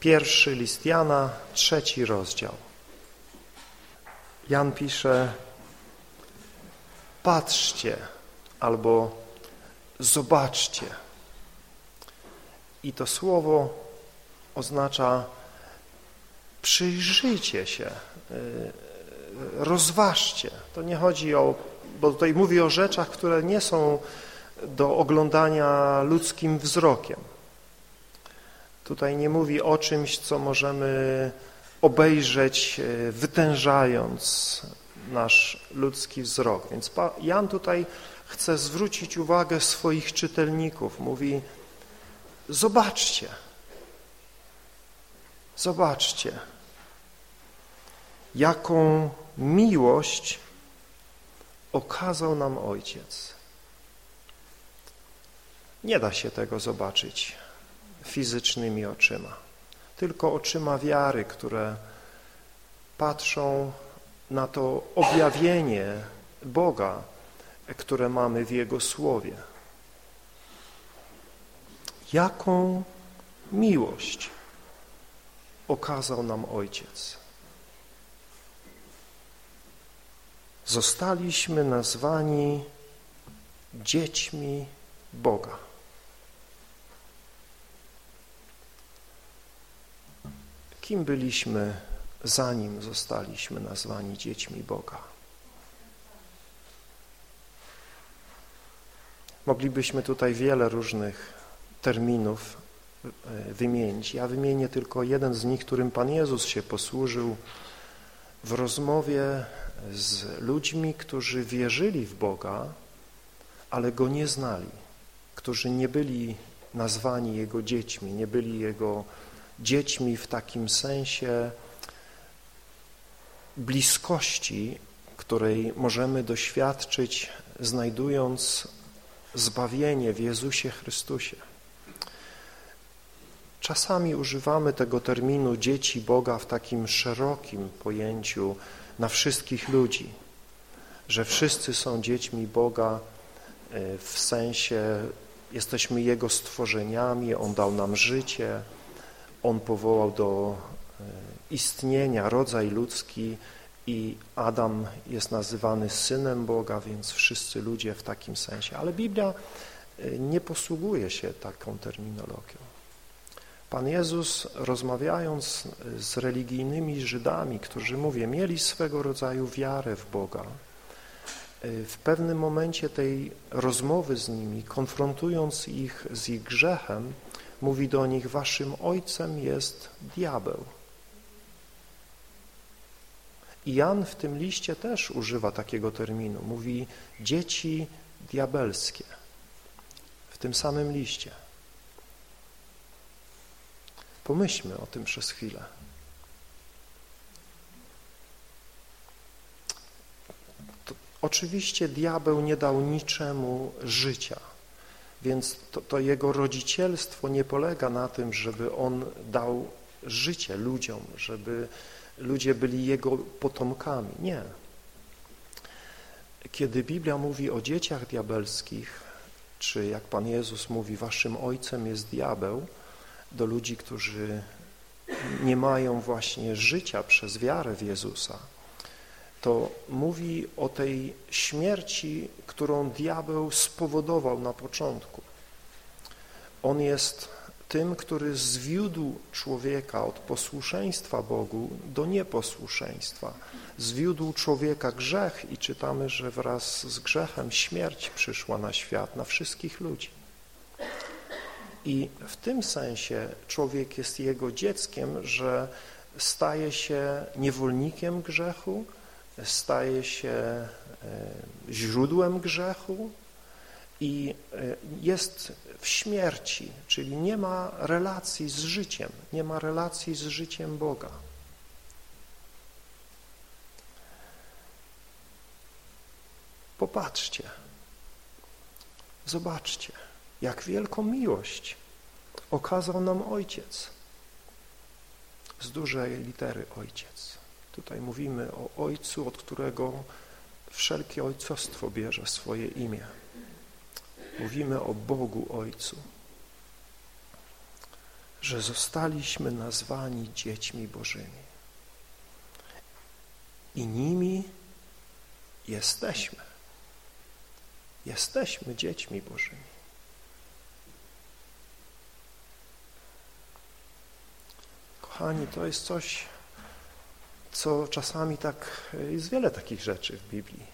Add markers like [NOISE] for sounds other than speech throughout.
Pierwszy list Jana, trzeci rozdział. Jan pisze, patrzcie albo zobaczcie. I to słowo oznacza przyjrzyjcie się, y, rozważcie. To nie chodzi o, bo tutaj mówi o rzeczach, które nie są do oglądania ludzkim wzrokiem. Tutaj nie mówi o czymś, co możemy obejrzeć, e, wytężając nasz ludzki wzrok. Więc Jan tutaj chce zwrócić uwagę swoich czytelników. Mówi, zobaczcie, zobaczcie, jaką miłość okazał nam Ojciec. Nie da się tego zobaczyć fizycznymi oczyma, tylko oczyma wiary, które patrzą na to objawienie Boga, które mamy w Jego Słowie. Jaką miłość okazał nam Ojciec. Zostaliśmy nazwani dziećmi Boga. Kim byliśmy, zanim zostaliśmy nazwani dziećmi Boga? Moglibyśmy tutaj wiele różnych terminów e, wymienić. Ja wymienię tylko jeden z nich, którym Pan Jezus się posłużył w rozmowie z ludźmi, którzy wierzyli w Boga, ale Go nie znali, którzy nie byli nazwani Jego dziećmi, nie byli Jego dziećmi w takim sensie bliskości, której możemy doświadczyć znajdując zbawienie w Jezusie Chrystusie. Czasami używamy tego terminu dzieci Boga w takim szerokim pojęciu na wszystkich ludzi, że wszyscy są dziećmi Boga e, w sensie jesteśmy Jego stworzeniami, On dał nam życie, On powołał do e, istnienia rodzaj ludzki i Adam jest nazywany synem Boga, więc wszyscy ludzie w takim sensie. Ale Biblia e, nie posługuje się taką terminologią. Pan Jezus rozmawiając z religijnymi Żydami, którzy, mówię, mieli swego rodzaju wiarę w Boga, w pewnym momencie tej rozmowy z nimi, konfrontując ich z ich grzechem, mówi do nich, waszym ojcem jest diabeł. I Jan w tym liście też używa takiego terminu. Mówi dzieci diabelskie w tym samym liście. Pomyślmy o tym przez chwilę. To, oczywiście diabeł nie dał niczemu życia, więc to, to jego rodzicielstwo nie polega na tym, żeby on dał życie ludziom, żeby ludzie byli jego potomkami. Nie. Kiedy Biblia mówi o dzieciach diabelskich, czy jak Pan Jezus mówi, waszym ojcem jest diabeł, do ludzi, którzy nie mają właśnie życia przez wiarę w Jezusa, to mówi o tej śmierci, którą diabeł spowodował na początku. On jest tym, który zwiódł człowieka od posłuszeństwa Bogu do nieposłuszeństwa. Zwiódł człowieka grzech i czytamy, że wraz z grzechem śmierć przyszła na świat, na wszystkich ludzi. I w tym sensie człowiek jest jego dzieckiem, że staje się niewolnikiem grzechu, staje się e, źródłem grzechu i e, jest w śmierci, czyli nie ma relacji z życiem, nie ma relacji z życiem Boga. Popatrzcie, zobaczcie jak wielką miłość okazał nam Ojciec. Z dużej litery Ojciec. Tutaj mówimy o Ojcu, od którego wszelkie ojcostwo bierze swoje imię. Mówimy o Bogu Ojcu. że zostaliśmy nazwani dziećmi Bożymi. I nimi jesteśmy. Jesteśmy dziećmi Bożymi. Kochani, to jest coś, co czasami tak, jest wiele takich rzeczy w Biblii,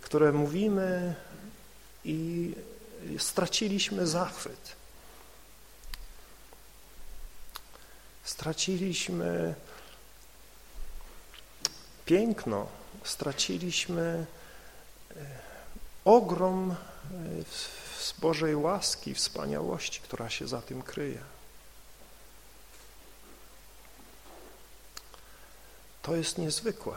które mówimy i straciliśmy zachwyt. Straciliśmy piękno, straciliśmy e, ogrom e, z Bożej łaski, wspaniałości, która się za tym kryje. To jest niezwykłe,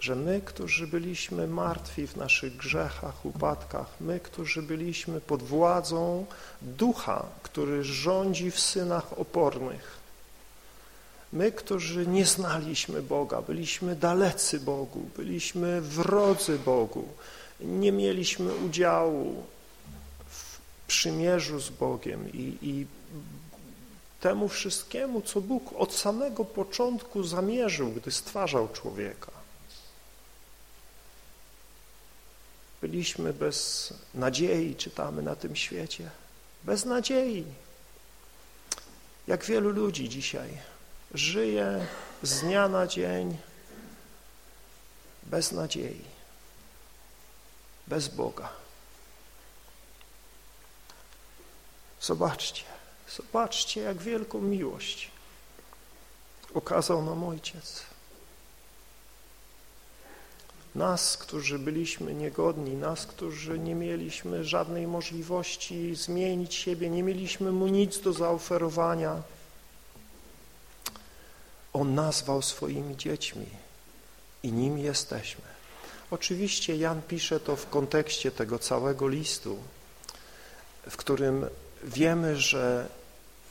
że my, którzy byliśmy martwi w naszych grzechach, upadkach, my, którzy byliśmy pod władzą ducha, który rządzi w synach opornych, my, którzy nie znaliśmy Boga, byliśmy dalecy Bogu, byliśmy wrodzy Bogu, nie mieliśmy udziału w przymierzu z Bogiem i, i temu wszystkiemu, co Bóg od samego początku zamierzył, gdy stwarzał człowieka. Byliśmy bez nadziei, czytamy na tym świecie, bez nadziei. Jak wielu ludzi dzisiaj żyje z dnia na dzień bez nadziei, bez Boga. Zobaczcie, Zobaczcie, jak wielką miłość okazał nam Ojciec. Nas, którzy byliśmy niegodni, nas, którzy nie mieliśmy żadnej możliwości zmienić siebie, nie mieliśmy Mu nic do zaoferowania. On nazwał swoimi dziećmi i nimi jesteśmy. Oczywiście Jan pisze to w kontekście tego całego listu, w którym wiemy, że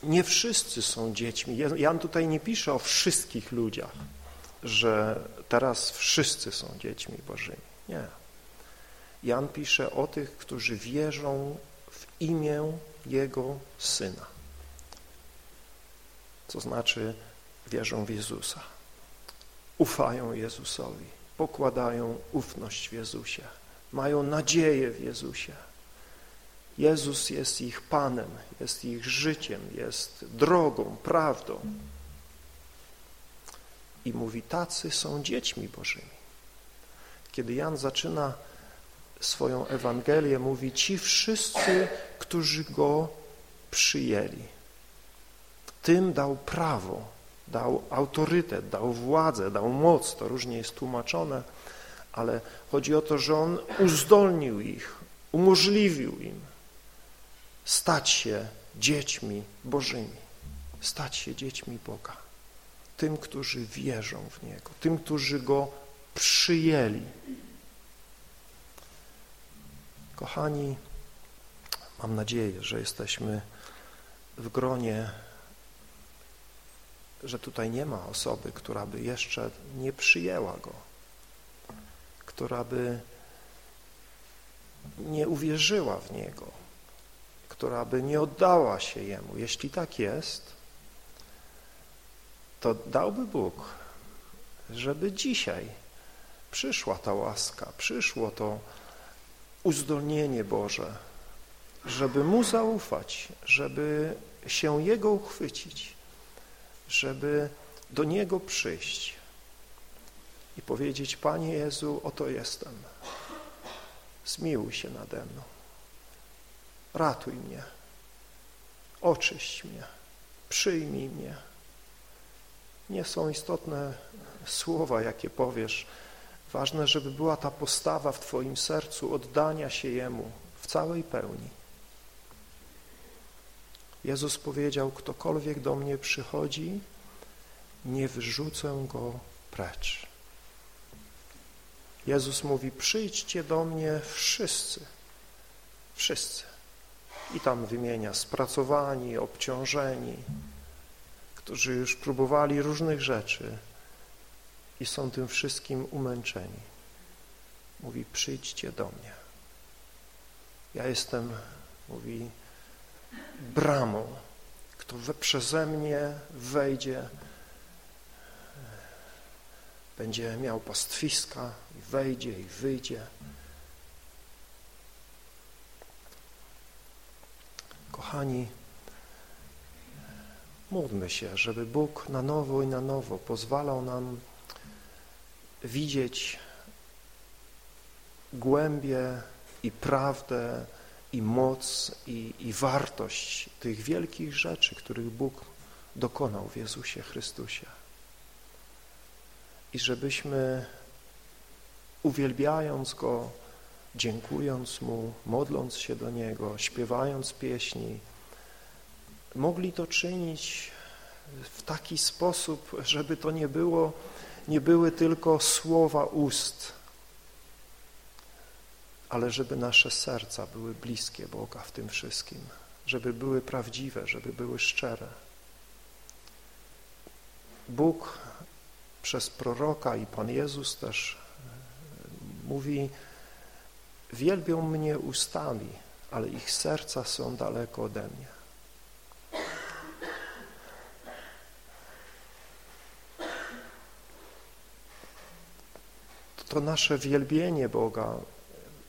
nie wszyscy są dziećmi. Jan tutaj nie pisze o wszystkich ludziach, że teraz wszyscy są dziećmi Bożymi. Nie. Jan pisze o tych, którzy wierzą w imię Jego Syna. To znaczy wierzą w Jezusa. Ufają Jezusowi, pokładają ufność w Jezusie, mają nadzieję w Jezusie. Jezus jest ich Panem, jest ich życiem, jest drogą, prawdą. I mówi, tacy są dziećmi Bożymi. Kiedy Jan zaczyna swoją Ewangelię, mówi, ci wszyscy, którzy Go przyjęli. Tym dał prawo, dał autorytet, dał władzę, dał moc, to różnie jest tłumaczone, ale chodzi o to, że On uzdolnił ich, umożliwił im stać się dziećmi Bożymi, stać się dziećmi Boga, tym, którzy wierzą w Niego, tym, którzy Go przyjęli. Kochani, mam nadzieję, że jesteśmy w gronie, że tutaj nie ma osoby, która by jeszcze nie przyjęła Go, która by nie uwierzyła w Niego, która by nie oddała się Jemu. Jeśli tak jest, to dałby Bóg, żeby dzisiaj przyszła ta łaska, przyszło to uzdolnienie Boże, żeby Mu zaufać, żeby się Jego uchwycić, żeby do Niego przyjść i powiedzieć, Panie Jezu, oto jestem, zmiłuj się nade mną ratuj mnie, oczyść mnie, przyjmij mnie. Nie są istotne słowa, jakie powiesz. Ważne, żeby była ta postawa w Twoim sercu oddania się Jemu w całej pełni. Jezus powiedział, ktokolwiek do mnie przychodzi, nie wyrzucę go precz. Jezus mówi, przyjdźcie do mnie wszyscy, wszyscy i tam wymienia spracowani, obciążeni, którzy już próbowali różnych rzeczy i są tym wszystkim umęczeni. Mówi, przyjdźcie do mnie. Ja jestem, mówi, bramą, kto we, przeze mnie wejdzie, będzie miał pastwiska i wejdzie i wyjdzie. Kochani, módlmy się, żeby Bóg na nowo i na nowo pozwalał nam widzieć głębię i prawdę i moc i, i wartość tych wielkich rzeczy, których Bóg dokonał w Jezusie Chrystusie. I żebyśmy uwielbiając Go, dziękując Mu, modląc się do Niego, śpiewając pieśni, mogli to czynić w taki sposób, żeby to nie było, nie były tylko słowa ust, ale żeby nasze serca były bliskie Boga w tym wszystkim, żeby były prawdziwe, żeby były szczere. Bóg przez proroka i Pan Jezus też e, mówi, wielbią mnie ustami, ale ich serca są daleko ode mnie. To nasze wielbienie Boga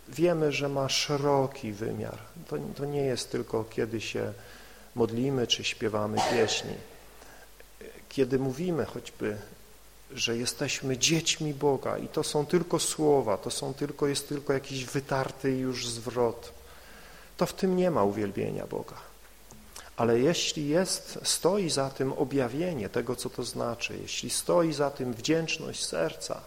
wiemy, że ma szeroki wymiar. To, to nie jest tylko kiedy się modlimy czy śpiewamy pieśni. Kiedy mówimy choćby, że jesteśmy dziećmi Boga i to są tylko słowa, to są tylko, jest tylko jakiś wytarty już zwrot, to w tym nie ma uwielbienia Boga. Ale jeśli jest, stoi za tym objawienie tego, co to znaczy, jeśli stoi za tym wdzięczność serca,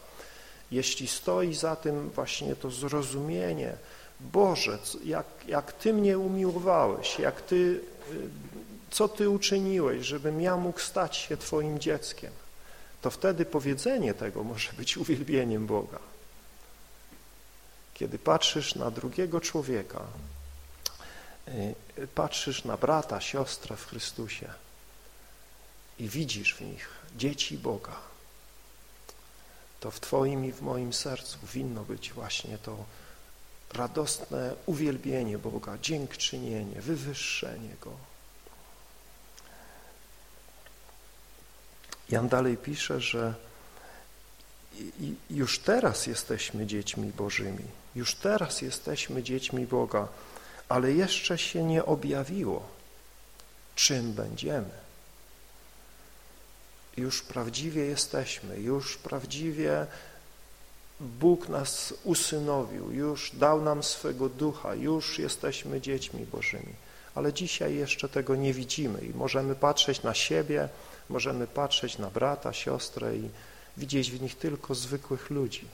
jeśli stoi za tym właśnie to zrozumienie, Boże, jak, jak Ty mnie umiłowałeś, jak Ty, y, co Ty uczyniłeś, żebym ja mógł stać się Twoim dzieckiem, to wtedy powiedzenie tego może być uwielbieniem Boga. Kiedy patrzysz na drugiego człowieka, y, patrzysz na brata, siostrę w Chrystusie i widzisz w nich dzieci Boga, to w Twoim i w moim sercu winno być właśnie to radosne uwielbienie Boga, dziękczynienie, wywyższenie Go. Jan dalej pisze, że już teraz jesteśmy dziećmi Bożymi, już teraz jesteśmy dziećmi Boga, ale jeszcze się nie objawiło, czym będziemy. Już prawdziwie jesteśmy, już prawdziwie Bóg nas usynowił, już dał nam swego ducha, już jesteśmy dziećmi Bożymi. Ale dzisiaj jeszcze tego nie widzimy i możemy patrzeć na siebie, możemy patrzeć na brata, siostrę i widzieć w nich tylko zwykłych ludzi.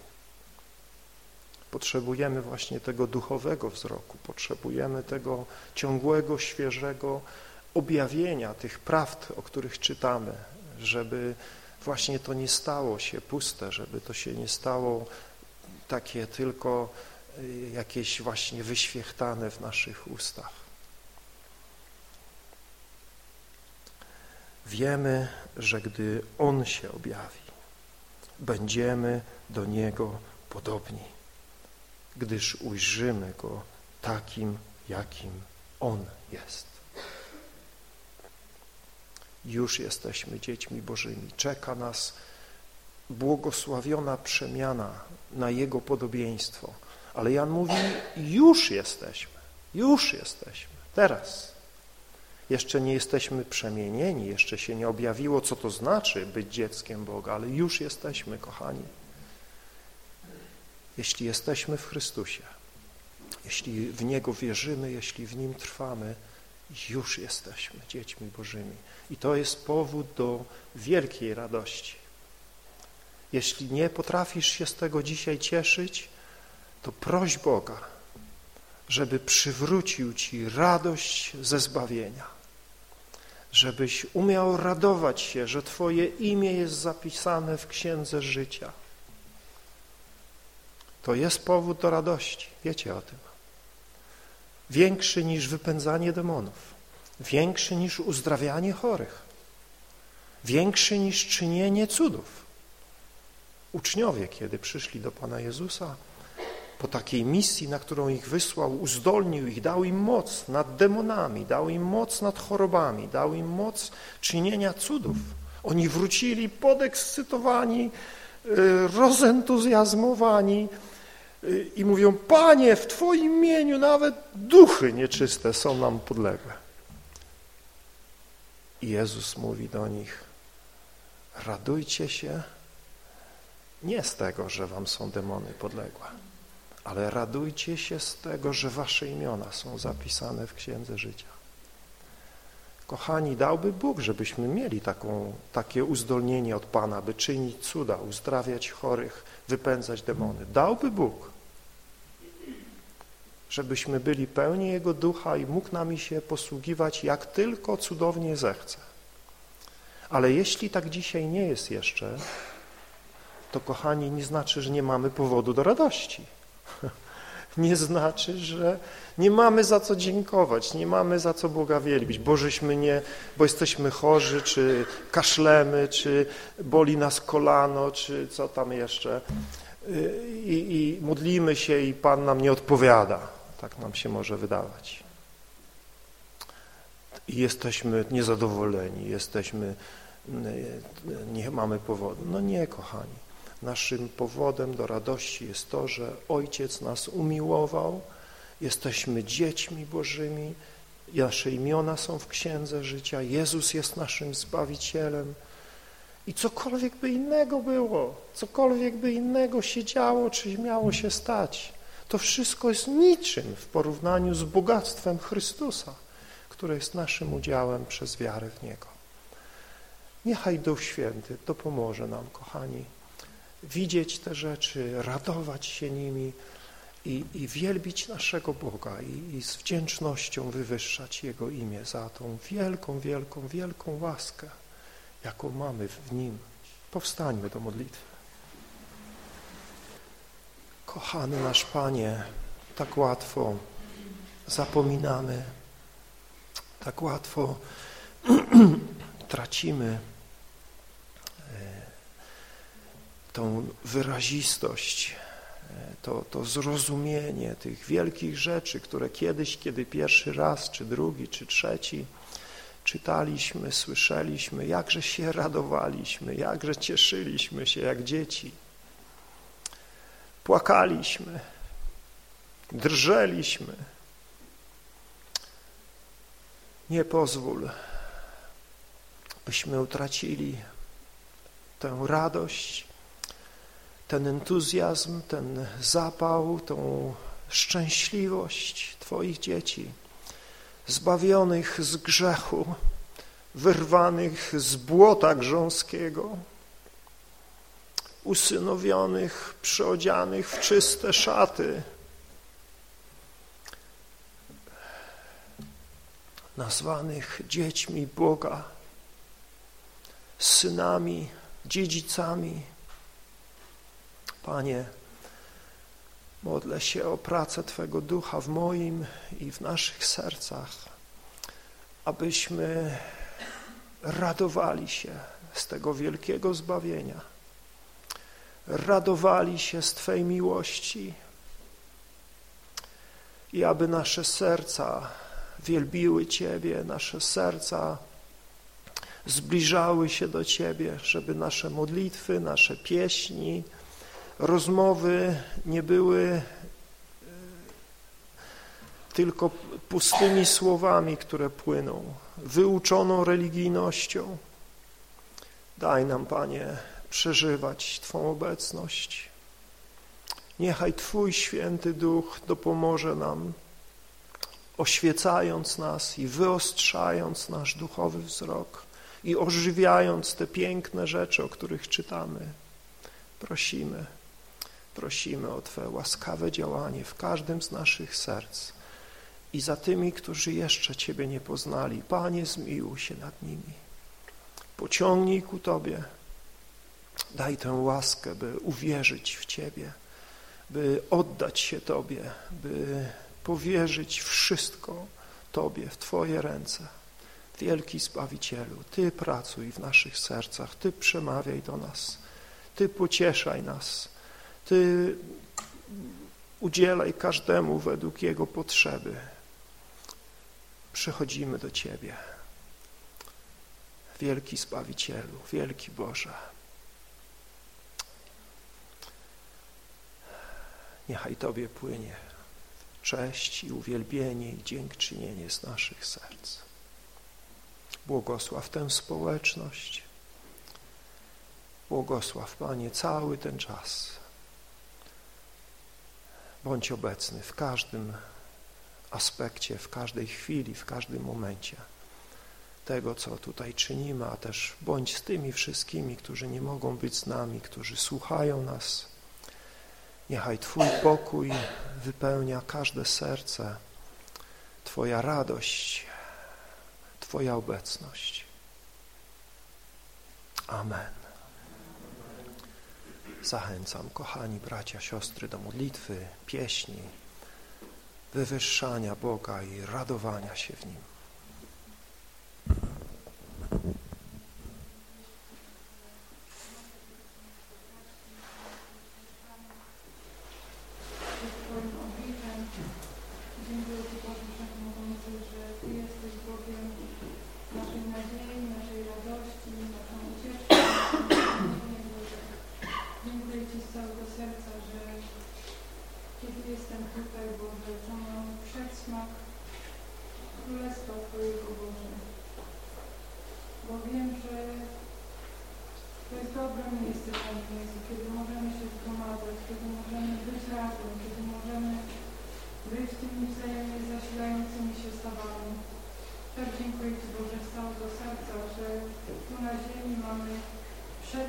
Potrzebujemy właśnie tego duchowego wzroku, potrzebujemy tego ciągłego, świeżego objawienia tych prawd, o których czytamy, żeby właśnie to nie stało się puste, żeby to się nie stało takie tylko y, jakieś właśnie wyświechtane w naszych ustach. Wiemy, że gdy On się objawi, będziemy do Niego podobni, gdyż ujrzymy Go takim, jakim On jest. Już jesteśmy dziećmi Bożymi. Czeka nas błogosławiona przemiana na Jego podobieństwo. Ale Jan mówi, już jesteśmy, już jesteśmy, teraz. Jeszcze nie jesteśmy przemienieni, jeszcze się nie objawiło, co to znaczy być dzieckiem Boga, ale już jesteśmy, kochani. Jeśli jesteśmy w Chrystusie, jeśli w Niego wierzymy, jeśli w Nim trwamy, już jesteśmy dziećmi Bożymi. I to jest powód do wielkiej radości. Jeśli nie potrafisz się z tego dzisiaj cieszyć, to proś Boga, żeby przywrócił Ci radość ze zbawienia, żebyś umiał radować się, że Twoje imię jest zapisane w Księdze Życia. To jest powód do radości, wiecie o tym większy niż wypędzanie demonów, większy niż uzdrawianie chorych, większy niż czynienie cudów. Uczniowie, kiedy przyszli do Pana Jezusa, po takiej misji, na którą ich wysłał, uzdolnił ich, dał im moc nad demonami, dał im moc nad chorobami, dał im moc czynienia cudów. Oni wrócili podekscytowani, y, rozentuzjazmowani y, i mówią, Panie, w Twoim imieniu nawet duchy nieczyste są nam podległe. I Jezus mówi do nich, radujcie się nie z tego, że wam są demony podległe, ale radujcie się z tego, że wasze imiona są zapisane w Księdze Życia. Kochani, dałby Bóg, żebyśmy mieli taką, takie uzdolnienie od Pana, by czynić cuda, uzdrawiać chorych, wypędzać demony. Dałby Bóg, żebyśmy byli pełni Jego ducha i mógł nami się posługiwać, jak tylko cudownie zechce. Ale jeśli tak dzisiaj nie jest jeszcze, to kochani nie znaczy, że nie mamy powodu do radości. [LAUGHS] Nie znaczy, że nie mamy za co dziękować, nie mamy za co Boga wielbić, bo żeśmy nie, bo jesteśmy chorzy, czy kaszlemy, czy boli nas kolano, czy co tam jeszcze i, i modlimy się i Pan nam nie odpowiada. Tak nam się może wydawać. I jesteśmy niezadowoleni, jesteśmy, nie mamy powodu. No nie, kochani. Naszym powodem do radości jest to, że Ojciec nas umiłował, jesteśmy dziećmi Bożymi, nasze imiona są w Księdze Życia, Jezus jest naszym Zbawicielem. I cokolwiek by innego było, cokolwiek by innego się działo, czy miało się stać, to wszystko jest niczym w porównaniu z bogactwem Chrystusa, które jest naszym udziałem przez wiarę w Niego. Niechaj Duch Święty pomoże nam, kochani, widzieć te rzeczy, radować się nimi i, i wielbić naszego Boga i, i z wdzięcznością wywyższać Jego imię za tą wielką, wielką, wielką łaskę, jaką mamy w Nim. Powstańmy do modlitwy. Kochany nasz Panie, tak łatwo zapominamy, tak łatwo [CLEARS THROAT] tracimy tą wyrazistość, e, to, to zrozumienie tych wielkich rzeczy, które kiedyś, kiedy pierwszy raz, czy drugi, czy trzeci czytaliśmy, słyszeliśmy, jakże się radowaliśmy, jakże cieszyliśmy się jak dzieci. Płakaliśmy, drżeliśmy. Nie pozwól, byśmy utracili tę radość, ten entuzjazm, ten zapał, tą szczęśliwość Twoich dzieci, zbawionych z grzechu, wyrwanych z błota grząskiego, usynowionych, przyodzianych w czyste szaty, nazwanych dziećmi Boga, synami, dziedzicami, Panie, modlę się o pracę Twego Ducha w moim i w naszych sercach, abyśmy radowali się z tego wielkiego zbawienia, radowali się z Twej miłości i aby nasze serca wielbiły Ciebie, nasze serca zbliżały się do Ciebie, żeby nasze modlitwy, nasze pieśni, rozmowy nie były e, tylko pustymi słowami, które płyną, wyuczoną religijnością. Daj nam, Panie, przeżywać Twą obecność. Niechaj Twój święty duch dopomoże nam, oświecając nas i wyostrzając nasz duchowy wzrok i ożywiając te piękne rzeczy, o których czytamy. Prosimy. Prosimy o Twe łaskawe działanie w każdym z naszych serc i za tymi, którzy jeszcze Ciebie nie poznali. Panie, zmiłuj się nad nimi. Pociągnij ku Tobie. Daj tę łaskę, by uwierzyć w Ciebie, by oddać się Tobie, by powierzyć wszystko Tobie, w Twoje ręce. Wielki Zbawicielu, Ty pracuj w naszych sercach, Ty przemawiaj do nas, Ty pocieszaj nas, ty Udzielaj każdemu według jego potrzeby. Przychodzimy do Ciebie. Wielki Zbawicielu, wielki Boże. Niechaj Tobie płynie cześć i uwielbienie i dziękczynienie z naszych serc. Błogosław tę społeczność. Błogosław, Panie, cały ten czas. Bądź obecny w każdym aspekcie, w każdej chwili, w każdym momencie tego, co tutaj czynimy, a też bądź z tymi wszystkimi, którzy nie mogą być z nami, którzy słuchają nas. Niechaj Twój pokój wypełnia każde serce, Twoja radość, Twoja obecność. Amen. Zachęcam, kochani bracia, siostry, do modlitwy, pieśni, wywyższania Boga i radowania się w Nim.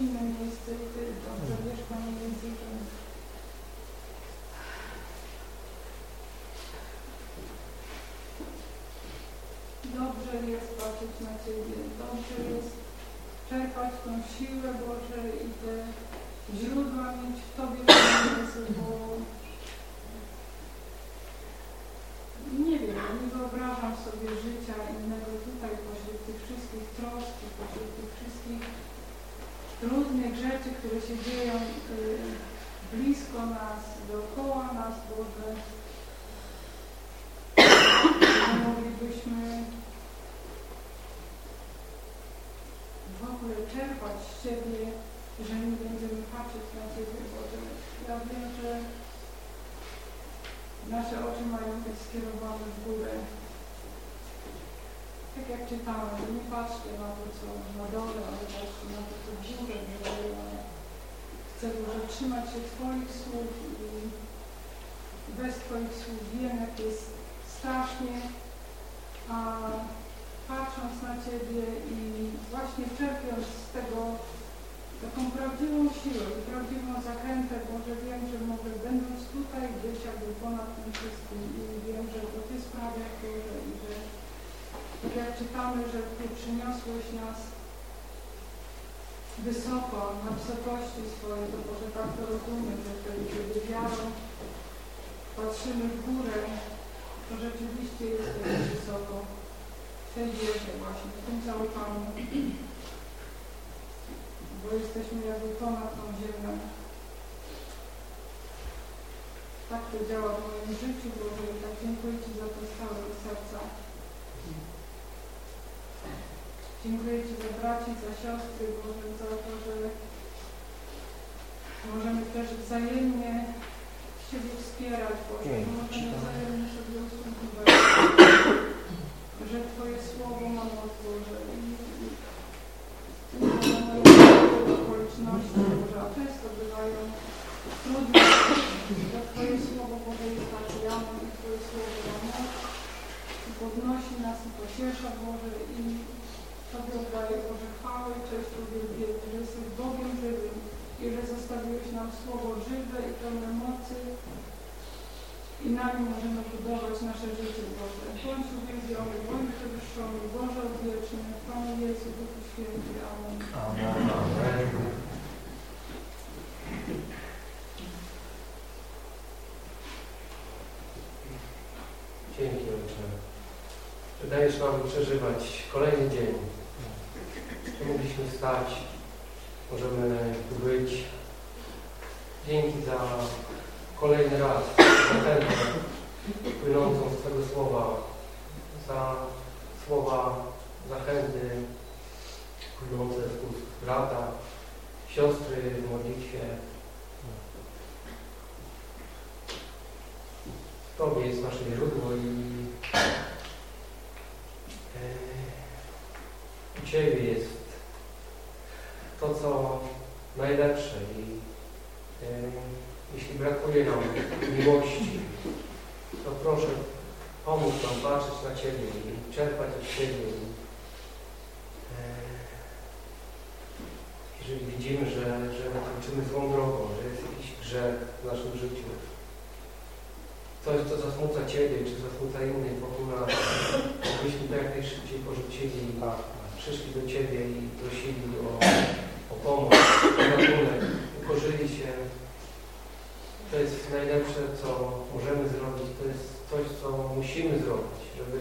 inne miejsce i Ty dobrze wiesz, Panie językiem. Dobrze jest patrzeć na Ciebie, dobrze jest czerpać tą siłę Boże i te źródła mieć w Tobie, Panie Jezu, bo nie wiem, nie wyobrażam sobie życia innego tutaj pośród tych wszystkich trosk, pośród tych wszystkich trudnych rzeczy, które się dzieją y, blisko nas, dookoła nas, Boże. Moglibyśmy w ogóle czerpać z że nie będziemy patrzeć na Ciebie, Boże. Ja wiem, że Nasze oczy mają być skierowane w górę. Tak jak czytałem, nie patrzcie na to, co na dole, ale patrzcie na to, co w górę. Chcę Boże trzymać się Twoich słów i bez Twoich słów wiem, jak jest strasznie, a patrząc na Ciebie i właśnie czerpiąc z tego taką prawdziwą siłę i prawdziwą zachętę, Boże, wiem, że mogę będąc tutaj być jakby ponad tym wszystkim i wiem, że to Ty i że tak jak czytamy, że Ty przyniosłeś nas wysoko, na wysokości swojej, to Boże, tak to rozumiem, że kiedy wiarą patrzymy w górę, to rzeczywiście jest wysoko. W tej wierze właśnie, w tym zaufaniu bo jesteśmy jakby ponad tą ziemią. Tak to działa w moim życiu, Boże, i tak dziękuję Ci za to z całego serca. Dziękuję Ci za braci, za siostry, Boże, za to, że możemy też wzajemnie siebie wspierać, Boże, że możemy wzajemnie sobie usługiwać, że Twoje Słowo ma moc, Boże, i i mamy okoliczności, Boże, a często bywają trudne, że Twoje Słowo, Boże, jest jawne i Twoje Słowo ma moc i podnosi nas i pociesza, Boże, i Tobie oddaję, Boże, chwałę i cześć Tobie wielki, że jesteś Bogiem żywym i że zostawiłeś nam Słowo żywe i pełne mocy i nami możemy budować nasze życie, Boże. Bądź uwielbiony, bądź wywyższony, Boże odwieczny, Panie Jezu, Duchu Święty. Amen. Amen. Dzięki Ojcze, że dajesz nam przeżywać kolejny dzień. Że mogliśmy stać, możemy być. Dzięki za kolejny raz zachętę płynącą z Twojego słowa, za słowa zachęty płynące z ust brata, siostry w modlitwie. Tobie jest nasze źródło i e, u Ciebie jest to, co najlepsze i e, jeśli brakuje nam miłości, to proszę pomóż nam patrzeć na Ciebie i czerpać od Ciebie. E, jeżeli widzimy, że, że kroczymy złą drogą, że jest jakiś grzech w naszym życiu, coś, co zasmuca Ciebie, czy zasmuca innych wokół nas, abyśmy to jak najszybciej porzucili i przyszli do Ciebie i prosili o, o pomoc, o ratunek, ukorzyli się. To jest najlepsze, co możemy zrobić, to jest coś, co musimy zrobić, żeby,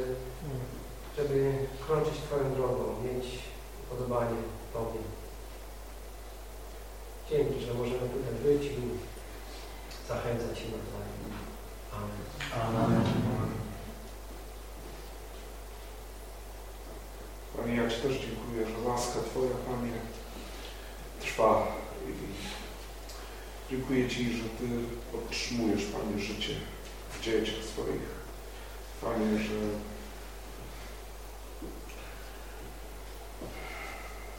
żeby kroczyć Twoją drogą, mieć podobanie Tobie. Dzięki, że możemy tutaj być i zachęcać się nawzajem. Amen. Panie, ja Ci też dziękuję, że łaska Twoja, Panie, trwa. I dziękuję Ci, że Ty podtrzymujesz, Panie, życie w dzieciach swoich. Panie, że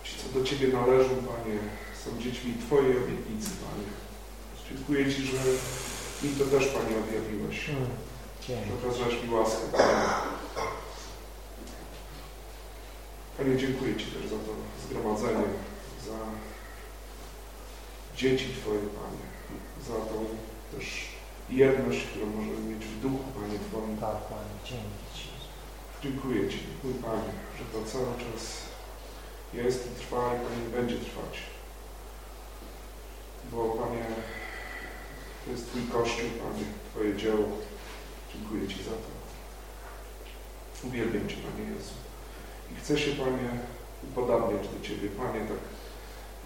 ci, co do Ciebie należą, Panie, są dziećmi Twojej obietnicy, Panie. Dziękuję Ci, że mi to też, Panie, objawiłeś. Że okazałeś mi łaskę, Panie. Dziękuję Ci też za to zgromadzenie, za dzieci Twoje, Panie, za tą też jedność, którą możemy mieć w duchu, Panie Twoim. Tak, Panie, dzięki Ci. Dziękuję Ci, mój Panie, że to cały czas jest i trwa i Panie będzie trwać. Bo Panie, to jest Twój Kościół, Panie, Twoje dzieło. Dziękuję Ci za to. Uwielbiam Cię, Panie Jezu. I chcę się, Panie, upodabniać do Ciebie. Panie, tak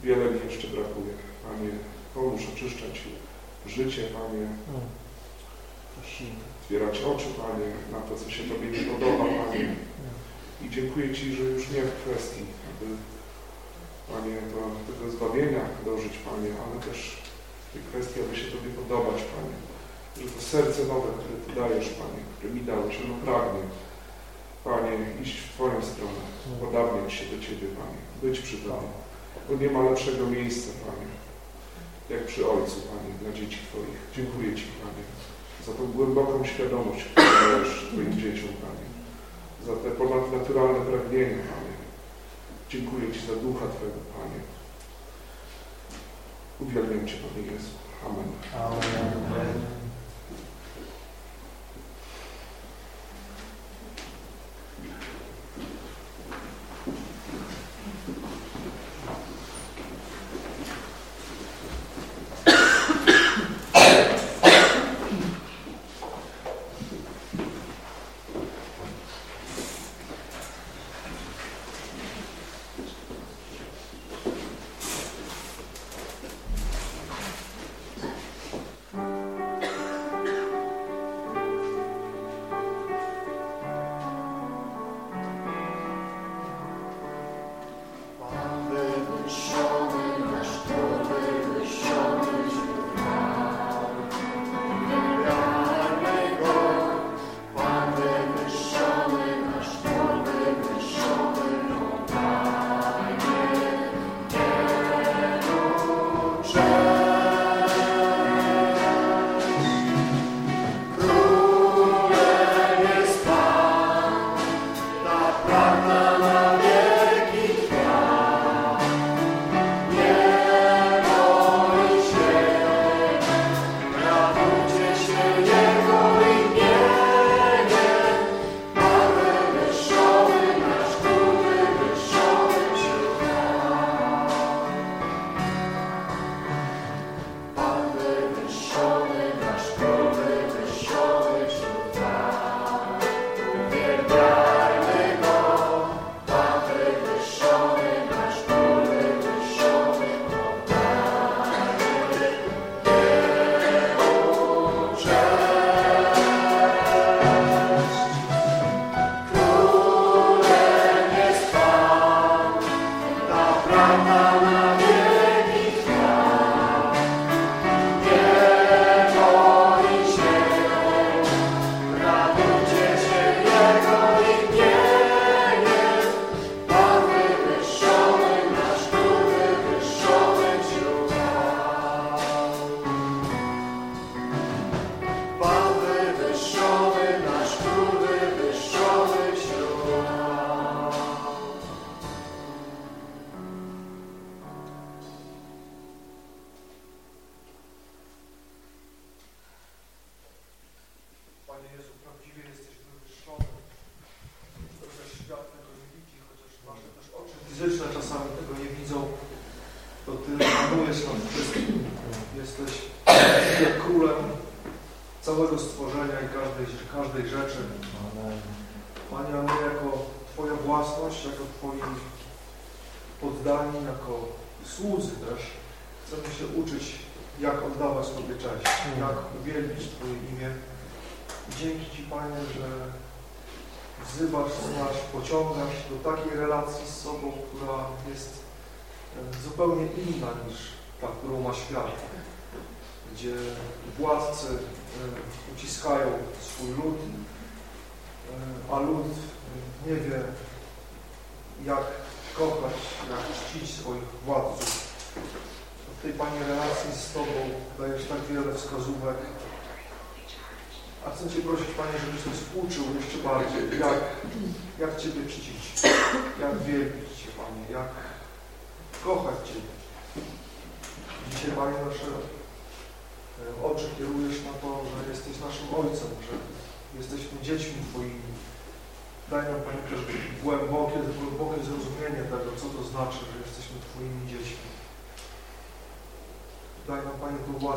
wiele mi jeszcze brakuje. Panie, pomóż oczyszczać życie, Panie, Prosimy. otwierać oczy, Panie, na to, co się Tobie nie podoba, Panie. I dziękuję Ci, że już nie w kwestii, aby, Panie, do tego zbawienia dążyć, Panie, ale też tej kwestii, aby się Tobie podobać, Panie. Że to serce nowe, które Ty dajesz, Panie, które mi dałeś, ono pragnie, Panie, iść w Twoją stronę, podabniać się do Ciebie, Panie, być przy Tobie. Bo nie ma lepszego miejsca, Panie, jak przy Ojcu, Panie, dla dzieci Twoich. Dziękuję Ci, Panie, za tą głęboką świadomość, którą dajesz Twoim dzieciom, Panie, za te ponadnaturalne pragnienia, Panie. Dziękuję Ci za ducha Twojego, Panie. Uwielbiam Cię, Panie Jezu. Amen. Amen.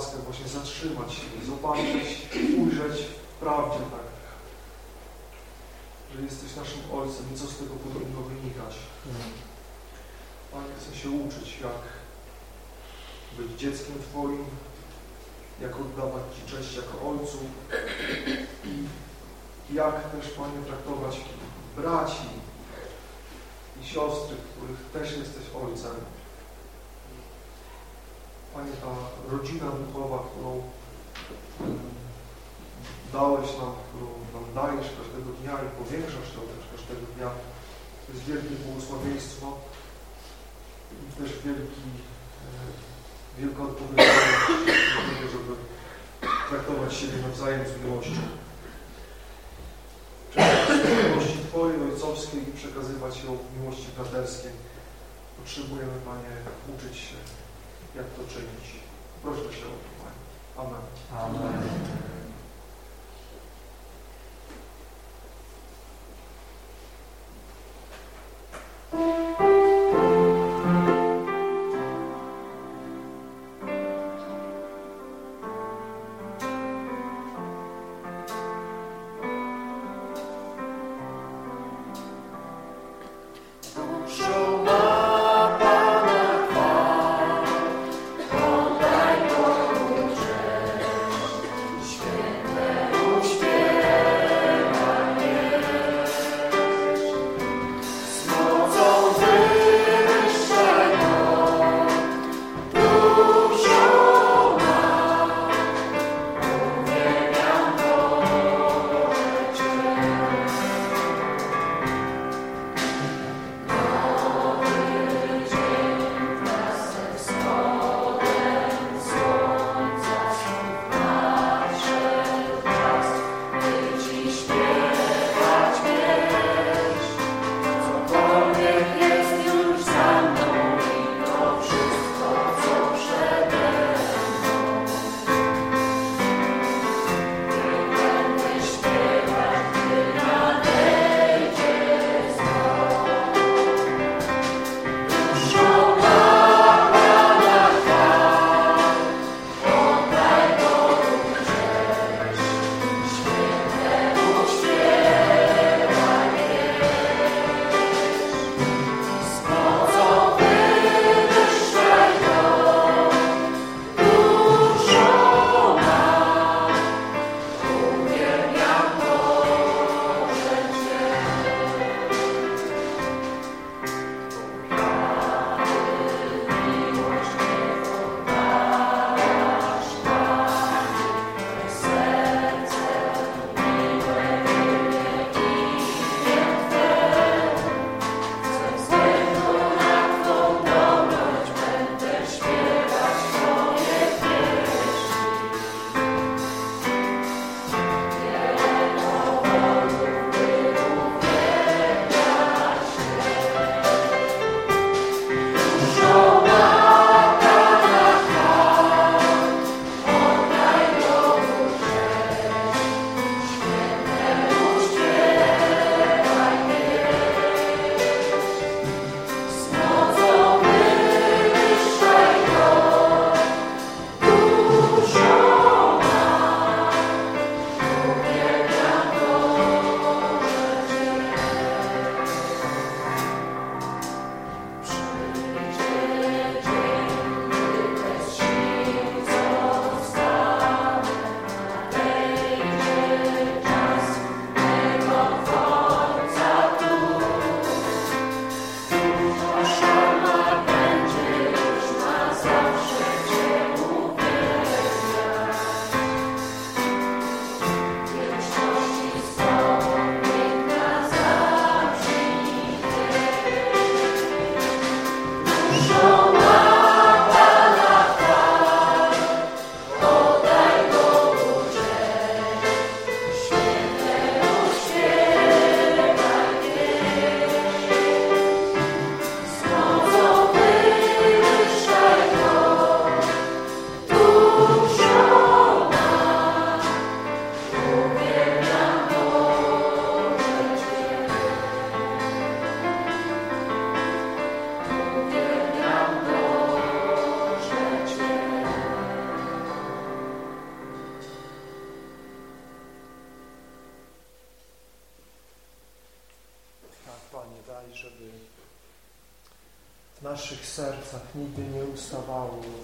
łaskę właśnie zatrzymać. Się, zobaczyć siebie nawzajem z miłością. Przekazuj miłości Twojej ojcowskiej i przekazywać ją miłości braterskiej. Potrzebujemy, Panie, uczyć się, jak to czynić. Proszę się o to, Panie. Amen. Amen.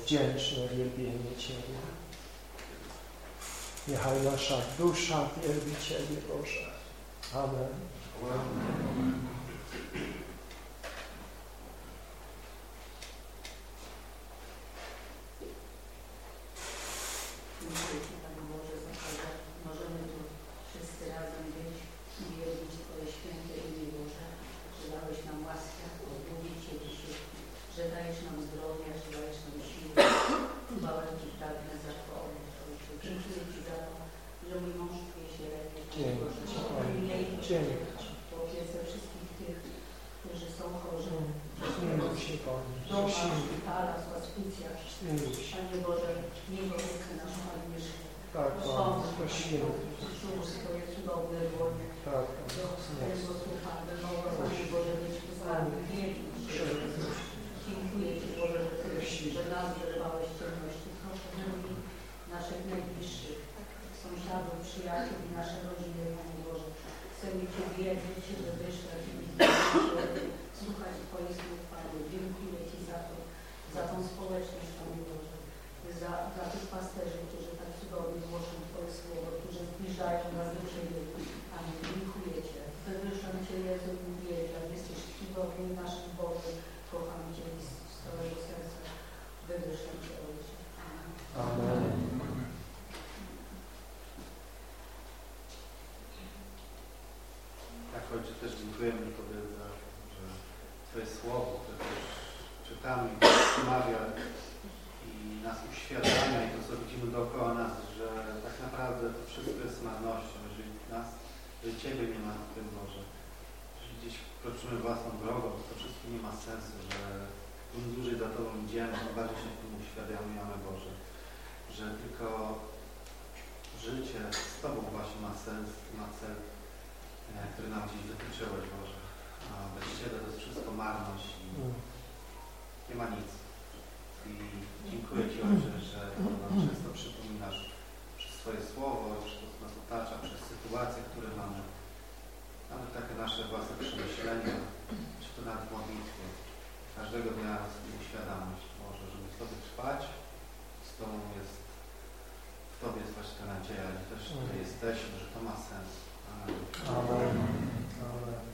Wdzięczne wielbienie Ciebie. Niechaj nasza dusza wielbi Ciebie, Boże. Amen. dziękujemy Tobie za że Twoje słowo, które też czytamy, rozmawia i nas uświadamia i to, co widzimy dookoła nas, że tak naprawdę to wszystko jest marnością, jeżeli nas, jeżeli Ciebie nie ma w tym Boże. Jeżeli gdzieś kroczymy własną drogą, to wszystko nie ma sensu, że im dłużej za Tobą idziemy, tym bardziej się tym uświadamiamy Boże, że tylko życie z Tobą właśnie ma sens, ma cel które nam gdzieś dotyczyły, Boże. A bez Ciebie to jest wszystko marność i mm. nie ma nic. I dziękuję Ci, Ojcze, że mm. nam mm. często przypominasz przez swoje słowo, przez to, co nas otacza, przez sytuacje, które mamy. Nawet takie nasze własne przemyślenia, czy to nawet modlitwy. Każdego dnia z świadomość, Boże, żeby w Tobie trwać, z Tobą jest, w Tobie jest właśnie ta nadzieja, że też Ty jesteśmy, że to ma sens. Amen. Amen.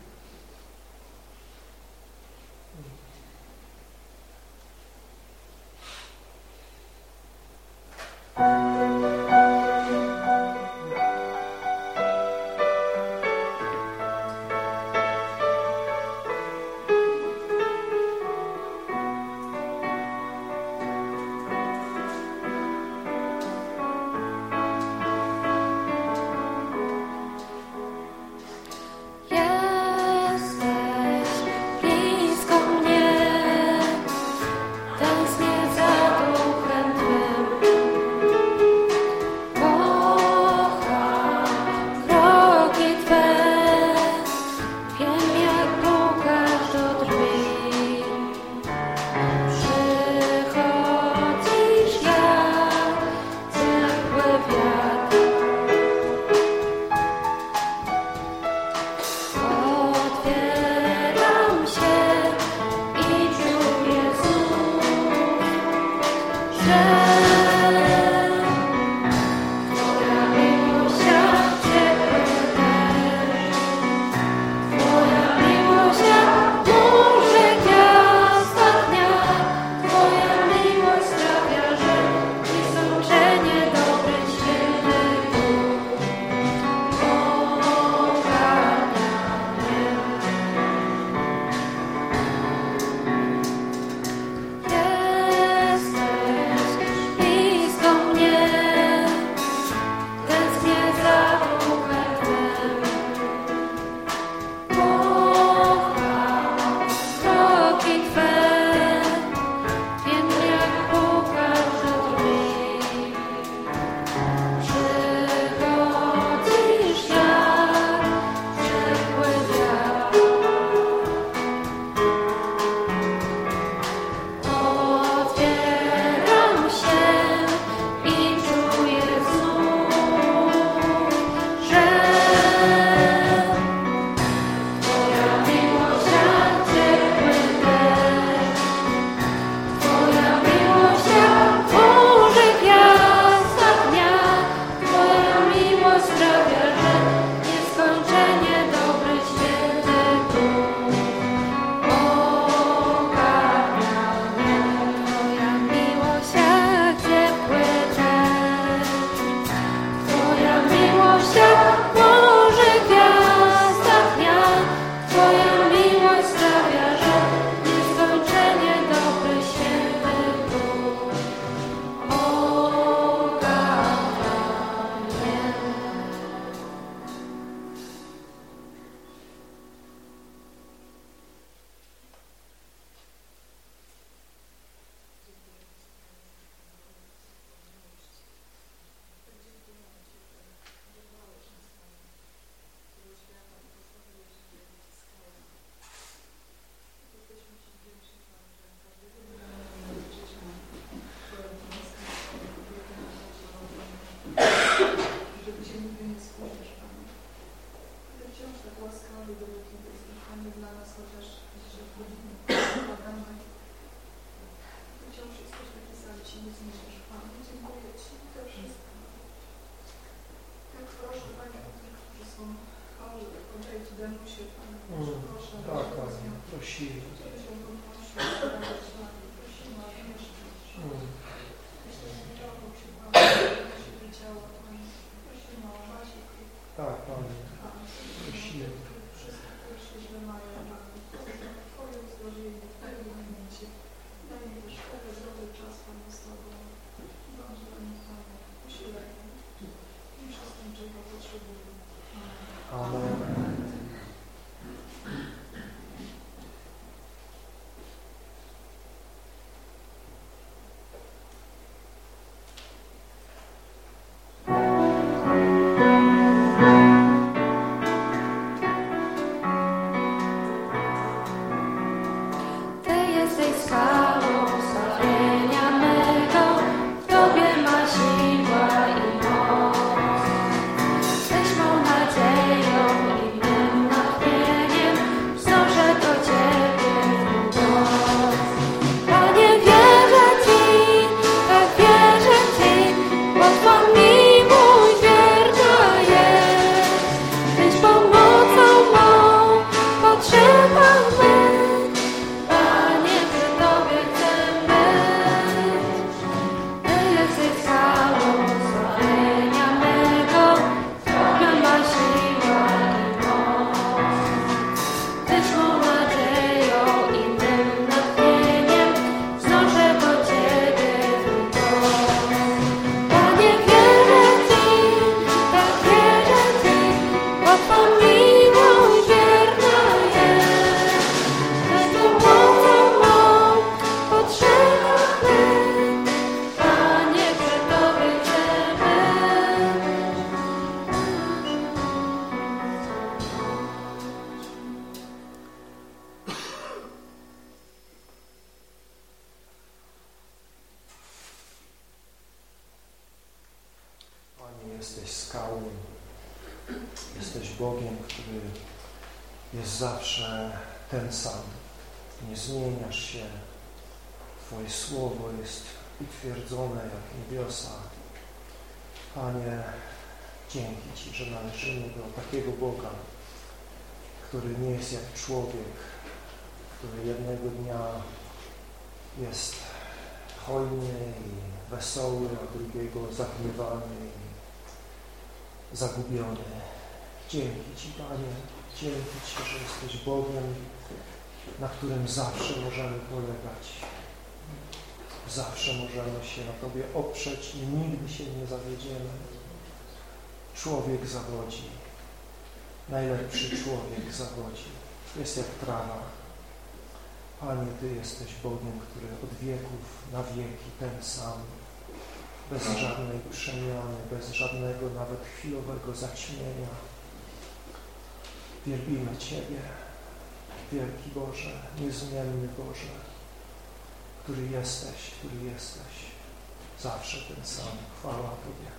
Którym zawsze możemy polegać. Zawsze możemy się na Tobie oprzeć i nigdy się nie zawiedziemy. Człowiek zawodzi. Najlepszy człowiek zawodzi. Jest jak trawa. Panie, Ty jesteś Bogiem, który od wieków na wieki ten sam, bez żadnej przemiany, bez żadnego nawet chwilowego zaćmienia. Wielbimy Ciebie, wielki Boże, niezmienny Boże, który jesteś, który jesteś, zawsze ten sam. Chwała Tobie.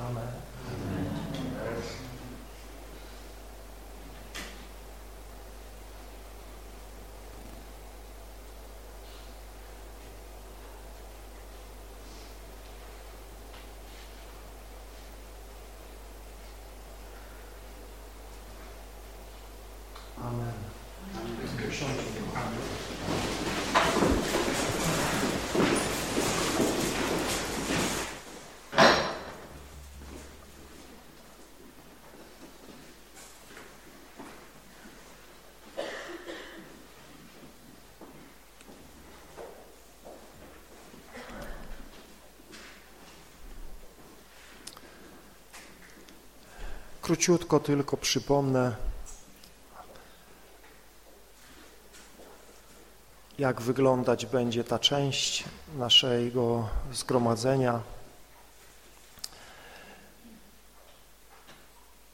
Amen. Amen. Króciutko tylko przypomnę, jak wyglądać będzie ta część naszego zgromadzenia.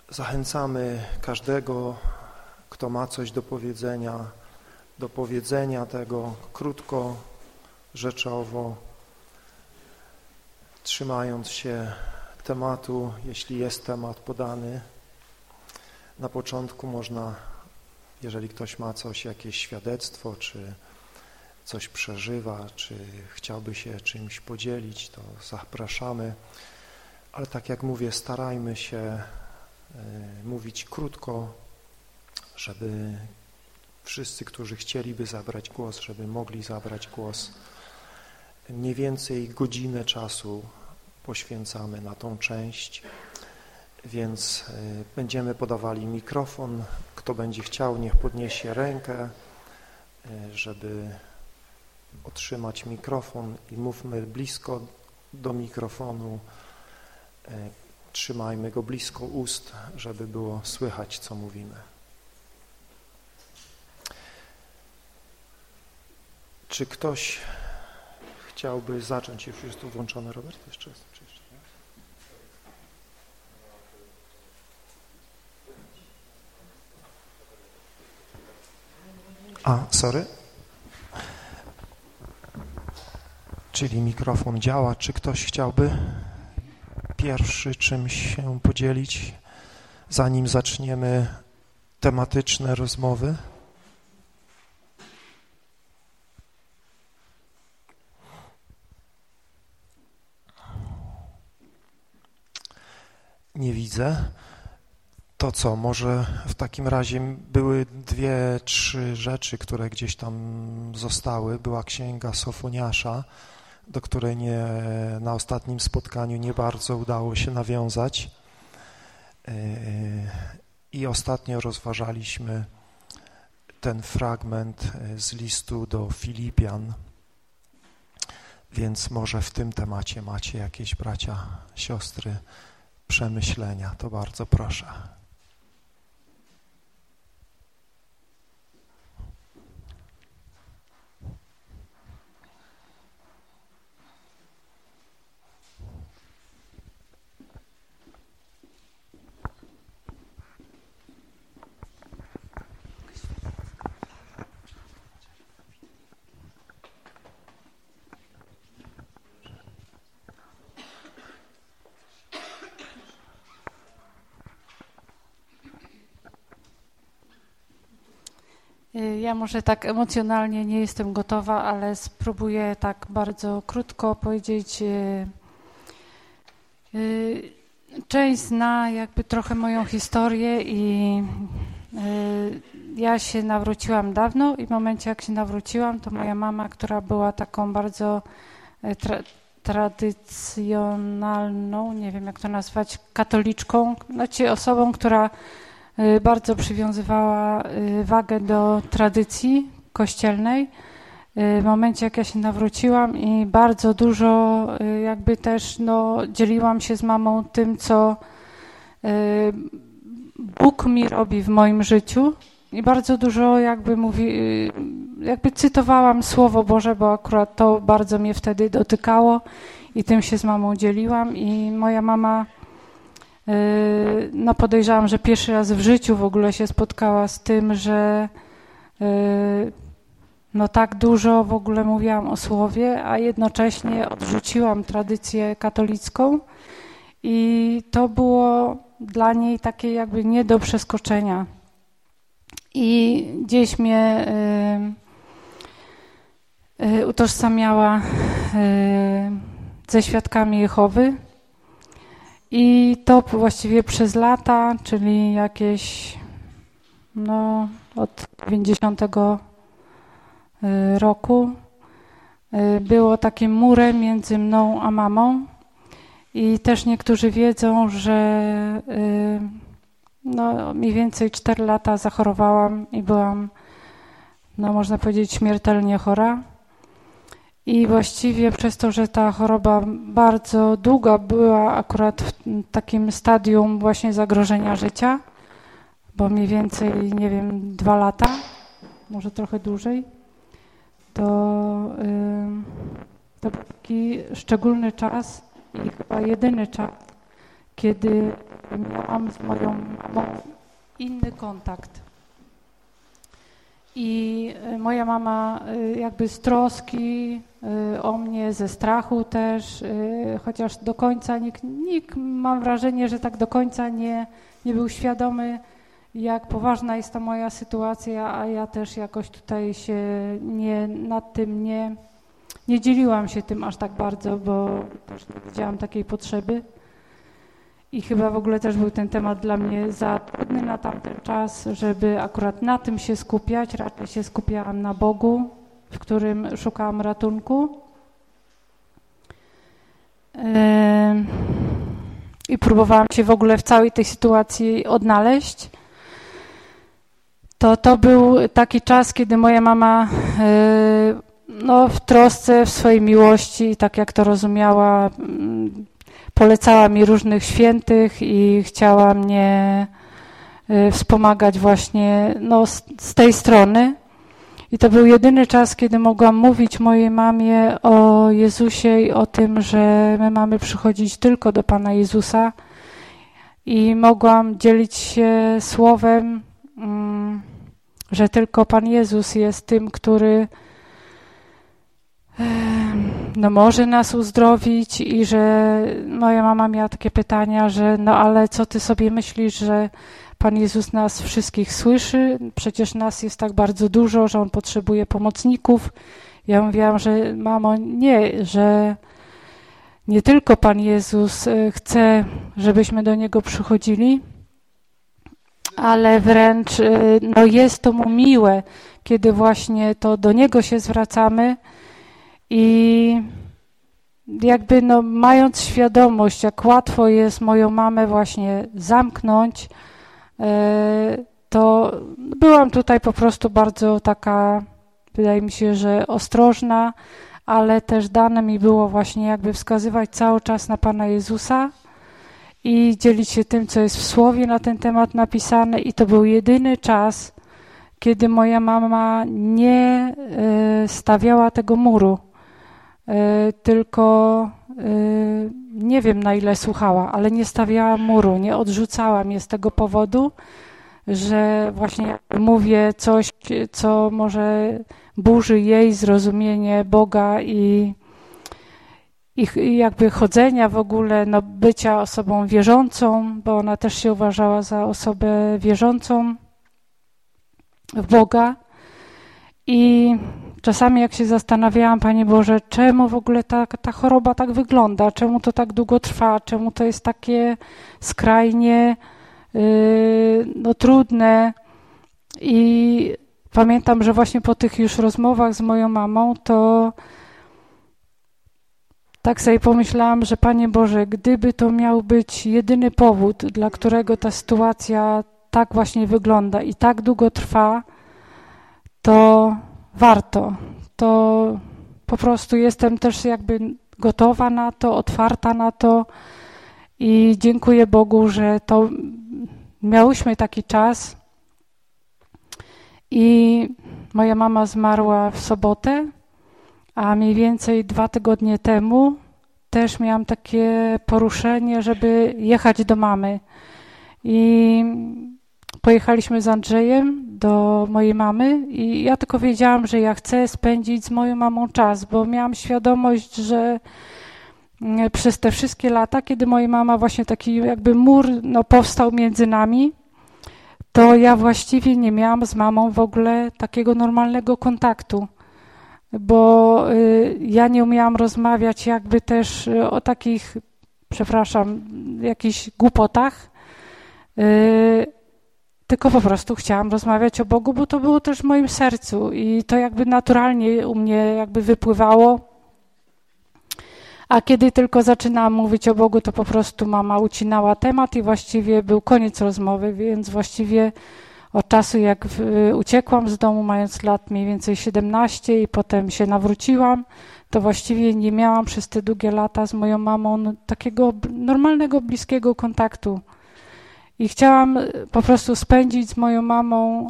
Zachęcamy każdego, kto ma coś do powiedzenia, do powiedzenia tego krótko, rzeczowo, trzymając się tematu, jeśli jest temat podany. Na początku można, jeżeli ktoś ma coś, jakieś świadectwo, czy coś przeżywa, czy chciałby się czymś podzielić, to zapraszamy. Ale tak jak mówię, starajmy się e, mówić krótko, żeby wszyscy, którzy chcieliby zabrać głos, żeby mogli zabrać głos. Mniej więcej godzinę czasu poświęcamy na tą część, więc e, będziemy podawali mikrofon. Kto będzie chciał, niech podniesie rękę, e, żeby otrzymać mikrofon i mówmy blisko do mikrofonu. E, trzymajmy go blisko ust, żeby było słychać, co mówimy. Czy ktoś chciałby zacząć? Już jest tu włączony, Robert? Jeszcze jest? A, sorry. Czyli mikrofon działa. Czy ktoś chciałby pierwszy czymś się podzielić, zanim zaczniemy tematyczne rozmowy? Nie widzę. To co, może w takim razie były dwie, trzy rzeczy, które gdzieś tam zostały. Była księga Sofoniasza, do której nie, na ostatnim spotkaniu nie bardzo udało się nawiązać. E, I ostatnio rozważaliśmy ten fragment e, z listu do Filipian, więc może w tym temacie macie jakieś bracia, siostry, przemyślenia, to bardzo proszę. Ja może tak emocjonalnie nie jestem gotowa, ale spróbuję tak bardzo krótko powiedzieć. Y, y, część zna jakby trochę moją historię i ja się nawróciłam dawno i w momencie jak się nawróciłam, to moja mama, która była taką bardzo tra tradycjonalną, nie wiem jak to nazwać, katoliczką, znaczy osobą, która Y, bardzo przywiązywała y, wagę do tradycji kościelnej. Y, w momencie, jak ja się nawróciłam i bardzo dużo jakby też no, dzieliłam się z mamą tym, co Bóg mi robi w moim życiu i bardzo dużo jakby mówi, jakby cytowałam Słowo Boże, bo akurat to bardzo mnie wtedy dotykało i tym się z mamą dzieliłam i moja mama no podejrzewam, że pierwszy raz w życiu w ogóle się spotkała z tym, że yy, no tak dużo w ogóle mówiłam o słowie, a jednocześnie odrzuciłam tradycję katolicką i to było dla niej takie jakby nie do przeskoczenia. I gdzieś mnie yy, utożsamiała ze świadkami Jehowy, i to właściwie przez lata, czyli jakieś no, od 90 y, roku y, było takim murem między mną a mamą. I też niektórzy wiedzą, że y, no, mniej więcej 4 lata zachorowałam i byłam, no, można powiedzieć, śmiertelnie chora. I właściwie przez to, że ta choroba bardzo długa była akurat w takim stadium właśnie zagrożenia życia, bo mniej więcej, nie wiem, dwa lata, może trochę dłużej, to, to był taki szczególny czas i chyba jedyny czas, kiedy miałam z moją mamą inny kontakt. I y, moja mama y, jakby z troski y, o mnie, ze strachu też, chociaż do końca nikt, nikt mam wrażenie, że tak do końca nie, nie był świadomy, jak poważna jest ta moja sytuacja, a ja też jakoś tutaj się nie, nad tym nie, nie dzieliłam się tym aż tak bardzo, bo też nie widziałam takiej potrzeby. I chyba w ogóle też był ten temat dla mnie za trudny na tamten czas, żeby akurat na tym się skupiać. Raczej się skupiałam na Bogu, w którym szukałam ratunku. I próbowałam się w ogóle w całej tej sytuacji odnaleźć. To to był taki czas, kiedy moja mama no, w trosce, w swojej miłości, tak jak to rozumiała, polecała mi różnych świętych i chciała mnie y, wspomagać właśnie no, z, z tej strony. I to był jedyny czas, kiedy mogłam mówić mojej mamie o Jezusie i o tym, że my mamy przychodzić tylko do Pana Jezusa. I mogłam dzielić się słowem, mm, że tylko Pan Jezus jest tym, który no może nas uzdrowić i że moja mama miała takie pytania, że no ale co ty sobie myślisz, że Pan Jezus nas wszystkich słyszy? Przecież nas jest tak bardzo dużo, że On potrzebuje pomocników. Ja mówiłam, że mamo, nie, że nie tylko Pan Jezus e, chce, żebyśmy do Niego przychodzili, ale wręcz e, no jest to mu miłe, kiedy właśnie to do Niego się zwracamy, i jakby no, mając świadomość, jak łatwo jest moją mamę właśnie zamknąć, e, to byłam tutaj po prostu bardzo taka, wydaje mi się, że ostrożna, ale też dane mi było właśnie jakby wskazywać cały czas na Pana Jezusa i dzielić się tym, co jest w Słowie na ten temat napisane. I to był jedyny czas, kiedy moja mama nie e, stawiała tego muru tylko e, nie wiem na ile słuchała, ale nie stawiała muru, nie odrzucała mnie z tego powodu, że właśnie mówię coś, co może burzy jej zrozumienie Boga i, i jakby chodzenia w ogóle, no bycia osobą wierzącą, bo ona też się uważała za osobę wierzącą w Boga. I czasami jak się zastanawiałam, Panie Boże, czemu w ogóle ta, ta choroba tak wygląda, czemu to tak długo trwa, czemu to jest takie skrajnie yy, no, trudne. I pamiętam, że właśnie po tych już rozmowach z moją mamą, to tak sobie pomyślałam, że Panie Boże, gdyby to miał być jedyny powód, dla którego ta sytuacja tak właśnie wygląda i tak długo trwa, to warto. To po prostu jestem też jakby gotowa na to, otwarta na to i dziękuję Bogu, że to miałyśmy taki czas. I moja mama zmarła w sobotę, a mniej więcej dwa tygodnie temu też miałam takie poruszenie, żeby jechać do mamy. I pojechaliśmy z Andrzejem do mojej mamy i ja tylko wiedziałam, że ja chcę spędzić z moją mamą czas, bo miałam świadomość, że mm, przez te wszystkie lata, kiedy moja mama właśnie taki jakby mur no, powstał między nami, to ja właściwie nie miałam z mamą w ogóle takiego normalnego kontaktu, bo y, ja nie umiałam rozmawiać jakby też y, o takich, przepraszam, jakichś głupotach, y, tylko po prostu chciałam rozmawiać o Bogu, bo to było też w moim sercu i to jakby naturalnie u mnie jakby wypływało. A kiedy tylko zaczynałam mówić o Bogu, to po prostu mama ucinała temat i właściwie był koniec rozmowy, więc właściwie od czasu jak uciekłam z domu, mając lat mniej więcej 17 i potem się nawróciłam, to właściwie nie miałam przez te długie lata z moją mamą takiego normalnego, bliskiego kontaktu. I chciałam y, po prostu spędzić z moją mamą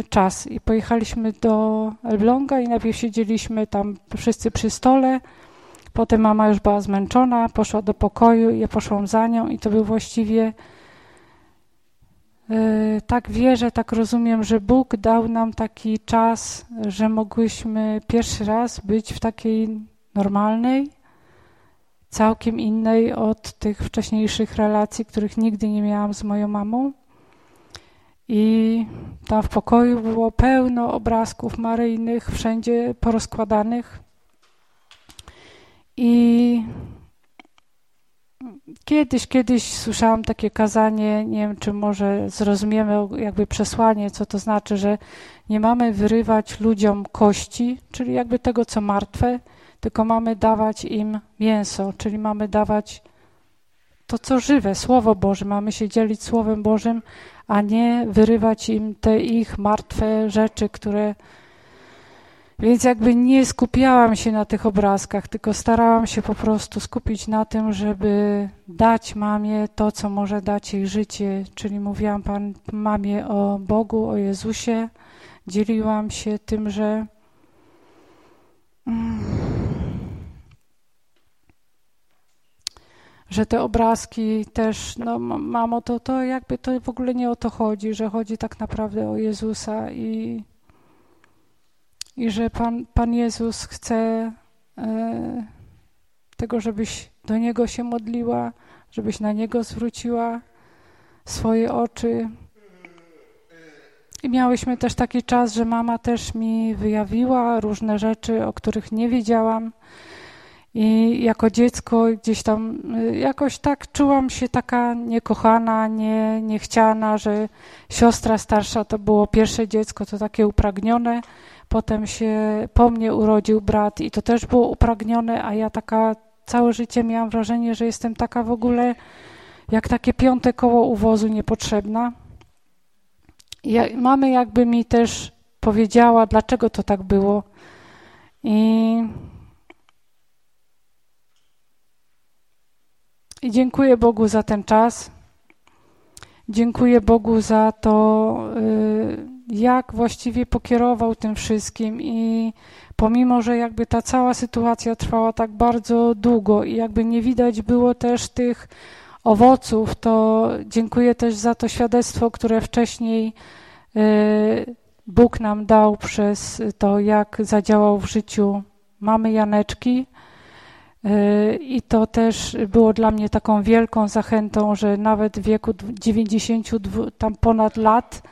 y, czas. I pojechaliśmy do Elbląga i najpierw siedzieliśmy tam wszyscy przy stole. Potem mama już była zmęczona, poszła do pokoju, ja poszłam za nią i to był właściwie y, tak wierzę, tak rozumiem, że Bóg dał nam taki czas, że mogłyśmy pierwszy raz być w takiej normalnej, całkiem innej od tych wcześniejszych relacji, których nigdy nie miałam z moją mamą. I tam w pokoju było pełno obrazków maryjnych, wszędzie porozkładanych. I kiedyś, kiedyś słyszałam takie kazanie, nie wiem, czy może zrozumiemy jakby przesłanie, co to znaczy, że nie mamy wyrywać ludziom kości, czyli jakby tego, co martwe, tylko mamy dawać im mięso, czyli mamy dawać to, co żywe, Słowo Boże. Mamy się dzielić Słowem Bożym, a nie wyrywać im te ich martwe rzeczy, które. Więc jakby nie skupiałam się na tych obrazkach, tylko starałam się po prostu skupić na tym, żeby dać mamie to, co może dać jej życie. Czyli mówiłam pan, mamie o Bogu, o Jezusie, dzieliłam się tym, że. Mm, że te obrazki też, no mamo, to, to jakby to w ogóle nie o to chodzi, że chodzi tak naprawdę o Jezusa i, i że Pan, Pan Jezus chce e, tego, żebyś do Niego się modliła, żebyś na Niego zwróciła swoje oczy. I miałyśmy też taki czas, że mama też mi wyjawiła różne rzeczy, o których nie wiedziałam i jako dziecko gdzieś tam y, jakoś tak czułam się taka niekochana, nie, niechciana, że siostra starsza to było pierwsze dziecko, to takie upragnione. Potem się po mnie urodził brat i to też było upragnione, a ja taka całe życie miałam wrażenie, że jestem taka w ogóle jak takie piąte koło uwozu niepotrzebna. I mamy jakby mi też powiedziała, dlaczego to tak było. I I dziękuję Bogu za ten czas. Dziękuję Bogu za to, y, jak właściwie pokierował tym wszystkim. I pomimo, że jakby ta cała sytuacja trwała tak bardzo długo i jakby nie widać było też tych owoców, to dziękuję też za to świadectwo, które wcześniej y, Bóg nam dał przez to, jak zadziałał w życiu. Mamy Janeczki, i to też było dla mnie taką wielką zachętą, że nawet w wieku 90 tam ponad lat,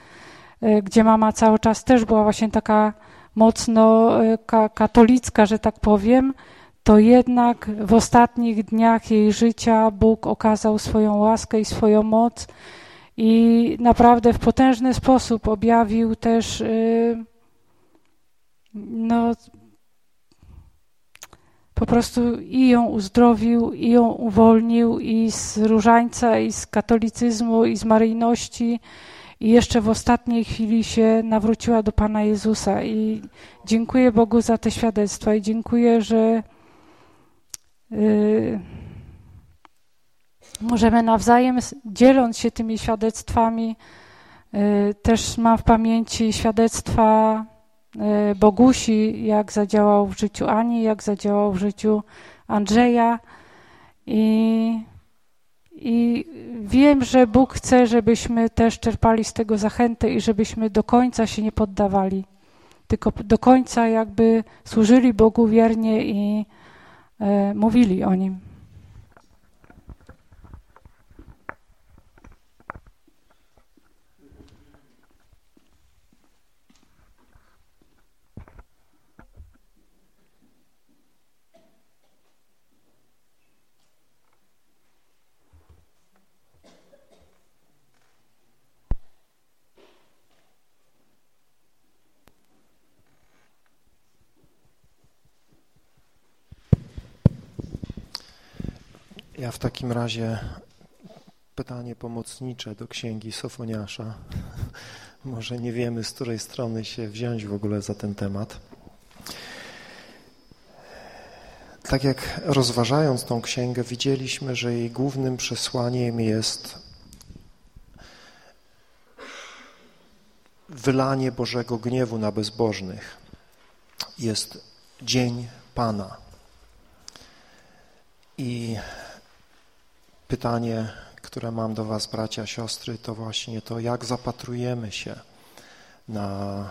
e, gdzie mama cały czas też była właśnie taka mocno e, ka katolicka, że tak powiem, to jednak w ostatnich dniach jej życia Bóg okazał swoją łaskę i swoją moc i naprawdę w potężny sposób objawił też no po prostu i ją uzdrowił, i ją uwolnił i z różańca, i z katolicyzmu, i z maryjności. I jeszcze w ostatniej chwili się nawróciła do Pana Jezusa. I dziękuję Bogu za te świadectwa. I dziękuję, że yy, możemy nawzajem, dzieląc się tymi świadectwami, yy, też mam w pamięci świadectwa Bogusi, jak zadziałał w życiu Ani, jak zadziałał w życiu Andrzeja i i wiem, że Bóg chce, żebyśmy też czerpali z tego zachętę i żebyśmy do końca się nie poddawali, tylko do końca jakby służyli Bogu wiernie i e, mówili o Nim. Ja w takim razie pytanie pomocnicze do księgi Sofoniasza. [LAUGHS] Może nie wiemy, z której strony się wziąć w ogóle za ten temat. Tak jak rozważając tą księgę, widzieliśmy, że jej głównym przesłaniem jest wylanie Bożego gniewu na bezbożnych. Jest dzień Pana. I Pytanie, które mam do Was, bracia, siostry, to właśnie to, jak zapatrujemy się na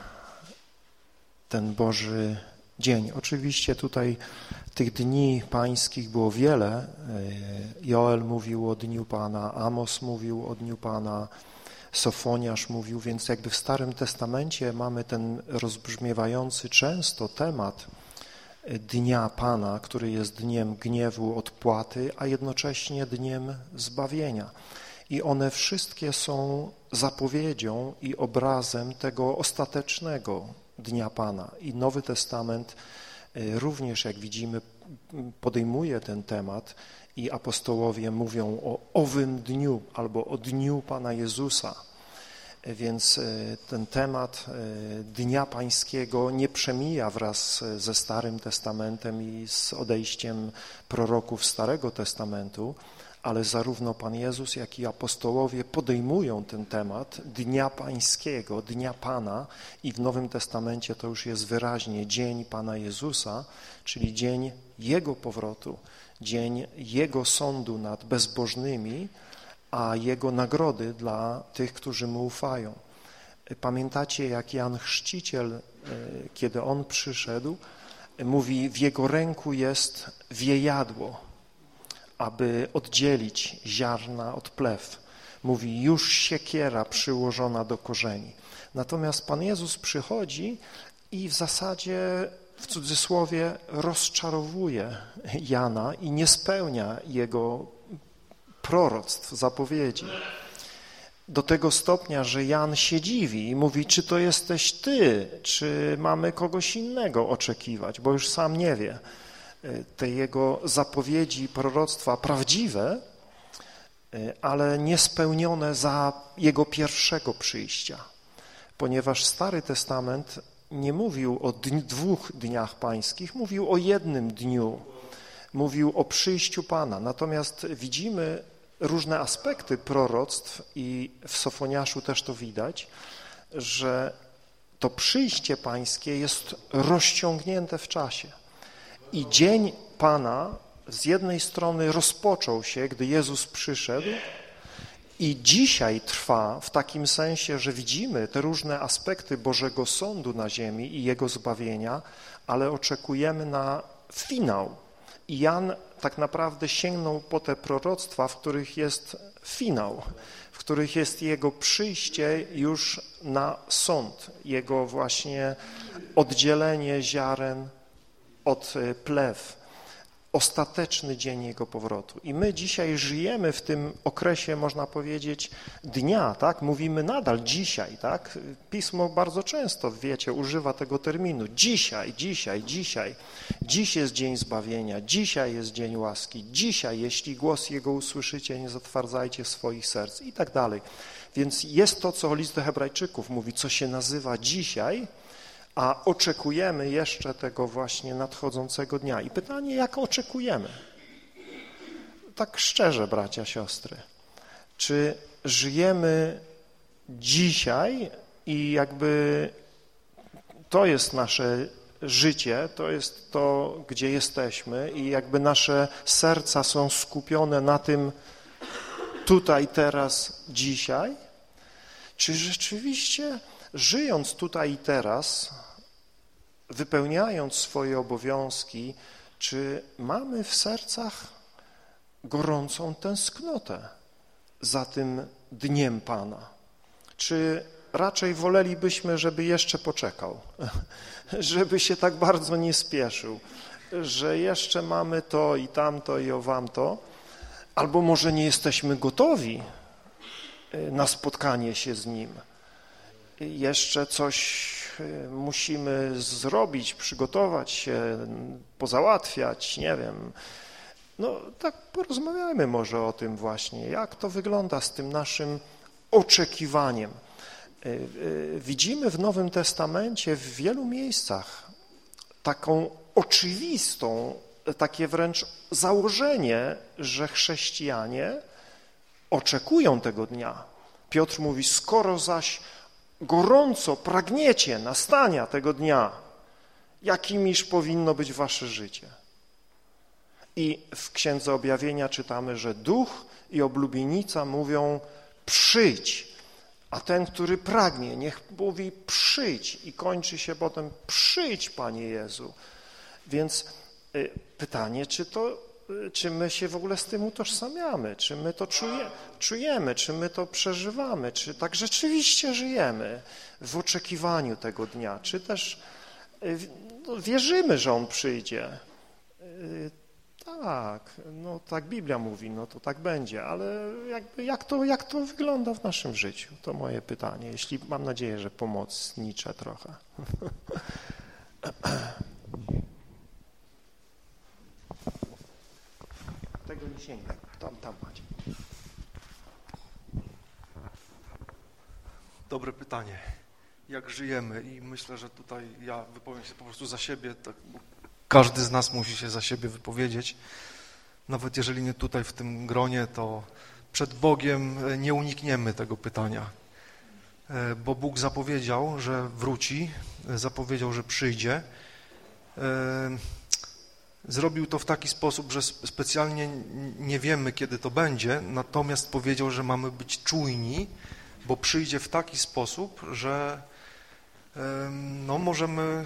ten Boży dzień. Oczywiście tutaj tych dni pańskich było wiele. Joel mówił o Dniu Pana, Amos mówił o Dniu Pana, Sofoniasz mówił, więc jakby w Starym Testamencie mamy ten rozbrzmiewający często temat dnia Pana, który jest dniem gniewu, odpłaty, a jednocześnie dniem zbawienia. I one wszystkie są zapowiedzią i obrazem tego ostatecznego dnia Pana. I Nowy Testament y, również, jak widzimy, podejmuje ten temat i apostołowie mówią o owym dniu albo o dniu Pana Jezusa więc e, ten temat e, Dnia Pańskiego nie przemija wraz ze Starym Testamentem i z odejściem proroków Starego Testamentu, ale zarówno Pan Jezus, jak i apostołowie podejmują ten temat Dnia Pańskiego, Dnia Pana i w Nowym Testamencie to już jest wyraźnie Dzień Pana Jezusa, czyli dzień Jego powrotu, dzień Jego sądu nad bezbożnymi, a Jego nagrody dla tych, którzy Mu ufają. Pamiętacie, jak Jan Chrzciciel, e, kiedy On przyszedł, mówi, w Jego ręku jest wiejadło, aby oddzielić ziarna od plew. Mówi, już siekiera przyłożona do korzeni. Natomiast Pan Jezus przychodzi i w zasadzie w cudzysłowie rozczarowuje Jana i nie spełnia jego proroctw, zapowiedzi. Do tego stopnia, że Jan się dziwi i mówi, czy to jesteś ty, czy mamy kogoś innego oczekiwać, bo już sam nie wie. Te jego zapowiedzi, proroctwa prawdziwe, ale niespełnione za jego pierwszego przyjścia, ponieważ Stary Testament nie mówił o dwóch dniach pańskich, mówił o jednym dniu, mówił o przyjściu Pana. Natomiast widzimy różne aspekty proroctw i w Sofoniaszu też to widać, że to przyjście pańskie jest rozciągnięte w czasie. I dzień Pana z jednej strony rozpoczął się, gdy Jezus przyszedł i dzisiaj trwa w takim sensie, że widzimy te różne aspekty Bożego Sądu na ziemi i Jego zbawienia, ale oczekujemy na finał I Jan tak naprawdę sięgnął po te proroctwa, w których jest finał, w których jest Jego przyjście już na sąd, Jego właśnie oddzielenie ziaren od e, plew, ostateczny dzień Jego powrotu. I my dzisiaj żyjemy w tym okresie, można powiedzieć, dnia, tak? Mówimy nadal dzisiaj, tak? Pismo bardzo często, wiecie, używa tego terminu. Dzisiaj, dzisiaj, dzisiaj. Dziś jest dzień zbawienia, dzisiaj jest dzień łaski, dzisiaj, jeśli głos Jego usłyszycie, nie zatwardzajcie swoich serc i tak dalej. Więc jest to, co list do hebrajczyków mówi, co się nazywa dzisiaj, a oczekujemy jeszcze tego właśnie nadchodzącego dnia. I pytanie, jak oczekujemy? Tak szczerze, bracia, siostry, czy żyjemy dzisiaj i jakby to jest nasze życie, to jest to, gdzie jesteśmy i jakby nasze serca są skupione na tym tutaj, teraz, dzisiaj? Czy rzeczywiście żyjąc tutaj i teraz wypełniając swoje obowiązki, czy mamy w sercach gorącą tęsknotę za tym dniem Pana? Czy raczej wolelibyśmy, żeby jeszcze poczekał, [LAUGHS] żeby się tak bardzo nie spieszył, że jeszcze mamy to i tamto i owamto, albo może nie jesteśmy gotowi y, na spotkanie się z Nim. Jeszcze coś Y, musimy zrobić, przygotować się, pozałatwiać, nie wiem. No tak porozmawiajmy może o tym właśnie, jak to wygląda z tym naszym oczekiwaniem. Y, y, widzimy w Nowym Testamencie w wielu miejscach taką oczywistą, takie wręcz założenie, że chrześcijanie oczekują tego dnia. Piotr mówi, skoro zaś gorąco pragniecie nastania tego dnia, jakimiż powinno być wasze życie. I w Księdze Objawienia czytamy, że duch i oblubienica mówią przyjdź, a ten, który pragnie, niech mówi przyjdź i kończy się potem przyjdź, Panie Jezu. Więc y, pytanie, czy to czy my się w ogóle z tym utożsamiamy, czy my to czuje, czujemy, czy my to przeżywamy, czy tak rzeczywiście żyjemy w oczekiwaniu tego dnia, czy też y, no, wierzymy, że On przyjdzie. Y, tak, no tak Biblia mówi, no to tak będzie, ale jakby jak, to, jak to wygląda w naszym życiu? To moje pytanie, jeśli mam nadzieję, że pomocnicze trochę. [LAUGHS] tego nie sięgam. Tam, tam macie. Dobre pytanie. Jak żyjemy? I myślę, że tutaj ja wypowiem się po prostu za siebie. Tak, każdy z nas musi się za siebie wypowiedzieć. Nawet jeżeli nie tutaj w tym gronie, to przed Bogiem nie unikniemy tego pytania. E, bo Bóg zapowiedział, że wróci, zapowiedział, że przyjdzie. Zrobił to w taki sposób, że specjalnie nie wiemy, kiedy to będzie, natomiast powiedział, że mamy być czujni, bo przyjdzie w taki sposób, że no, możemy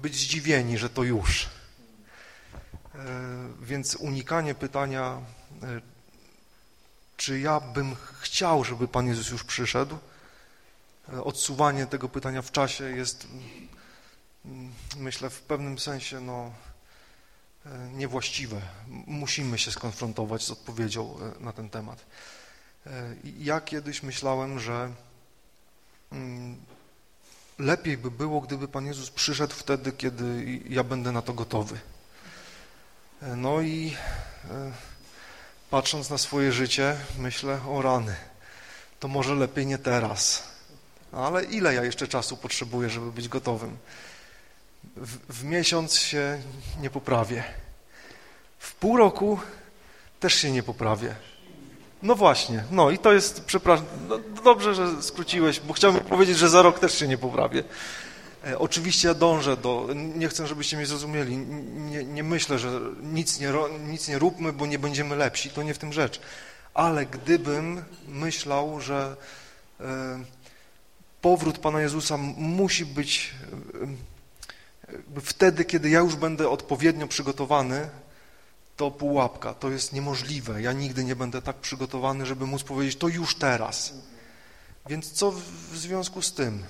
być zdziwieni, że to już. E, więc unikanie pytania, e, czy ja bym chciał, żeby Pan Jezus już przyszedł, e, odsuwanie tego pytania w czasie jest myślę, w pewnym sensie no, e, niewłaściwe. Musimy się skonfrontować z odpowiedzią e, na ten temat. E, ja kiedyś myślałem, że mm, lepiej by było, gdyby Pan Jezus przyszedł wtedy, kiedy ja będę na to gotowy. No i patrząc na swoje życie, myślę, o rany, to może lepiej nie teraz. Ale ile ja jeszcze czasu potrzebuję, żeby być gotowym? W, w miesiąc się nie poprawię. W pół roku też się nie poprawię. No właśnie, no i to jest, przepraszam, no dobrze, że skróciłeś, bo chciałbym powiedzieć, że za rok też się nie poprawię. E, oczywiście ja dążę do, nie chcę, żebyście mnie zrozumieli, nie, nie myślę, że nic nie, nic nie róbmy, bo nie będziemy lepsi, to nie w tym rzecz. Ale gdybym myślał, że e, powrót Pana Jezusa musi być Wtedy, kiedy ja już będę odpowiednio przygotowany, to pułapka, to jest niemożliwe. Ja nigdy nie będę tak przygotowany, żeby móc powiedzieć, to już teraz. Więc co w związku z tym?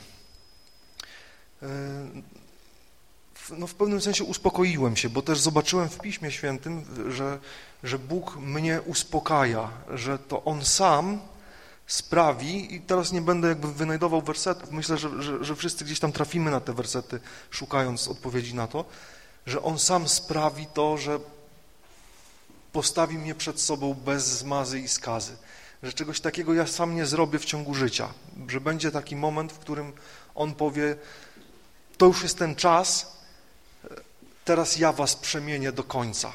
E, no w pewnym sensie uspokoiłem się, bo też zobaczyłem w Piśmie Świętym, że, że Bóg mnie uspokaja, że to On sam sprawi i teraz nie będę jakby wynajdował wersetów, myślę, że, że, że wszyscy gdzieś tam trafimy na te wersety, szukając odpowiedzi na to, że On sam sprawi to, że postawi mnie przed sobą bez zmazy i skazy, że czegoś takiego ja sam nie zrobię w ciągu życia, że będzie taki moment, w którym On powie, to już jest ten czas, teraz ja was przemienię do końca.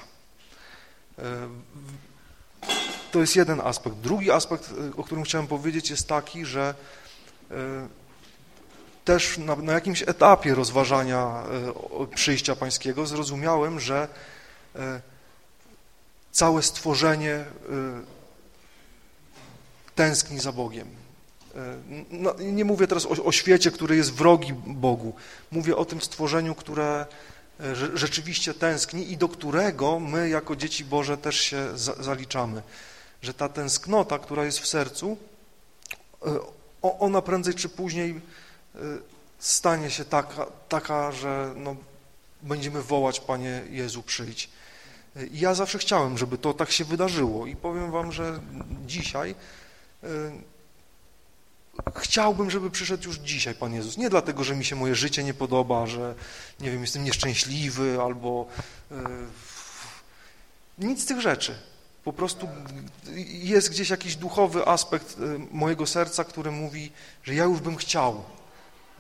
E, to jest jeden aspekt. Drugi aspekt, e, o którym chciałem powiedzieć, jest taki, że e, też na, na jakimś etapie rozważania przyjścia pańskiego zrozumiałem, że całe stworzenie tęskni za Bogiem. No, nie mówię teraz o, o, świecie, który jest wrogi Bogu. Mówię o tym stworzeniu, które rzeczywiście tęskni i do którego my jako dzieci Boże też się zaliczamy. Że ta tęsknota, która jest w sercu, e, ona prędzej czy później e, stanie się taka, taka że no, będziemy wołać, Panie Jezu, przyjdź. I ja zawsze chciałem, żeby to tak się wydarzyło i powiem wam, że dzisiaj e, chciałbym, żeby przyszedł już dzisiaj Pan Jezus. Nie dlatego, że mi się moje życie nie podoba, że nie wiem, jestem nieszczęśliwy albo nic z tych rzeczy. Po prostu jest gdzieś jakiś duchowy aspekt e, mojego serca, który mówi, że ja już bym chciał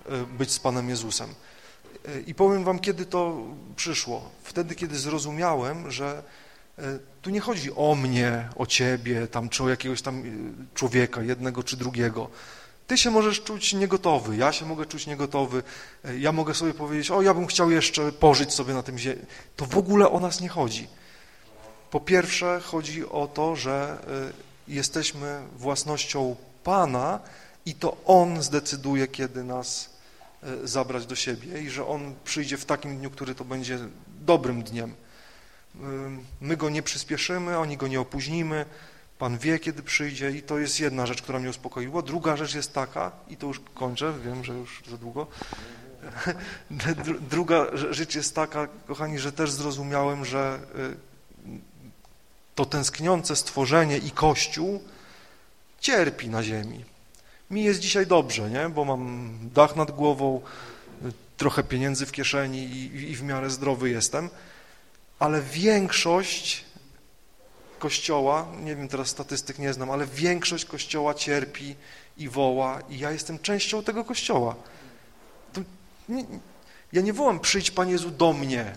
e, być z Panem Jezusem. I powiem wam, kiedy to przyszło. Wtedy, kiedy zrozumiałem, że tu nie chodzi o mnie, o ciebie, tam, czy o jakiegoś tam człowieka, jednego czy drugiego, ty się możesz czuć niegotowy, ja się mogę czuć niegotowy, ja mogę sobie powiedzieć, o ja bym chciał jeszcze pożyć sobie na tym ziemi. To w ogóle o nas nie chodzi. Po pierwsze chodzi o to, że y, jesteśmy własnością Pana i to On zdecyduje, kiedy nas y, zabrać do siebie i że On przyjdzie w takim dniu, który to będzie dobrym dniem. Y, my Go nie przyspieszymy, oni Go nie opóźnimy, Pan wie, kiedy przyjdzie i to jest jedna rzecz, która mnie uspokoiła. Druga rzecz jest taka, i to już kończę, wiem, że już za długo. [LAUGHS] Druga rzecz jest taka, kochani, że też zrozumiałem, że to tęskniące stworzenie i Kościół cierpi na ziemi. Mi jest dzisiaj dobrze, nie? bo mam dach nad głową, trochę pieniędzy w kieszeni i, i w miarę zdrowy jestem, ale większość Kościoła, nie wiem teraz statystyk nie znam, ale większość Kościoła cierpi i woła i ja jestem częścią tego Kościoła. Nie, ja nie wołam przyjdź Panie Jezu do mnie.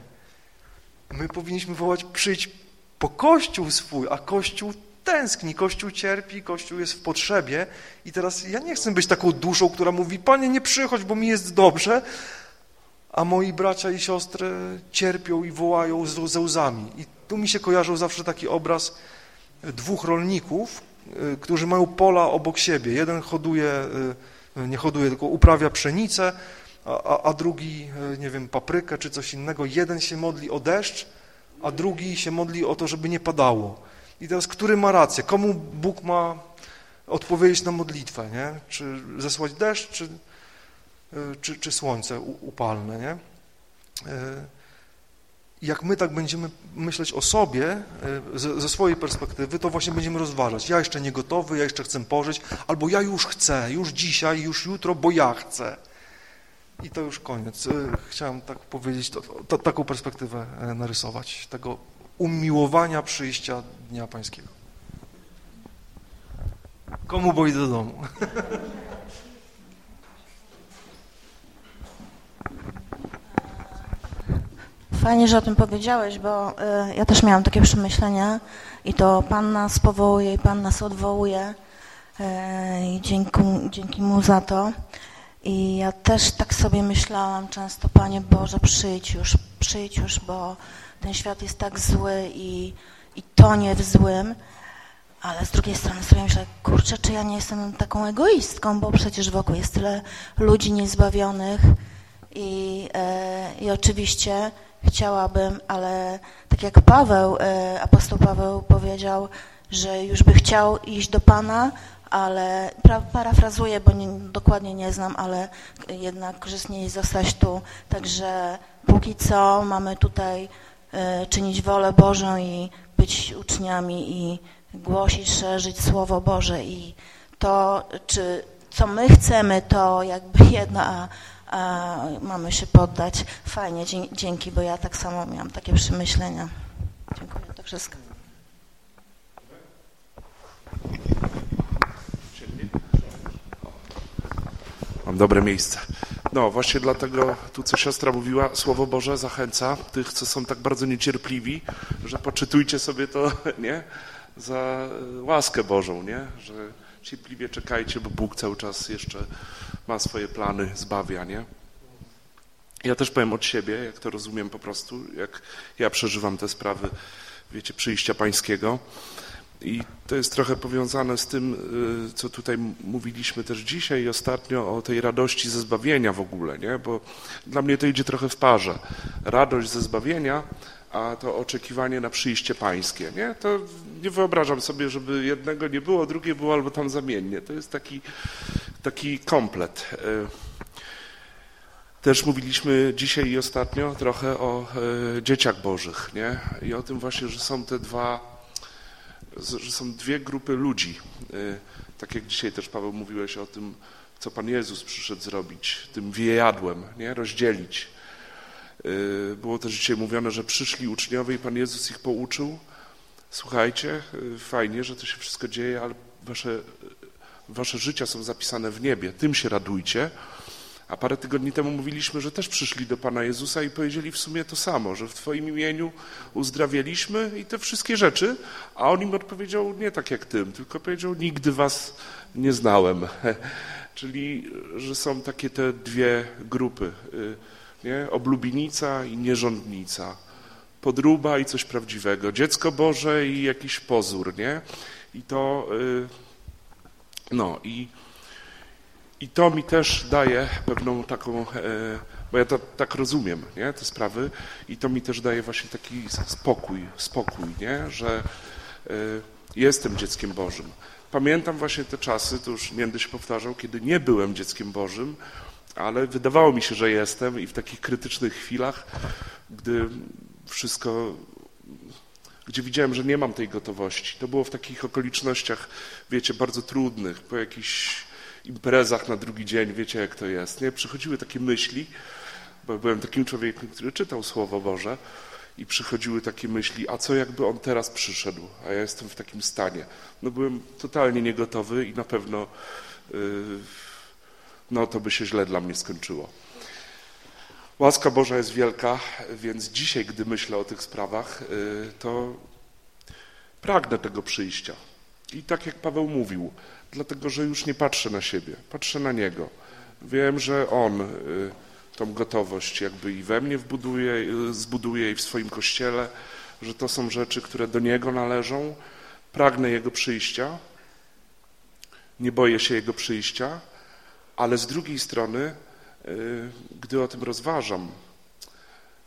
My powinniśmy wołać przyjdź po Kościół swój, a Kościół tęskni, Kościół cierpi, Kościół jest w potrzebie i teraz ja nie chcę być taką duszą, która mówi Panie nie przychodź, bo mi jest dobrze, a moi bracia i siostry cierpią i wołają ze łzami. I tu mi się kojarzył zawsze taki obraz dwóch rolników, y, którzy mają pola obok siebie. Jeden hoduje, y, nie hoduje, tylko uprawia pszenicę, a, a drugi, y, nie wiem, paprykę czy coś innego. Jeden się modli o deszcz, a drugi się modli o to, żeby nie padało. I teraz, który ma rację? Komu Bóg ma odpowiedzieć na modlitwę, nie? Czy zesłać deszcz, czy, czy, czy słońce upalne, nie? jak my tak będziemy myśleć o sobie e, ze, ze, swojej perspektywy, to właśnie będziemy rozważać. Ja jeszcze nie gotowy, ja jeszcze chcę pożyć, albo ja już chcę, już dzisiaj, już jutro, bo ja chcę. I to już koniec. E, chciałem tak powiedzieć, to, to, taką perspektywę e, narysować, tego umiłowania przyjścia Dnia Pańskiego. Komu boi do domu? [LAUGHS] Fajnie, że o tym powiedziałeś, bo y, ja też miałam takie przemyślenia i to Pan nas powołuje i Pan nas odwołuje y, i dzięki Mu za to. I ja też tak sobie myślałam często, Panie Boże, przyjdź już, przyjdź już, bo ten świat jest tak zły i, i tonie w złym, ale z drugiej strony sobie myślę, kurczę, czy ja nie jestem taką egoistką, bo przecież wokół jest tyle ludzi niezbawionych, I, i oczywiście chciałabym, ale tak jak Paweł, apostoł Paweł powiedział, że już by chciał iść do Pana, ale parafrazuję, bo nie, dokładnie nie znam, ale jednak korzystniej zostać tu. Także póki co mamy tutaj y, czynić wolę Bożą i być uczniami i głosić, szerzyć Słowo Boże i to, czy co my chcemy, to jakby [LAUGHS] jedno, a, a mamy się poddać. Fajnie, dzięki, bo ja tak samo miałam takie przemyślenia. Dziękuję, to wszystko. Mam dobre miejsce. No właśnie dlatego tu, co siostra mówiła, Słowo Boże zachęca tych, co są tak bardzo niecierpliwi, że poczytujcie sobie to, [LAUGHS] nie? Za łaskę Bożą, nie? Że cierpliwie czekajcie, bo Bóg cały czas jeszcze ma swoje plany, zbawia, nie? Ja też powiem od siebie, jak to rozumiem po prostu, jak ja przeżywam te sprawy, wiecie, przyjścia pańskiego. I to jest trochę powiązane z tym, y, co tutaj mówiliśmy też dzisiaj i ostatnio o tej radości ze zbawienia w ogóle, nie? bo dla mnie to idzie trochę w parze. Radość ze zbawienia, a to oczekiwanie na przyjście pańskie. Nie? To nie wyobrażam sobie, żeby jednego nie było, drugie było albo tam zamiennie. To jest taki, taki komplet. Y, też mówiliśmy dzisiaj i ostatnio trochę o y, dzieciach bożych nie? i o tym właśnie, że są te dwa że są dwie grupy ludzi. Y, tak jak dzisiaj też Paweł mówiłeś o tym, co Pan Jezus przyszedł zrobić, tym wiejadłem, nie? rozdzielić. Y, było też dzisiaj mówione, że przyszli uczniowie i Pan Jezus ich pouczył. Słuchajcie, y, fajnie, że to się wszystko dzieje, ale wasze, wasze życia są zapisane w niebie. Tym się radujcie. A parę tygodni temu mówiliśmy, że też przyszli do Pana Jezusa i powiedzieli w sumie to samo, że w Twoim imieniu uzdrawialiśmy i te wszystkie rzeczy, a On im odpowiedział nie tak jak Tym, tylko powiedział nigdy Was nie znałem. [LAUGHS] Czyli, że są takie te dwie grupy, y, nie? oblubienica i nierządnica, podruba i coś prawdziwego, dziecko Boże i jakiś pozór, nie? I to, y, no i i to mi też daje pewną taką, e, bo ja to tak rozumiem, nie, te sprawy, i to mi też daje właśnie taki spokój, spokój, nie, że e, jestem dzieckiem Bożym. Pamiętam właśnie te czasy, to już nie będę się powtarzał, kiedy nie byłem dzieckiem Bożym, ale wydawało mi się, że jestem i w takich krytycznych chwilach, gdy wszystko, gdzie widziałem, że nie mam tej gotowości, to było w takich okolicznościach, wiecie, bardzo trudnych, po jakichś imprezach na drugi dzień, wiecie jak to jest, nie? Przychodziły takie myśli, bo byłem takim człowiekiem, który czytał Słowo Boże i przychodziły takie myśli, a co jakby on teraz przyszedł, a ja jestem w takim stanie. No byłem totalnie niegotowy i na pewno yy, no to by się źle dla mnie skończyło. Łaska Boża jest wielka, więc dzisiaj, gdy myślę o tych sprawach, yy, to pragnę tego przyjścia. I tak jak Paweł mówił, dlatego że już nie patrzę na siebie, patrzę na Niego. Wiem, że On y, tą gotowość jakby i we mnie wbuduje, y, zbuduje i w swoim Kościele, że to są rzeczy, które do Niego należą. Pragnę Jego przyjścia, nie boję się Jego przyjścia, ale z drugiej strony, y, gdy o tym rozważam,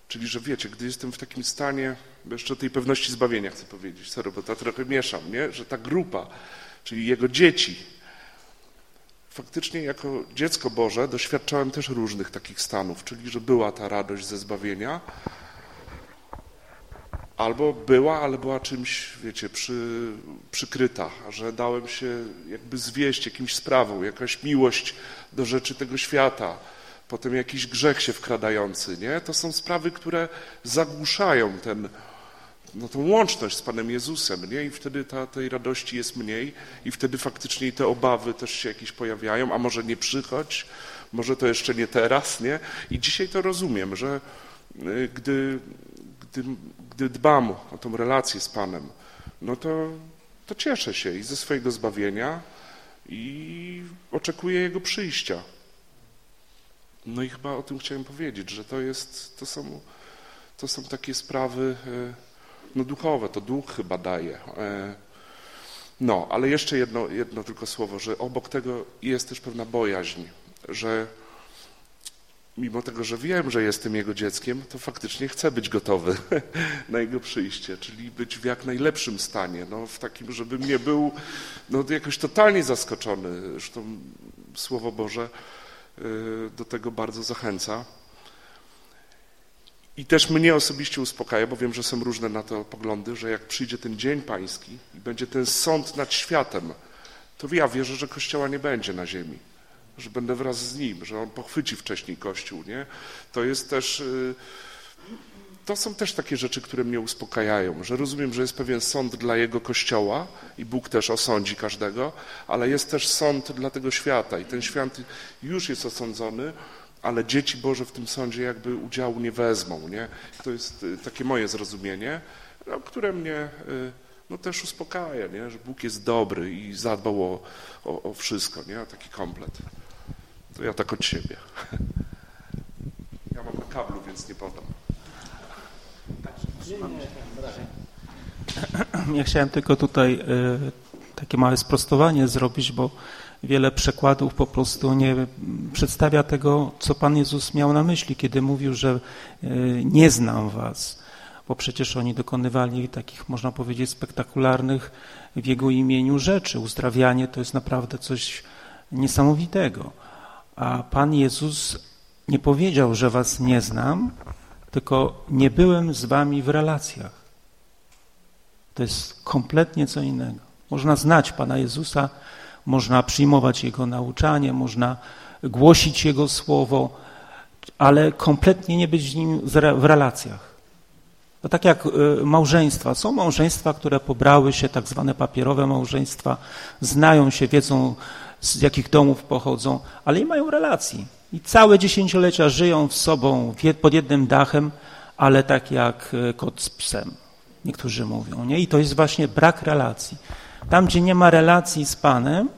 czyli że wiecie, gdy jestem w takim stanie, jeszcze tej pewności zbawienia chcę powiedzieć, sorry, bo to trochę mieszam, nie? że ta grupa, czyli jego dzieci. Faktycznie jako dziecko Boże doświadczałem też różnych takich stanów, czyli że była ta radość ze zbawienia, albo była, ale była czymś, wiecie, przy, przykryta, że dałem się jakby zwieść jakimś sprawom, jakaś miłość do rzeczy tego świata, potem jakiś grzech się wkradający, nie? To są sprawy, które zagłuszają ten, no, tą łączność z Panem Jezusem, nie? I wtedy ta, tej radości jest mniej i wtedy faktycznie te obawy też się jakieś pojawiają, a może nie przychodź, może to jeszcze nie teraz, nie? I dzisiaj to rozumiem, że y, gdy, gdy, gdy dbam o tą relację z Panem, no to, to cieszę się i ze swojego zbawienia i oczekuję Jego przyjścia. No i chyba o tym chciałem powiedzieć, że to jest, to są, to są takie sprawy, y, no duchowe, to duch chyba daje. E, no, ale jeszcze jedno, jedno tylko słowo, że obok tego jest też pewna bojaźń, że mimo tego, że wiem, że jestem Jego dzieckiem, to faktycznie chcę być gotowy [LAUGHS] na Jego przyjście, czyli być w jak najlepszym stanie, no, w takim, żebym nie był no, jakoś totalnie zaskoczony. Zresztą Słowo Boże y, do tego bardzo zachęca. I też mnie osobiście uspokaja, bo wiem, że są różne na to poglądy, że jak przyjdzie ten dzień pański i będzie ten sąd nad światem, to ja wierzę, że Kościoła nie będzie na ziemi że będę wraz z Nim, że On pochwyci wcześniej Kościół, nie? To jest też, y, to są też takie rzeczy, które mnie uspokajają, że rozumiem, że jest pewien sąd dla Jego Kościoła i Bóg też osądzi każdego, ale jest też sąd dla tego świata i ten świat już jest osądzony, ale dzieci Boże w tym sądzie jakby udziału nie wezmą, nie? To jest y, takie moje zrozumienie, no, które mnie y, no też uspokaja, nie? że Bóg jest dobry i zadbał o, o, o wszystko, nie? taki komplet. To ja tak od siebie. Ja mam na kablu, więc nie podam. Ja chciałem tylko tutaj e, takie małe sprostowanie zrobić, bo wiele przekładów po prostu nie przedstawia tego, co Pan Jezus miał na myśli, kiedy mówił, że e, nie znam was, bo przecież oni dokonywali takich, można powiedzieć, spektakularnych w Jego imieniu rzeczy. Uzdrawianie to jest naprawdę coś niesamowitego. A Pan Jezus nie powiedział, że was nie znam, tylko nie byłem z wami w relacjach. To jest kompletnie co innego. Można znać Pana Jezusa, można przyjmować Jego nauczanie, można głosić Jego słowo, ale kompletnie nie być z Nim w relacjach. To tak jak y, małżeństwa. Są małżeństwa, które pobrały się, tak zwane papierowe małżeństwa, znają się, wiedzą z jakich domów pochodzą, ale nie mają relacji. I całe dziesięciolecia żyją z sobą pod jednym dachem, ale tak jak e, kot z psem, niektórzy mówią. Nie? I to jest właśnie brak relacji. Tam, gdzie nie ma relacji z Panem,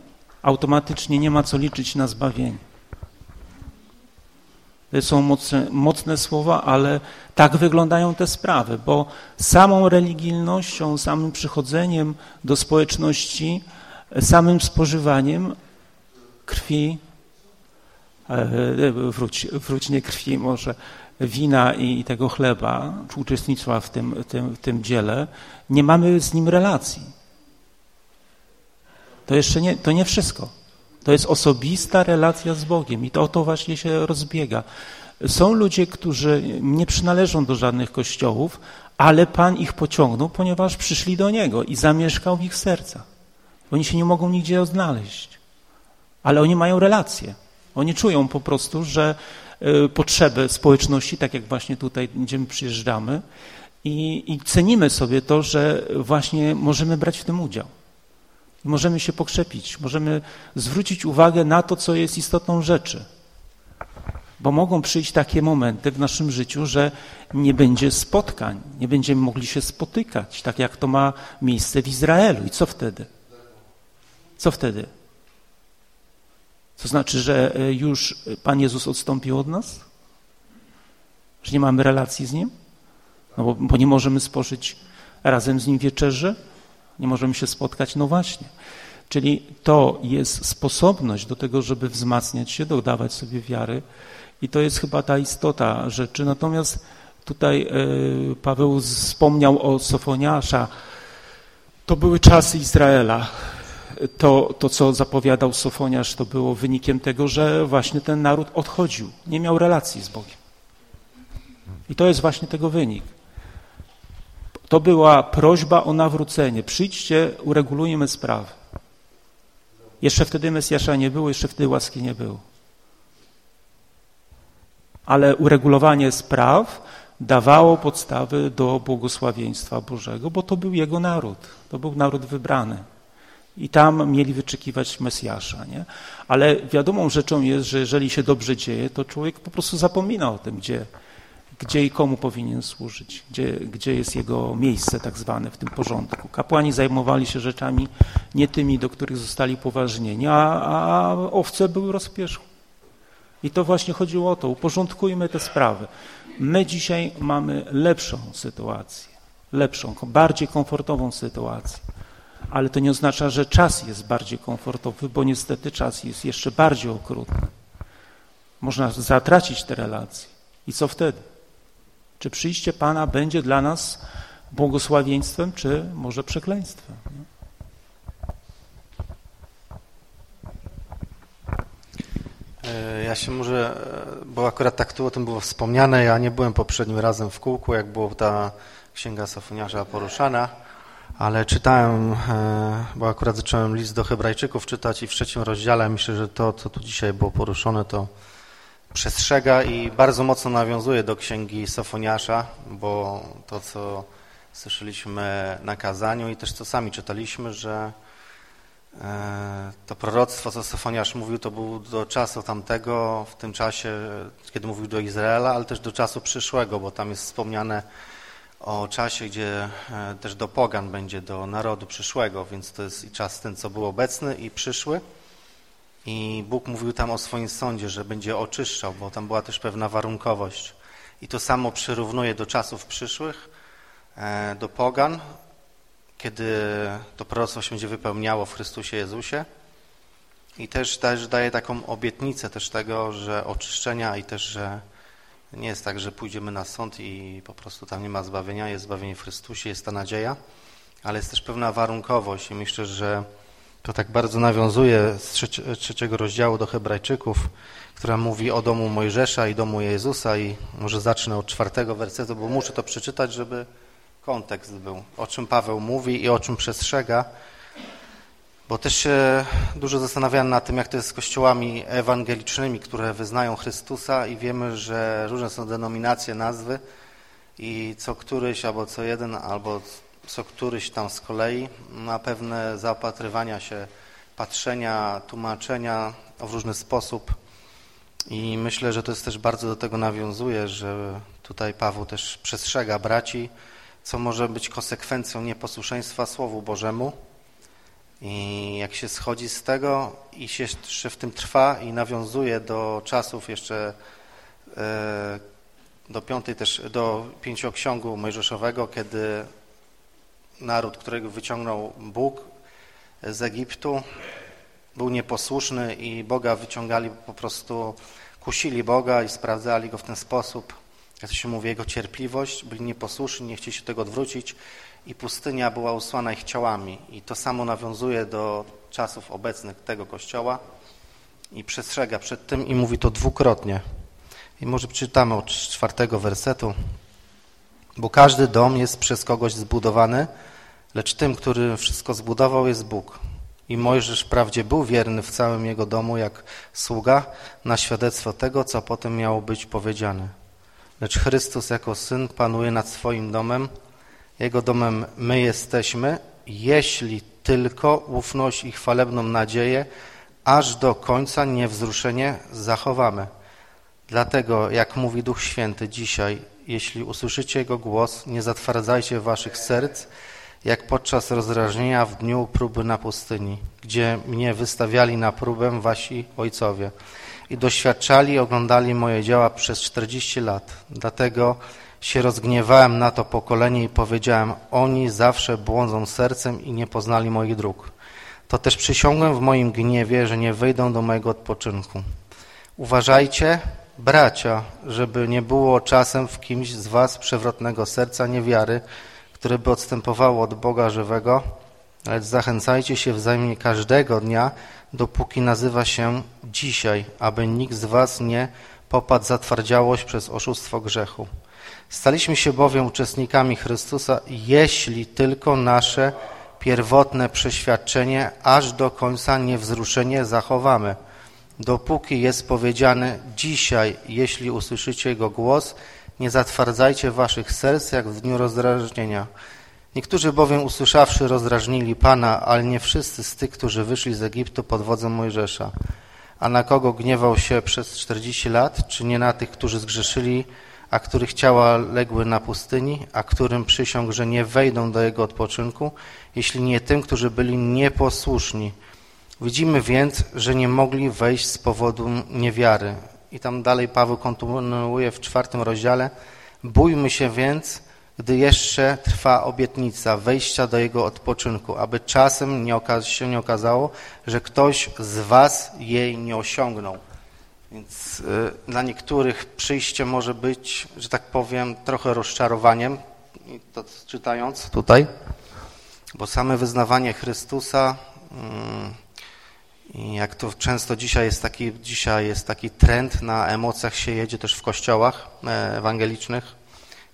automatycznie nie ma co liczyć na zbawienie. To są mocne, mocne, słowa, ale tak wyglądają te sprawy, bo samą religijnością, samym przychodzeniem do społeczności, samym spożywaniem krwi, e, wróć, wróć nie krwi, może wina i tego chleba, uczestnictwa w tym, tym, tym dziele, nie mamy z nim relacji. To jeszcze nie, to nie wszystko. To jest osobista relacja z Bogiem i to o to właśnie się rozbiega. Są ludzie, którzy nie przynależą do żadnych kościołów, ale Pan ich pociągnął, ponieważ przyszli do Niego i zamieszkał w ich sercach. Oni się nie mogą nigdzie odnaleźć ale oni mają relacje. Oni czują po prostu, że y, potrzeby społeczności, tak jak właśnie tutaj, gdzie my przyjeżdżamy, i, i cenimy sobie to, że właśnie możemy brać w tym udział. Możemy się pokrzepić, możemy zwrócić uwagę na to, co jest istotą rzeczy. Bo mogą przyjść takie momenty w naszym życiu, że nie będzie spotkań, nie będziemy mogli się spotykać, tak jak to ma miejsce w Izraelu. I co wtedy? Co wtedy? To znaczy, że e, już Pan Jezus odstąpił od nas? Że nie mamy relacji z Nim? No bo, bo nie możemy spożyć razem z Nim wieczerzy? Nie możemy się spotkać? No właśnie. Czyli to jest sposobność do tego, żeby wzmacniać się, dodawać sobie wiary i to jest chyba ta istota rzeczy. Natomiast tutaj e, Paweł wspomniał o Sofoniasza. To były czasy Izraela to, to, co zapowiadał Sofoniarz, to było wynikiem tego, że właśnie ten naród odchodził, nie miał relacji z Bogiem. I to jest właśnie tego wynik. To była prośba o nawrócenie. Przyjdźcie, uregulujmy sprawy. Jeszcze wtedy Mesjasza nie było, jeszcze wtedy łaski nie było. Ale uregulowanie spraw dawało podstawy do błogosławieństwa Bożego, bo to był Jego naród. To był naród wybrany i tam mieli wyczekiwać Mesjasza. Nie? Ale wiadomą rzeczą jest, że jeżeli się dobrze dzieje, to człowiek po prostu zapomina o tym, gdzie, gdzie i komu powinien służyć, gdzie, gdzie jest jego miejsce tak zwane w tym porządku. Kapłani zajmowali się rzeczami nie tymi, do których zostali poważnieni, a, a owce były rozpierzchłe. I to właśnie chodziło o to, uporządkujmy te sprawy. My dzisiaj mamy lepszą sytuację, lepszą, bardziej komfortową sytuację ale to nie oznacza, że czas jest bardziej komfortowy, bo niestety czas jest jeszcze bardziej okrutny. Można zatracić te relacje. I co wtedy? Czy przyjście Pana będzie dla nas błogosławieństwem, czy może przekleństwem? E, ja się może, e, bo akurat tak tu o tym było wspomniane, ja nie byłem poprzednim razem w kółku, jak była ta księga Sofoniarza poruszana, ale czytałem, e, bo akurat zacząłem list do Hebrajczyków czytać i w trzecim rozdziale myślę, że to, co tu dzisiaj było poruszone, to przestrzega i bardzo mocno nawiązuje do księgi Sofoniasza, bo to, co słyszeliśmy na kazaniu i też co sami czytaliśmy, że e, to proroctwo, co Sofoniasz mówił, to był do czasu tamtego, w tym czasie, kiedy mówił do Izraela, ale też do czasu przyszłego, bo tam jest wspomniane o czasie, gdzie e, też do pogan będzie, do narodu przyszłego, więc to jest i czas ten, co był obecny i przyszły. I Bóg mówił tam o swoim sądzie, że będzie oczyszczał, bo tam była też pewna warunkowość. I to samo przyrównuje do czasów przyszłych, e, do pogan, kiedy to proroctwo się będzie wypełniało w Chrystusie Jezusie. I też, też daje taką obietnicę też tego, że oczyszczenia i też, że nie jest tak, że pójdziemy na sąd i po prostu tam nie ma zbawienia, jest zbawienie w Chrystusie, jest ta nadzieja, ale jest też pewna warunkowość i myślę, że to tak bardzo nawiązuje z trzeciego rozdziału do Hebrajczyków, która mówi o domu Mojżesza i domu Jezusa i może zacznę od czwartego wersetu, bo muszę to przeczytać, żeby kontekst był, o czym Paweł mówi i o czym przestrzega, bo też się dużo zastanawiałem nad tym, jak to jest z kościołami ewangelicznymi, które wyznają Chrystusa i wiemy, że różne są denominacje, nazwy i co któryś, albo co jeden, albo co któryś tam z kolei. Ma pewne zaopatrywania się, patrzenia, tłumaczenia w różny sposób. I myślę, że to jest też bardzo do tego nawiązuje, że tutaj Paweł też przestrzega braci, co może być konsekwencją nieposłuszeństwa Słowu Bożemu, i jak się schodzi z tego i się jeszcze w tym trwa i nawiązuje do czasów jeszcze e, do piątej też, do pięcioksiągu mojżeszowego, kiedy naród, którego wyciągnął Bóg z Egiptu, był nieposłuszny i Boga wyciągali po prostu, kusili Boga i sprawdzali Go w ten sposób, jak to się mówi, Jego cierpliwość, byli nieposłuszni, nie chcieli się tego odwrócić i pustynia była usłana ich ciałami. I to samo nawiązuje do czasów obecnych tego kościoła i przestrzega przed tym i mówi to dwukrotnie. I może przeczytamy od czwartego wersetu. Bo każdy dom jest przez kogoś zbudowany, lecz tym, który wszystko zbudował, jest Bóg. I Mojżesz wprawdzie był wierny w całym jego domu jak sługa na świadectwo tego, co potem miało być powiedziane. Lecz Chrystus jako Syn panuje nad swoim domem, jego domem my jesteśmy, jeśli tylko ufność i chwalebną nadzieję aż do końca niewzruszenie zachowamy. Dlatego, jak mówi Duch Święty dzisiaj, jeśli usłyszycie Jego głos, nie zatwardzajcie waszych serc, jak podczas rozrażnienia w dniu próby na pustyni, gdzie mnie wystawiali na próbę wasi ojcowie i doświadczali i oglądali moje dzieła przez czterdzieści lat. Dlatego się rozgniewałem na to pokolenie i powiedziałem, oni zawsze błądzą sercem i nie poznali moich dróg. To też przysiągłem w moim gniewie, że nie wejdą do mojego odpoczynku. Uważajcie, bracia, żeby nie było czasem w kimś z was przewrotnego serca niewiary, które by odstępowało od Boga żywego, lecz zachęcajcie się wzajemnie każdego dnia, dopóki nazywa się dzisiaj, aby nikt z was nie popadł za twardziałość przez oszustwo grzechu. Staliśmy się bowiem uczestnikami Chrystusa, jeśli tylko nasze pierwotne przeświadczenie aż do końca niewzruszenie zachowamy. Dopóki jest powiedziane dzisiaj, jeśli usłyszycie Jego głos, nie zatwardzajcie waszych serc jak w dniu rozdrażnienia. Niektórzy bowiem usłyszawszy rozdrażnili Pana, ale nie wszyscy z tych, którzy wyszli z Egiptu pod wodzą Mojżesza. A na kogo gniewał się przez czterdzieści lat? Czy nie na tych, którzy zgrzeszyli a których ciała legły na pustyni, a którym przysiągł, że nie wejdą do jego odpoczynku, jeśli nie tym, którzy byli nieposłuszni. Widzimy więc, że nie mogli wejść z powodu niewiary. I tam dalej Paweł kontynuuje w czwartym rozdziale. Bójmy się więc, gdy jeszcze trwa obietnica wejścia do jego odpoczynku, aby czasem nie się nie okazało, że ktoś z was jej nie osiągnął. Więc y, dla niektórych przyjście może być, że tak powiem, trochę rozczarowaniem, i to czytając tutaj, bo same wyznawanie Chrystusa, y, jak to często dzisiaj jest taki, dzisiaj jest taki trend, na emocjach się jedzie też w kościołach e, ewangelicznych,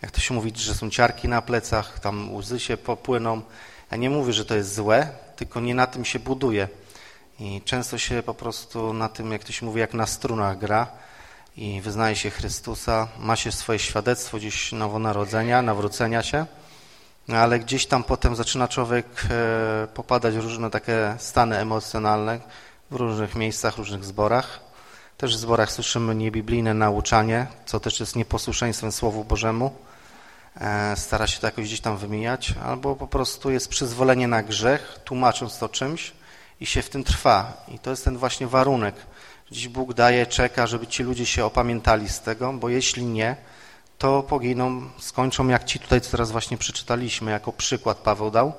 jak to się mówi, że są ciarki na plecach, tam łzy się popłyną. Ja nie mówię, że to jest złe, tylko nie na tym się buduje. I często się po prostu na tym, jak to się mówi, jak na strunach gra i wyznaje się Chrystusa, ma się swoje świadectwo gdzieś nowonarodzenia, nawrócenia się, ale gdzieś tam potem zaczyna człowiek e, popadać w różne takie stany emocjonalne w różnych miejscach, różnych zborach. Też w zborach słyszymy niebiblijne nauczanie, co też jest nieposłuszeństwem Słowu Bożemu. E, stara się to jakoś gdzieś tam wymijać, albo po prostu jest przyzwolenie na grzech, tłumacząc to czymś i się w tym trwa. I to jest ten właśnie warunek. Dziś Bóg daje, czeka, żeby ci ludzie się opamiętali z tego, bo jeśli nie, to poginą, skończą jak ci tutaj, co teraz właśnie przeczytaliśmy, jako przykład Paweł dał.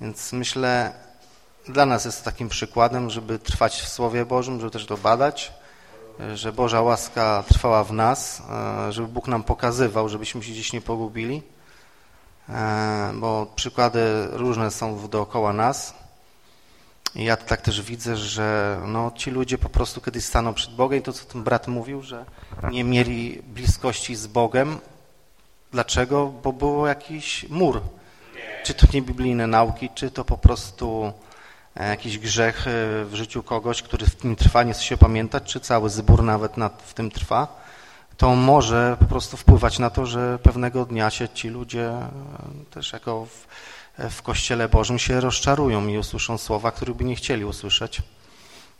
Więc myślę, dla nas jest takim przykładem, żeby trwać w Słowie Bożym, żeby też to badać, że Boża łaska trwała w nas, e, żeby Bóg nam pokazywał, żebyśmy się gdzieś nie pogubili, e, bo przykłady różne są dookoła nas. Ja tak też widzę, że no, ci ludzie po prostu kiedyś staną przed Bogiem i to, co ten brat mówił, że nie mieli bliskości z Bogiem. Dlaczego? Bo był jakiś mur. Czy to nie biblijne nauki, czy to po prostu E, jakiś grzech e, w życiu kogoś, który w tym trwa, nie chce się pamiętać, czy cały zbór nawet nad, w tym trwa, to może po prostu wpływać na to, że pewnego dnia się ci ludzie e, też jako w, w Kościele Bożym się rozczarują i usłyszą słowa, których by nie chcieli usłyszeć.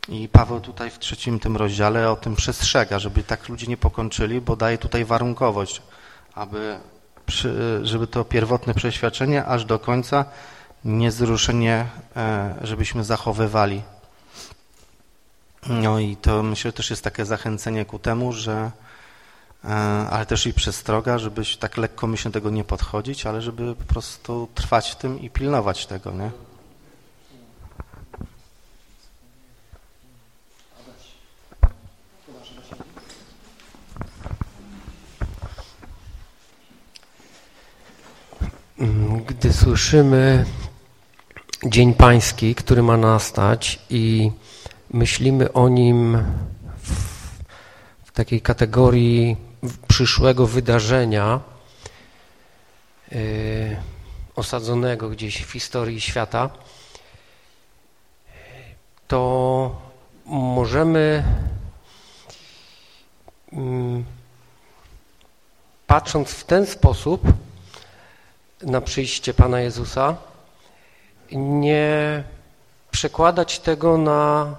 I Paweł tutaj w trzecim tym rozdziale o tym przestrzega, żeby tak ludzie nie pokończyli, bo daje tutaj warunkowość, aby, żeby to pierwotne przeświadczenie aż do końca niezruszenie, e, żebyśmy zachowywali. No i to myślę też jest takie zachęcenie ku temu, że ale też i przestroga, żebyś tak lekko myślę tego nie podchodzić, ale żeby po prostu trwać w tym i pilnować tego, nie? Gdy słyszymy Dzień Pański, który ma nastać i myślimy o nim w takiej kategorii przyszłego wydarzenia yy, osadzonego gdzieś w historii świata, to możemy yy, patrząc w ten sposób na przyjście Pana Jezusa, nie przekładać tego na,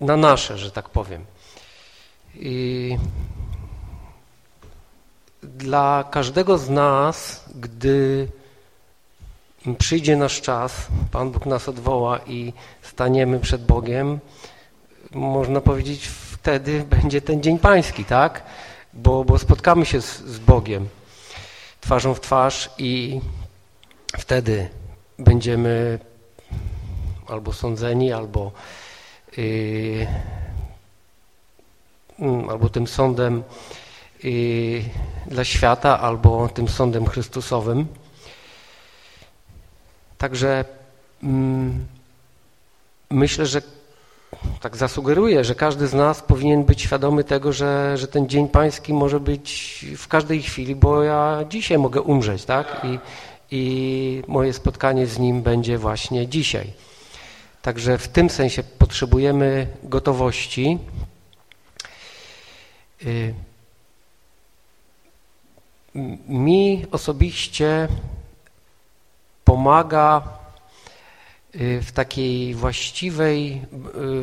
na nasze, że tak powiem. I dla każdego z nas, gdy przyjdzie nasz czas, Pan Bóg nas odwoła i staniemy przed Bogiem, można powiedzieć, wtedy będzie ten Dzień Pański, tak? Bo, bo spotkamy się z, z Bogiem twarzą w twarz i wtedy będziemy albo sądzeni, albo, albo tym sądem yy, dla świata, albo tym sądem Chrystusowym. Także yy, myślę, że tak zasugeruję, że każdy z nas powinien być świadomy tego, że, że ten Dzień Pański może być w każdej chwili, bo ja dzisiaj mogę umrzeć, tak? I, i moje spotkanie z Nim będzie właśnie dzisiaj. Także w tym sensie potrzebujemy gotowości. Y, mi osobiście pomaga Y, w takiej właściwej,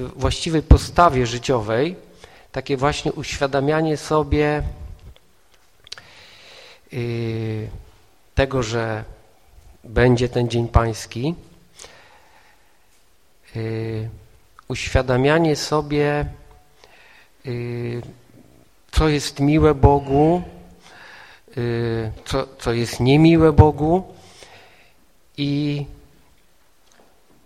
y, właściwej postawie życiowej, takie właśnie uświadamianie sobie tego, że będzie ten Dzień Pański, uświadamianie sobie, co jest miłe Bogu, co, co jest niemiłe Bogu i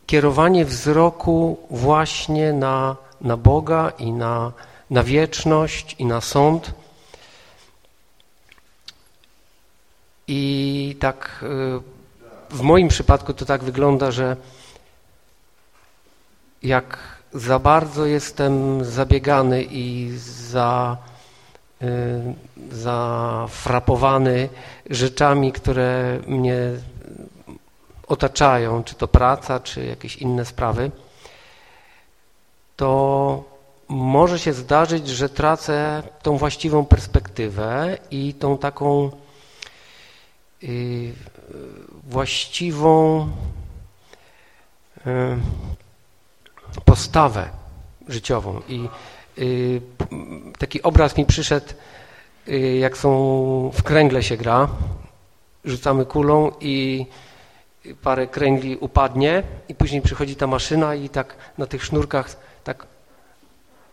kierowanie wzroku właśnie na, na Boga i na, na wieczność i na sąd. I tak y, w moim przypadku to tak wygląda, że jak za bardzo jestem zabiegany i za, y, zafrapowany rzeczami, które mnie otaczają, czy to praca, czy jakieś inne sprawy, to może się zdarzyć, że tracę tą właściwą perspektywę i tą taką yy, właściwą yy, postawę życiową. I yy, taki obraz mi przyszedł, y, jak są w kręgle się gra, rzucamy kulą i parę kręgli upadnie i później przychodzi ta maszyna i tak na tych sznurkach tak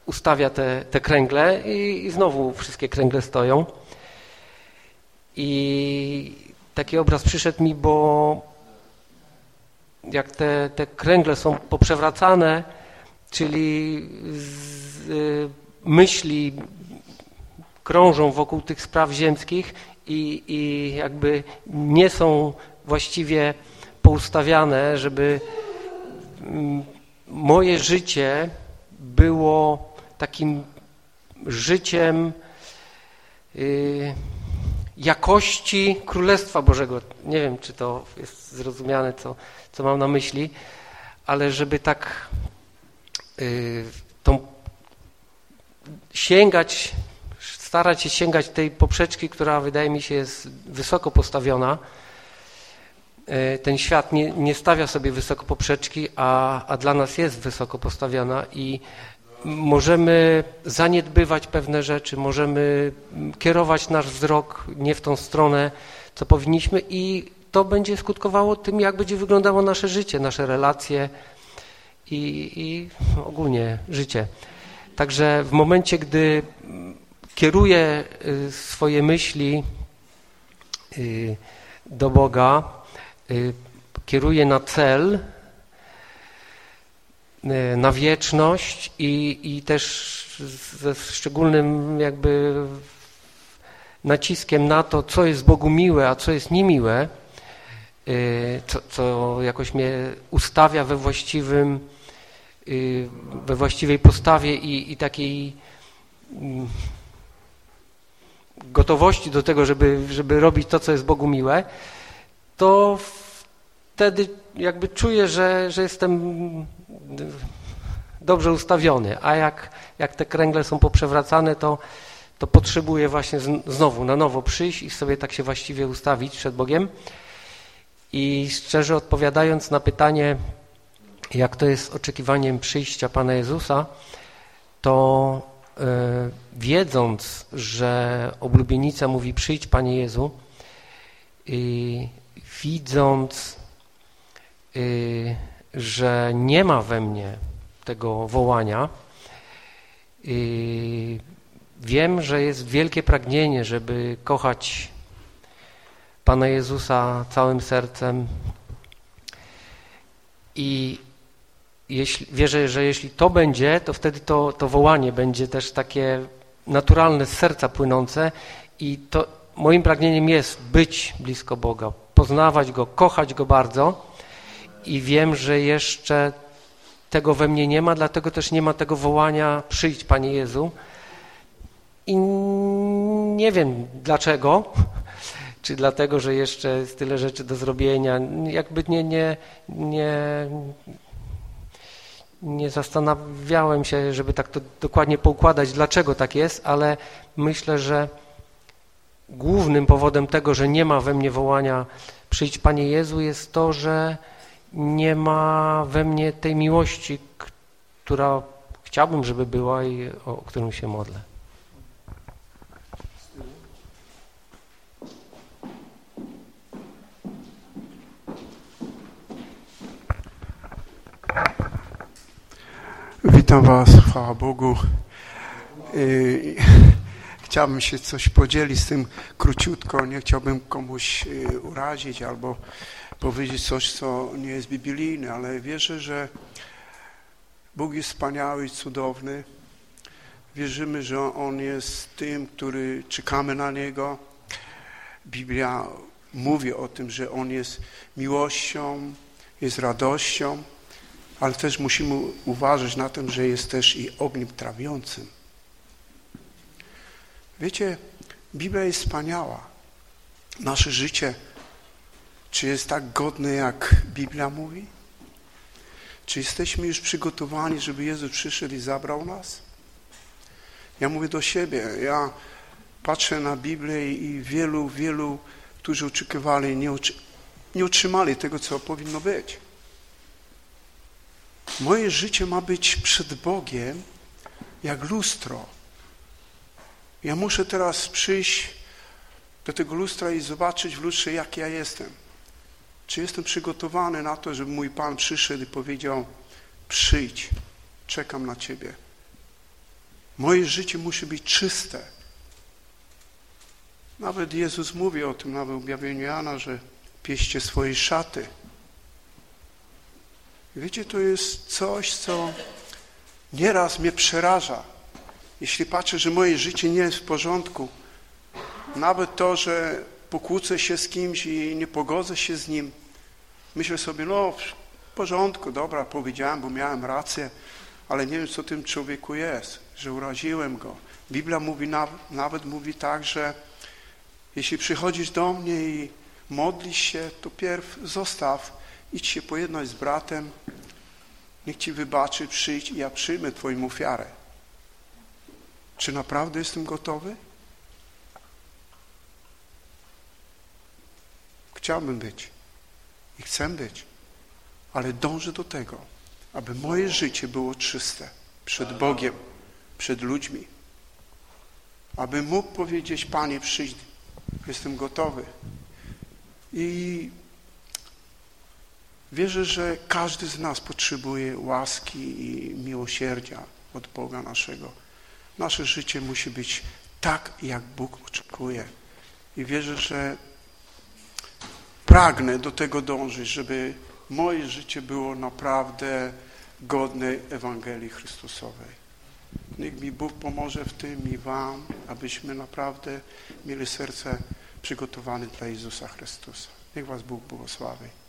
ustawia te, te kręgle i, i znowu wszystkie kręgle stoją. I taki obraz przyszedł mi, bo jak te, te kręgle są poprzewracane, czyli z, y, myśli krążą wokół tych spraw ziemskich i, i jakby nie są właściwie poustawiane, żeby mm, moje życie było takim życiem y, jakości Królestwa Bożego. Nie wiem, czy to jest zrozumiane, co, co mam na myśli, ale żeby tak y, tą sięgać, starać się sięgać tej poprzeczki, która wydaje mi się jest wysoko postawiona, E, ten świat nie, nie stawia sobie wysoko poprzeczki, a, a dla nas jest wysoko postawiona i możemy zaniedbywać pewne rzeczy, możemy kierować nasz wzrok nie w tą stronę, co powinniśmy i to będzie skutkowało tym, jak będzie wyglądało nasze życie, nasze relacje i, i ogólnie życie. Także w momencie, gdy kieruję y, swoje myśli y, do Boga, Y, kieruje na cel, na wieczność i, i też ze szczególnym jakby naciskiem na to, co jest Bogu miłe, a co jest niemiłe, co, co jakoś mnie ustawia we właściwym, we właściwej postawie i, i takiej mm, gotowości do tego, żeby, żeby robić to, co jest Bogu miłe, to wtedy jakby czuję, że, że jestem dobrze ustawiony, a jak, jak te kręgle są poprzewracane, to, to potrzebuję właśnie znowu na nowo przyjść i sobie tak się właściwie ustawić przed Bogiem. I szczerze odpowiadając na pytanie, jak to jest oczekiwaniem przyjścia Pana Jezusa, to yy, wiedząc, że oblubienica mówi przyjdź Panie Jezu, i widząc, y, że nie ma we mnie tego wołania, y, wiem, że jest wielkie pragnienie, żeby kochać Pana Jezusa całym sercem. I jeśli, wierzę, że jeśli to będzie, to wtedy to, to wołanie będzie też takie naturalne z serca płynące. I to moim pragnieniem jest być blisko Boga, poznawać Go, kochać Go bardzo. I wiem, że jeszcze tego we mnie nie ma, dlatego też nie ma tego wołania przyjdź Panie Jezu. I nie wiem dlaczego, czy dlatego, że jeszcze jest tyle rzeczy do zrobienia, jakby nie, nie, nie, nie zastanawiałem się, żeby tak to dokładnie poukładać, dlaczego tak jest, ale myślę, że głównym powodem tego, że nie ma we mnie wołania przyjdź Panie Jezu jest to, że nie ma we mnie tej miłości, która chciałbym, żeby była i o którą się modlę. Witam Was, chwała Bogu. Y, chciałbym się coś podzielić z tym króciutko, nie chciałbym komuś y, urazić albo powiedzieć coś, co nie jest biblijne, ale wierzę, że Bóg jest wspaniały i cudowny. Wierzymy, że On jest tym, który czekamy na Niego. Biblia mówi o tym, że On jest miłością, jest radością, ale też musimy uważać na tym, że jest też i ogniem trawiącym. Wiecie, Biblia jest wspaniała. Nasze życie, czy jest tak godne, jak Biblia mówi? Czy jesteśmy już przygotowani, żeby Jezus przyszedł i zabrał nas? Ja mówię do siebie, ja patrzę na Biblię i wielu, wielu, którzy oczekiwali, nie, nie otrzymali tego, co powinno być. Moje życie ma być przed Bogiem jak lustro. Ja muszę teraz przyjść do tego lustra i zobaczyć w lustrze, jak ja jestem. Czy jestem przygotowany na to, żeby mój Pan przyszedł i powiedział, przyjdź, czekam na Ciebie. Moje życie musi być czyste. Nawet Jezus mówi o tym, nawet w objawieniu Jana, że pieście swoje szaty. Wiecie, to jest coś, co nieraz mnie przeraża. Jeśli patrzę, że moje życie nie jest w porządku, nawet to, że pokłócę się z kimś i nie pogodzę się z nim, myślę sobie, no w porządku, dobra, powiedziałem, bo miałem rację, ale nie wiem, co tym człowieku jest, że uraziłem go. Biblia mówi, nawet mówi tak, że jeśli przychodzisz do mnie i modlisz się, to pierw zostaw, idź się pojednać z bratem, niech Ci wybaczy, przyjdź i ja przyjmę Twoją ofiarę. Czy naprawdę jestem gotowy? Chciałbym być i chcę być, ale dążę do tego, aby moje życie było czyste przed Bogiem, przed ludźmi. Aby mógł powiedzieć, Panie, przyjdź, jestem gotowy. I wierzę, że każdy z nas potrzebuje łaski i miłosierdzia od Boga naszego. Nasze życie musi być tak, jak Bóg oczekuje. I wierzę, że pragnę do tego dążyć, żeby moje życie było naprawdę godne Ewangelii Chrystusowej. Niech mi Bóg pomoże w tym i Wam, abyśmy naprawdę mieli serce przygotowane dla Jezusa Chrystusa. Niech Was Bóg błogosławi.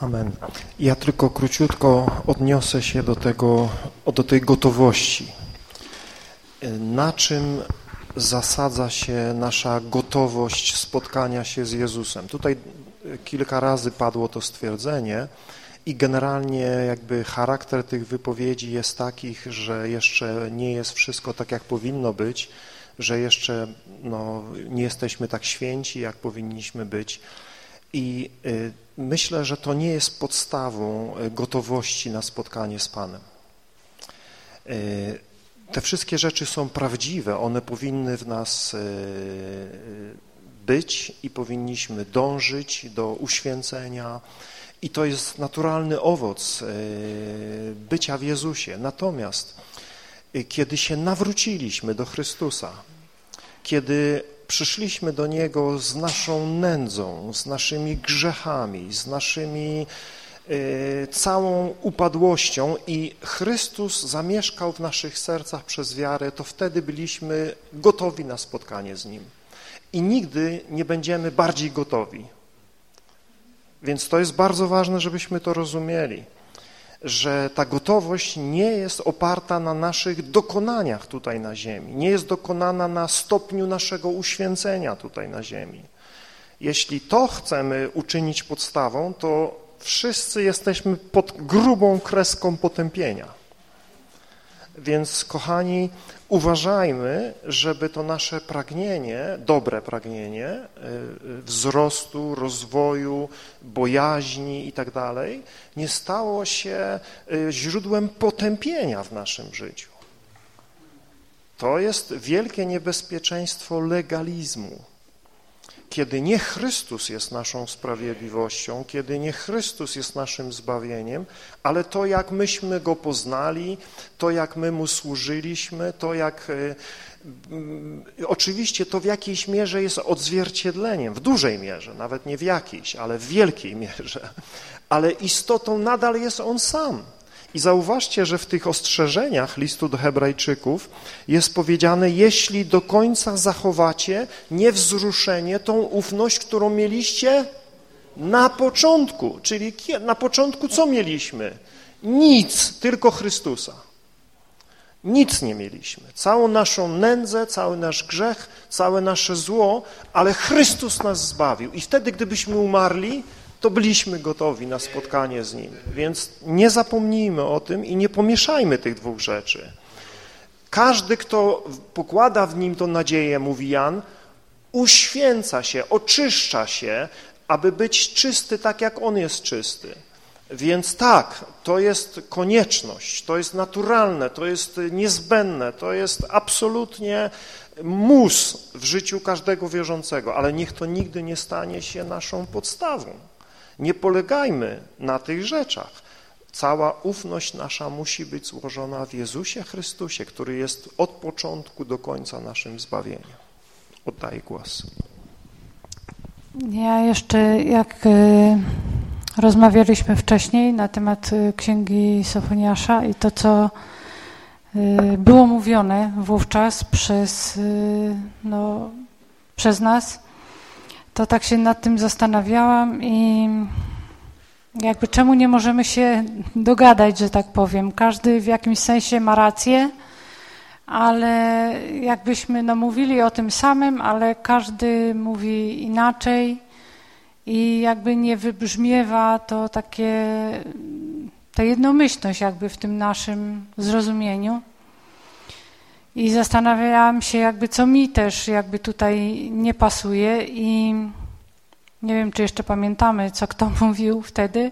Amen. Ja tylko króciutko odniosę się do tego, do tej gotowości. Na czym zasadza się nasza gotowość spotkania się z Jezusem? Tutaj kilka razy padło to stwierdzenie i generalnie jakby charakter tych wypowiedzi jest takich, że jeszcze nie jest wszystko tak, jak powinno być, że jeszcze no, nie jesteśmy tak święci, jak powinniśmy być. I y, myślę, że to nie jest podstawą y, gotowości na spotkanie z Panem. Y, te wszystkie rzeczy są prawdziwe, one powinny w nas być i powinniśmy dążyć do uświęcenia i to jest naturalny owoc bycia w Jezusie. Natomiast kiedy się nawróciliśmy do Chrystusa, kiedy przyszliśmy do Niego z naszą nędzą, z naszymi grzechami, z naszymi y, całą upadłością i Chrystus zamieszkał w naszych sercach przez wiarę, to wtedy byliśmy gotowi na spotkanie z Nim. I nigdy nie będziemy bardziej gotowi. Więc to jest bardzo ważne, żebyśmy to rozumieli że ta gotowość nie jest oparta na naszych dokonaniach tutaj na ziemi, nie jest dokonana na stopniu naszego uświęcenia tutaj na ziemi. Jeśli to chcemy uczynić podstawą, to wszyscy jesteśmy pod grubą kreską potępienia. Więc, kochani, uważajmy, żeby to nasze pragnienie, dobre pragnienie y, y, wzrostu, rozwoju, bojaźni i tak dalej, nie stało się y, źródłem potępienia w naszym życiu. To jest wielkie niebezpieczeństwo legalizmu. Kiedy nie Chrystus jest naszą sprawiedliwością, kiedy nie Chrystus jest naszym zbawieniem, ale to, jak myśmy Go poznali, to, jak my Mu służyliśmy, to, jak... E, mm, oczywiście to w jakiejś mierze jest odzwierciedleniem, w dużej mierze, nawet nie w jakiejś, ale w wielkiej mierze, ale istotą nadal jest On sam. I zauważcie, że w tych ostrzeżeniach listu do Hebrajczyków jest powiedziane, jeśli do końca zachowacie niewzruszenie, tą ufność, którą mieliście na początku. Czyli na początku co mieliśmy? Nic, tylko Chrystusa. Nic nie mieliśmy. Całą naszą nędzę, cały nasz grzech, całe nasze zło, ale Chrystus nas zbawił. I wtedy, gdybyśmy umarli, to byliśmy gotowi na spotkanie z Nim. Więc nie zapomnijmy o tym i nie pomieszajmy tych dwóch rzeczy. Każdy, kto pokłada w Nim tą nadzieję, mówi Jan, uświęca się, oczyszcza się, aby być czysty tak, jak On jest czysty. Więc tak, to jest konieczność, to jest naturalne, to jest niezbędne, to jest absolutnie mus w życiu każdego wierzącego, ale niech to nigdy nie stanie się naszą podstawą. Nie polegajmy na tych rzeczach. Cała ufność nasza musi być złożona w Jezusie Chrystusie, który jest od początku do końca naszym zbawieniem. Oddaję głos. Ja jeszcze, jak y, rozmawialiśmy wcześniej na temat y, Księgi Sofoniasza i to, co y, było mówione wówczas przez, no, przez nas, to tak się nad tym zastanawiałam i jakby czemu nie możemy się dogadać, że tak powiem. Każdy w jakimś sensie ma rację, ale jakbyśmy no, mówili o tym samym, ale każdy mówi inaczej i jakby nie wybrzmiewa to takie, ta jednomyślność jakby w tym naszym zrozumieniu. I zastanawiałam się jakby, co mi też jakby tutaj nie pasuje i nie wiem, czy jeszcze pamiętamy, co kto [LAUGHS] mówił wtedy,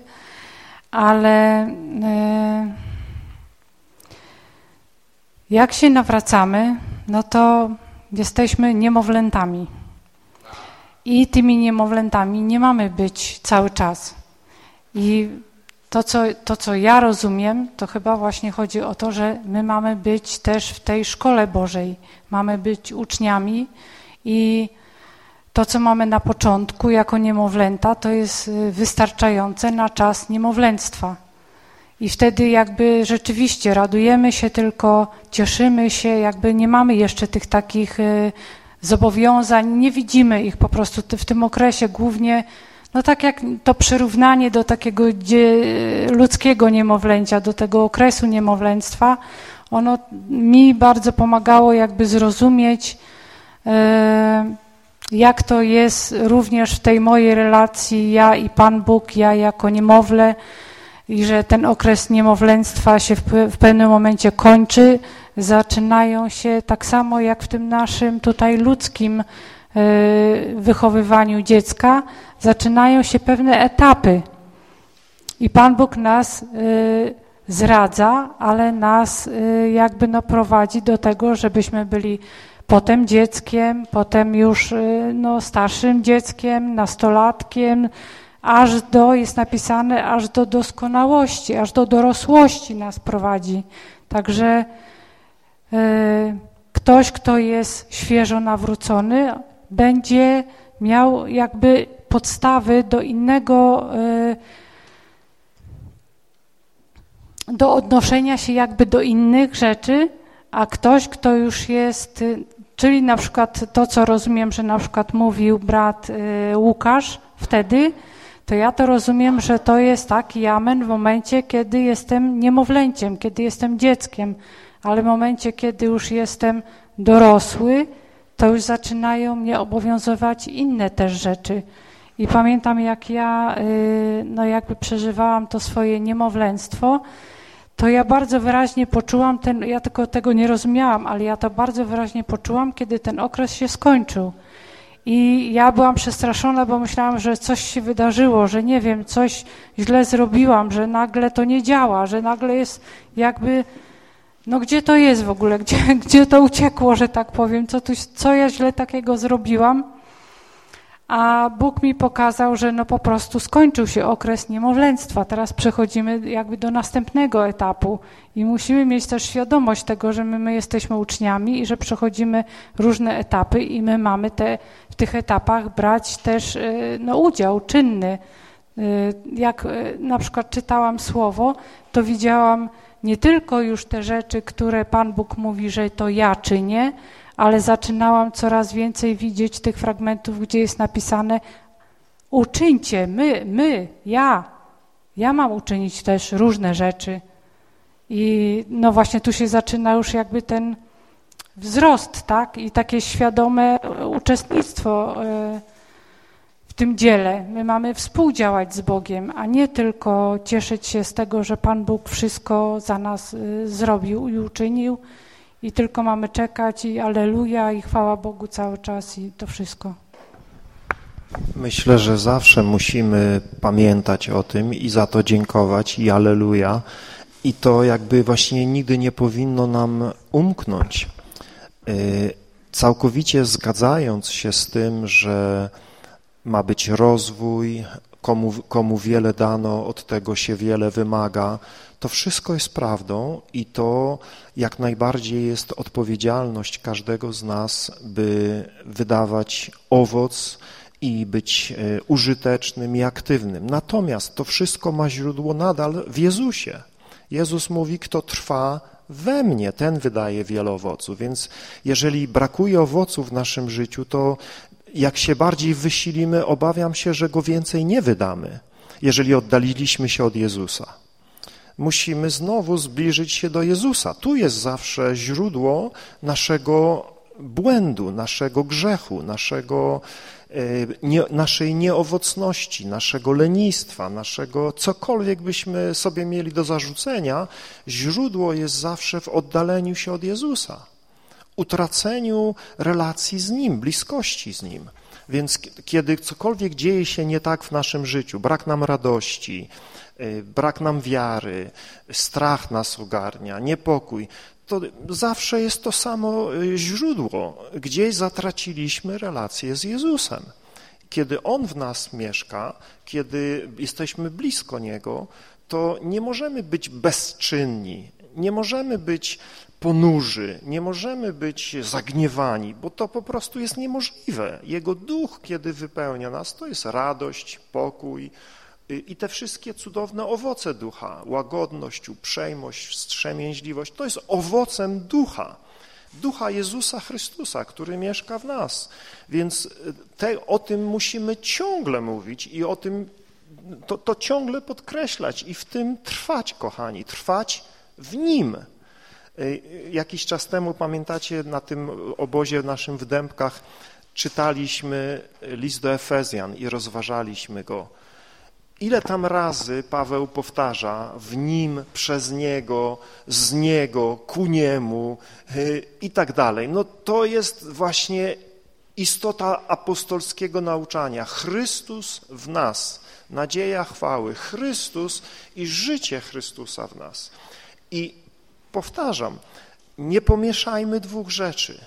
ale e, jak się nawracamy, no to jesteśmy niemowlętami. I tymi niemowlętami nie mamy być cały czas. I to co, to, co ja rozumiem, to chyba właśnie chodzi o to, że my mamy być też w tej szkole Bożej, mamy być uczniami i to, co mamy na początku jako niemowlęta, to jest y, wystarczające na czas niemowlęctwa. I wtedy jakby rzeczywiście radujemy się tylko, cieszymy się, jakby nie mamy jeszcze tych takich y, zobowiązań, nie widzimy ich po prostu w tym okresie głównie no tak jak to przyrównanie do takiego ludzkiego niemowlęcia, do tego okresu niemowlęctwa, ono mi bardzo pomagało jakby zrozumieć, e, jak to jest również w tej mojej relacji ja i Pan Bóg, ja jako niemowlę i że ten okres niemowlęctwa się w pewnym momencie kończy, zaczynają się tak samo jak w tym naszym tutaj ludzkim wychowywaniu dziecka, zaczynają się pewne etapy. I Pan Bóg nas y, zradza, ale nas y, jakby no prowadzi do tego, żebyśmy byli potem dzieckiem, potem już no, starszym dzieckiem, nastolatkiem, aż do, jest napisane, aż do doskonałości, aż do dorosłości nas prowadzi. Także ktoś, kto jest świeżo nawrócony, będzie miał jakby podstawy do innego, e, do odnoszenia się jakby do innych rzeczy, a ktoś, kto już jest, czyli na przykład to, co rozumiem, że na przykład mówił brat e, Łukasz wtedy, to ja to rozumiem, że to jest taki amen w momencie, kiedy jestem niemowlęciem, kiedy jestem dzieckiem, ale w momencie, kiedy już jestem dorosły, to już zaczynają mnie obowiązywać inne też rzeczy. I pamiętam, jak ja y, no jakby przeżywałam to swoje niemowlęctwo, to ja bardzo wyraźnie poczułam ten, ja tylko tego nie rozumiałam, ale ja to bardzo wyraźnie poczułam, kiedy ten okres się skończył. I ja byłam przestraszona, bo myślałam, że coś się wydarzyło, że nie wiem, coś źle zrobiłam, że nagle to nie działa, że nagle jest jakby, no gdzie to jest w ogóle, gdzie, [LAUGHS] gdzie to uciekło, że tak powiem, co, tu, co ja źle takiego zrobiłam. a Bóg mi pokazał, że no po prostu skończył się okres niemowlęctwa. Teraz przechodzimy jakby do następnego etapu i musimy mieć też świadomość tego, że my, my jesteśmy uczniami i że przechodzimy różne etapy i my mamy te, w tych etapach brać też y, no, udział czynny. Y, jak y, na przykład czytałam słowo, to widziałam nie tylko już te rzeczy, które Pan Bóg mówi, że to ja czynię, ale zaczynałam coraz więcej widzieć tych fragmentów, gdzie jest napisane uczyńcie, my, my, ja. Ja mam uczynić też różne rzeczy. I no właśnie tu się zaczyna już jakby ten wzrost, tak? I takie świadome uczestnictwo e, w tym dziele. My mamy współdziałać z Bogiem, a nie tylko cieszyć się z tego, że Pan Bóg wszystko za nas e, zrobił i uczynił, i tylko mamy czekać i aleluja i chwała Bogu cały czas i to wszystko. Myślę, że zawsze musimy pamiętać o tym i za to dziękować i aleluja. I to jakby właśnie nigdy nie powinno nam umknąć. Y, całkowicie zgadzając się z tym, że ma być rozwój, komu, komu wiele dano, od tego się wiele wymaga, to wszystko jest prawdą i to jak najbardziej jest odpowiedzialność każdego z nas, by wydawać owoc i być e, użytecznym i aktywnym. Natomiast to wszystko ma źródło nadal w Jezusie. Jezus mówi, kto trwa we mnie, ten wydaje wiele owoców. Więc jeżeli brakuje owoców w naszym życiu, to jak się bardziej wysilimy, obawiam się, że go więcej nie wydamy, jeżeli oddaliliśmy się od Jezusa. Musimy znowu zbliżyć się do Jezusa. Tu jest zawsze źródło naszego błędu, naszego grzechu, naszego, e, nie, naszej nieowocności, naszego lenistwa, naszego cokolwiek byśmy sobie mieli do zarzucenia, źródło jest zawsze w oddaleniu się od Jezusa, utraceniu relacji z Nim, bliskości z Nim. Więc kiedy cokolwiek dzieje się nie tak w naszym życiu, brak nam radości, Y, brak nam wiary, strach nas ogarnia, niepokój, to zawsze jest to samo y, źródło. Gdzieś zatraciliśmy relację z Jezusem. Kiedy On w nas mieszka, kiedy jesteśmy blisko Niego, to nie możemy być bezczynni, nie możemy być ponurzy, nie możemy być zagniewani, bo to po prostu jest niemożliwe. Jego duch, kiedy wypełnia nas, to jest radość, pokój, i te wszystkie cudowne owoce ducha, łagodność, uprzejmość, wstrzemięźliwość, to jest owocem ducha, ducha Jezusa Chrystusa, który mieszka w nas. Więc te, o tym musimy ciągle mówić i o tym to, to ciągle podkreślać i w tym trwać, kochani, trwać w Nim. Jakiś czas temu, pamiętacie, na tym obozie naszym w Dębkach czytaliśmy list do Efezjan i rozważaliśmy go. Ile tam razy Paweł powtarza w nim, przez niego, z niego, ku niemu y, i tak dalej. No to jest właśnie istota apostolskiego nauczania. Chrystus w nas, nadzieja chwały, Chrystus i życie Chrystusa w nas. I powtarzam, nie pomieszajmy dwóch rzeczy.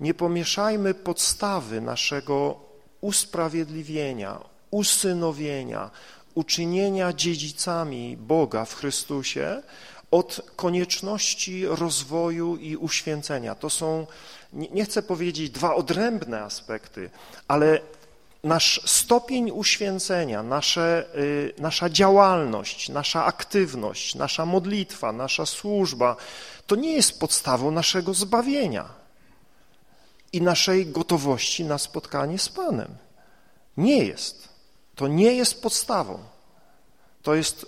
Nie pomieszajmy podstawy naszego usprawiedliwienia, usynowienia, uczynienia dziedzicami Boga w Chrystusie od konieczności rozwoju i uświęcenia. To są, nie chcę powiedzieć dwa odrębne aspekty, ale nasz stopień uświęcenia, nasze, y, nasza działalność, nasza aktywność, nasza modlitwa, nasza służba, to nie jest podstawą naszego zbawienia i naszej gotowości na spotkanie z Panem. Nie jest. To nie jest podstawą. To jest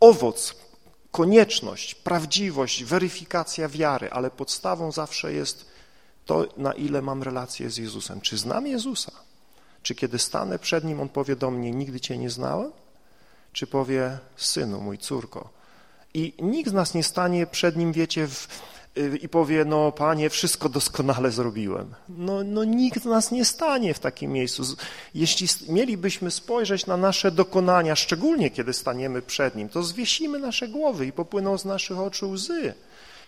owoc, konieczność, prawdziwość, weryfikacja wiary, ale podstawą zawsze jest to, na ile mam relację z Jezusem. Czy znam Jezusa? Czy kiedy stanę przed Nim, On powie do mnie, nigdy Cię nie znałem? Czy powie, synu mój, córko? I nikt z nas nie stanie przed Nim, wiecie, w, i powie, no Panie, wszystko doskonale zrobiłem. No, no nikt z nas nie stanie w takim miejscu. Jeśli mielibyśmy spojrzeć na nasze dokonania, szczególnie kiedy staniemy przed Nim, to zwiesimy nasze głowy i popłyną z naszych oczu łzy.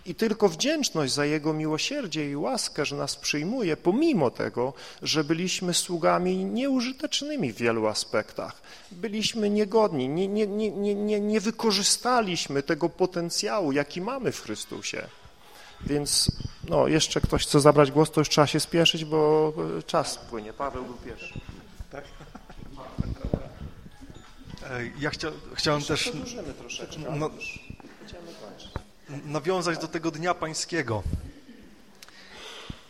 I tylko wdzięczność za Jego miłosierdzie i łaskę, że nas przyjmuje, pomimo tego, że byliśmy sługami nieużytecznymi w wielu aspektach. Byliśmy niegodni, nie, nie, nie, nie, nie, wykorzystaliśmy tego potencjału, jaki mamy w Chrystusie. Więc no, jeszcze ktoś chce zabrać głos, to już trzeba się spieszyć, bo czas płynie. Paweł był pierwszy. Tak? E, ja chcia, chciałem też no, nawiązać do tego Dnia Pańskiego.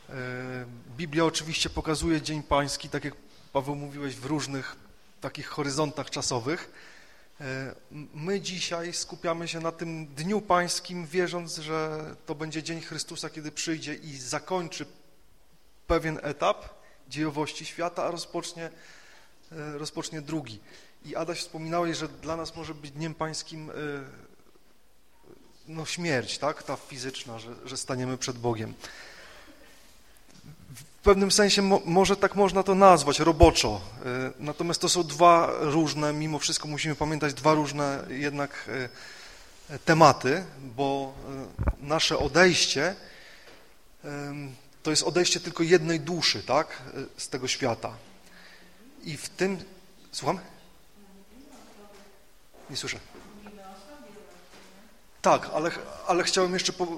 E, Biblia oczywiście pokazuje Dzień Pański, tak jak Paweł mówiłeś, w różnych takich horyzontach czasowych. E, my dzisiaj skupiamy się na tym Dniu Pańskim, wierząc, że to będzie Dzień Chrystusa, kiedy przyjdzie i zakończy pewien etap dziejowości świata, a rozpocznie, rozpocznie drugi. I Adaś wspominałeś, że dla nas może być Dniem Pańskim no, śmierć, tak? ta fizyczna, że, że staniemy przed Bogiem. W pewnym sensie mo, może tak można to nazwać, roboczo. Y, natomiast to są dwa różne, mimo wszystko musimy pamiętać, dwa różne jednak y, tematy, bo nasze odejście to jest odejście tylko jednej duszy, tak, z tego świata. I w tym, słucham? Nie słyszę. Tak, ale, ale chciałem jeszcze po, e,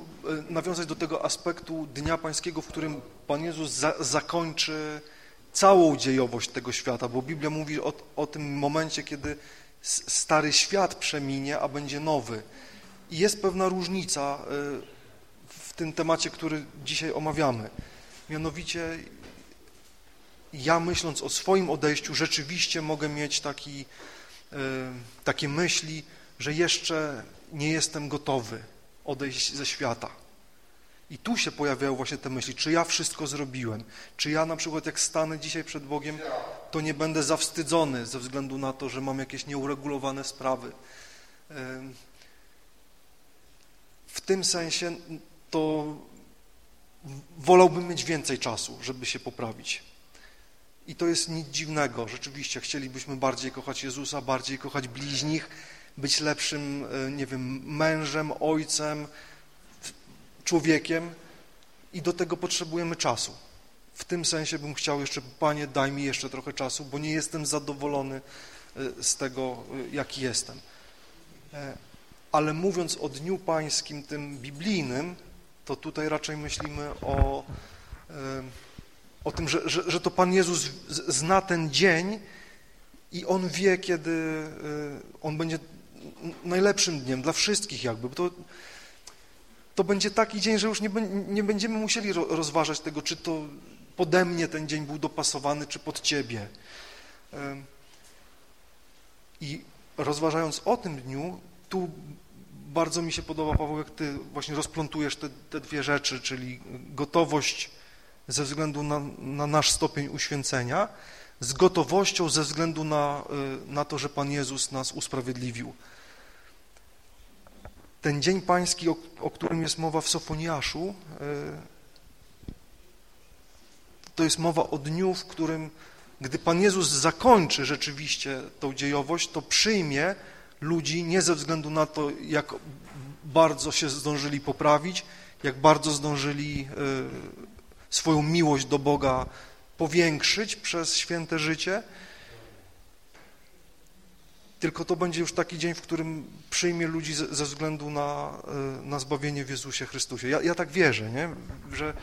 nawiązać do tego aspektu Dnia Pańskiego, w którym Pan Jezus za, zakończy całą dziejowość tego świata, bo Biblia mówi o, o tym momencie, kiedy stary świat przeminie, a będzie nowy. I jest pewna różnica e, w tym temacie, który dzisiaj omawiamy. Mianowicie ja myśląc o swoim odejściu rzeczywiście mogę mieć taki Y, takie myśli, że jeszcze nie jestem gotowy odejść ze świata. I tu się pojawiają właśnie te myśli, czy ja wszystko zrobiłem, czy ja na przykład jak stanę dzisiaj przed Bogiem, to nie będę zawstydzony ze względu na to, że mam jakieś nieuregulowane sprawy. W tym sensie to wolałbym mieć więcej czasu, żeby się poprawić. I to jest nic dziwnego. Rzeczywiście chcielibyśmy bardziej kochać Jezusa, bardziej kochać bliźnich, być lepszym, e, nie wiem, mężem, ojcem, człowiekiem i do tego potrzebujemy czasu. W tym sensie bym chciał jeszcze, Panie, daj mi jeszcze trochę czasu, bo nie jestem zadowolony e, z tego, e, jaki jestem. Ale mówiąc o Dniu Pańskim, tym biblijnym, to tutaj raczej myślimy o o tym, że, że, że to Pan Jezus zna ten dzień i On wie, kiedy On będzie najlepszym dniem dla wszystkich jakby, to, to będzie taki dzień, że już nie, nie będziemy musieli rozważać tego, czy to pode mnie ten dzień był dopasowany, czy pod Ciebie. I rozważając o tym dniu, tu bardzo mi się podoba, Paweł, jak Ty właśnie rozplątujesz te, te dwie rzeczy, czyli gotowość ze względu na, na nasz stopień uświęcenia, z gotowością ze względu na, y, na to, że Pan Jezus nas usprawiedliwił. Ten Dzień Pański, o, o którym jest mowa w Sofoniaszu, y, to jest mowa o dniu, w którym, gdy Pan Jezus zakończy rzeczywiście tą dziejowość, to przyjmie ludzi nie ze względu na to, jak bardzo się zdążyli poprawić, jak bardzo zdążyli y, swoją miłość do Boga powiększyć przez święte życie, tylko to będzie już taki dzień, w którym przyjmie ludzi ze, względu na, e, na zbawienie w Jezusie Chrystusie. Ja, ja tak wierzę, nie? że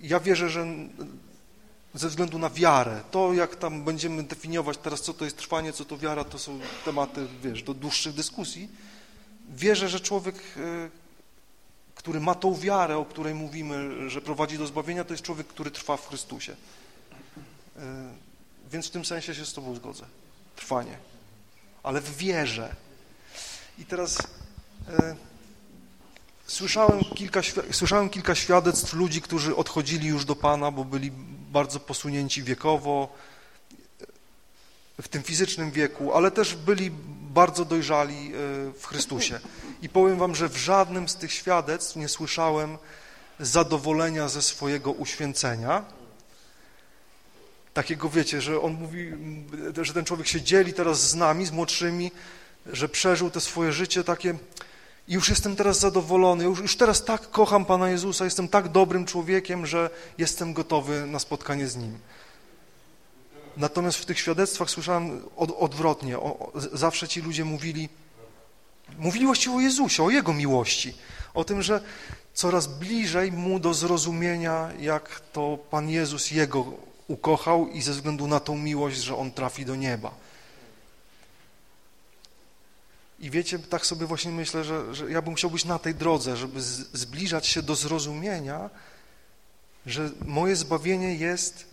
ja wierzę, że ze względu na wiarę, to jak tam będziemy definiować teraz, co to jest trwanie, co to wiara, to są tematy, wiesz, do dłuższych dyskusji. Wierzę, że człowiek e, który ma tą wiarę, o której mówimy, że prowadzi do zbawienia, to jest człowiek, który trwa w Chrystusie. E, więc w tym sensie się z Tobą zgodzę. Trwanie. Ale w wierze. I teraz e, słyszałem, kilka, słyszałem kilka świadectw ludzi, którzy odchodzili już do Pana, bo byli bardzo posunięci wiekowo, w tym fizycznym wieku, ale też byli bardzo dojrzali e, w Chrystusie. I powiem wam, że w żadnym z tych świadectw nie słyszałem zadowolenia ze swojego uświęcenia. Takiego, wiecie, że on mówi, że ten człowiek się dzieli teraz z nami, z młodszymi, że przeżył te swoje życie takie, I już jestem teraz zadowolony, już, już teraz tak kocham Pana Jezusa, jestem tak dobrym człowiekiem, że jestem gotowy na spotkanie z Nim. Natomiast w tych świadectwach słyszałem od, odwrotnie. O, o, zawsze ci ludzie mówili, mówili właściwie o Jezusie, o Jego miłości. O tym, że coraz bliżej Mu do zrozumienia, jak to Pan Jezus Jego ukochał i ze względu na tą miłość, że On trafi do nieba. I wiecie, tak sobie właśnie myślę, że, że ja bym chciał być na tej drodze, żeby zbliżać się do zrozumienia, że moje zbawienie jest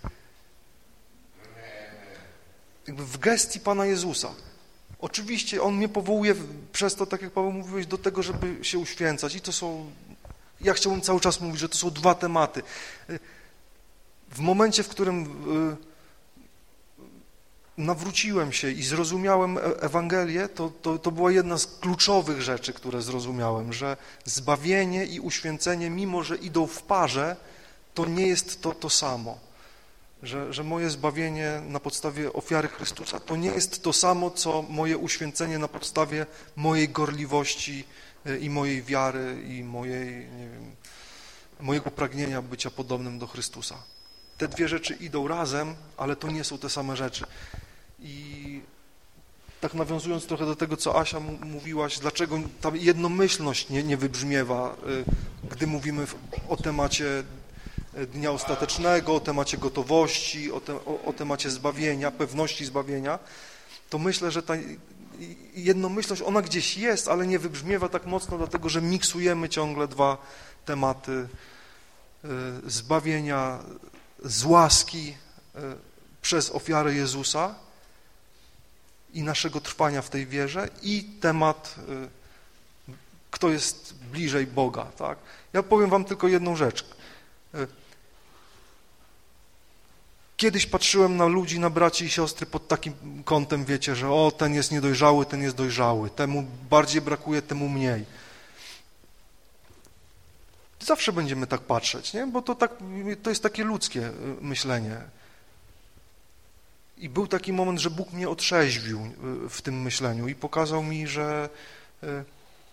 jakby w gestii Pana Jezusa. Oczywiście On mnie powołuje przez to, tak jak Paweł mówiłeś, do tego, żeby się uświęcać. I to są, ja chciałbym cały czas mówić, że to są dwa tematy. W momencie, w którym nawróciłem się i zrozumiałem e- Ewangelię, to, to, to była jedna z kluczowych rzeczy, które zrozumiałem, że zbawienie i uświęcenie, mimo że idą w parze, to nie jest to to samo. Że, że moje zbawienie na podstawie ofiary Chrystusa to nie jest to samo, co moje uświęcenie na podstawie mojej gorliwości e, i mojej wiary i mojej, nie wiem, mojego pragnienia bycia podobnym do Chrystusa. Te dwie rzeczy idą razem, ale to nie są te same rzeczy. I tak nawiązując trochę do tego, co Asia mówiłaś, dlaczego ta jednomyślność nie, nie wybrzmiewa, y, gdy mówimy o temacie y, dnia ostatecznego, o temacie gotowości, o, te, o, o temacie zbawienia, pewności zbawienia, to myślę, że ta jednomyślność, ona gdzieś jest, ale nie wybrzmiewa tak mocno, dlatego że miksujemy ciągle dwa tematy y, zbawienia z łaski przez ofiarę Jezusa i naszego trwania w tej wierze i temat, y, kto jest bliżej Boga. Tak? Ja powiem wam tylko jedną rzecz. Y, kiedyś patrzyłem na ludzi, na braci i siostry pod takim kątem, wiecie, że o, ten jest niedojrzały, ten jest dojrzały, temu bardziej brakuje, temu mniej. Zawsze będziemy tak patrzeć, nie? bo to, tak, to jest takie ludzkie y, myślenie. I był taki moment, że Bóg mnie otrzeźwił y, w tym myśleniu i pokazał mi, że y,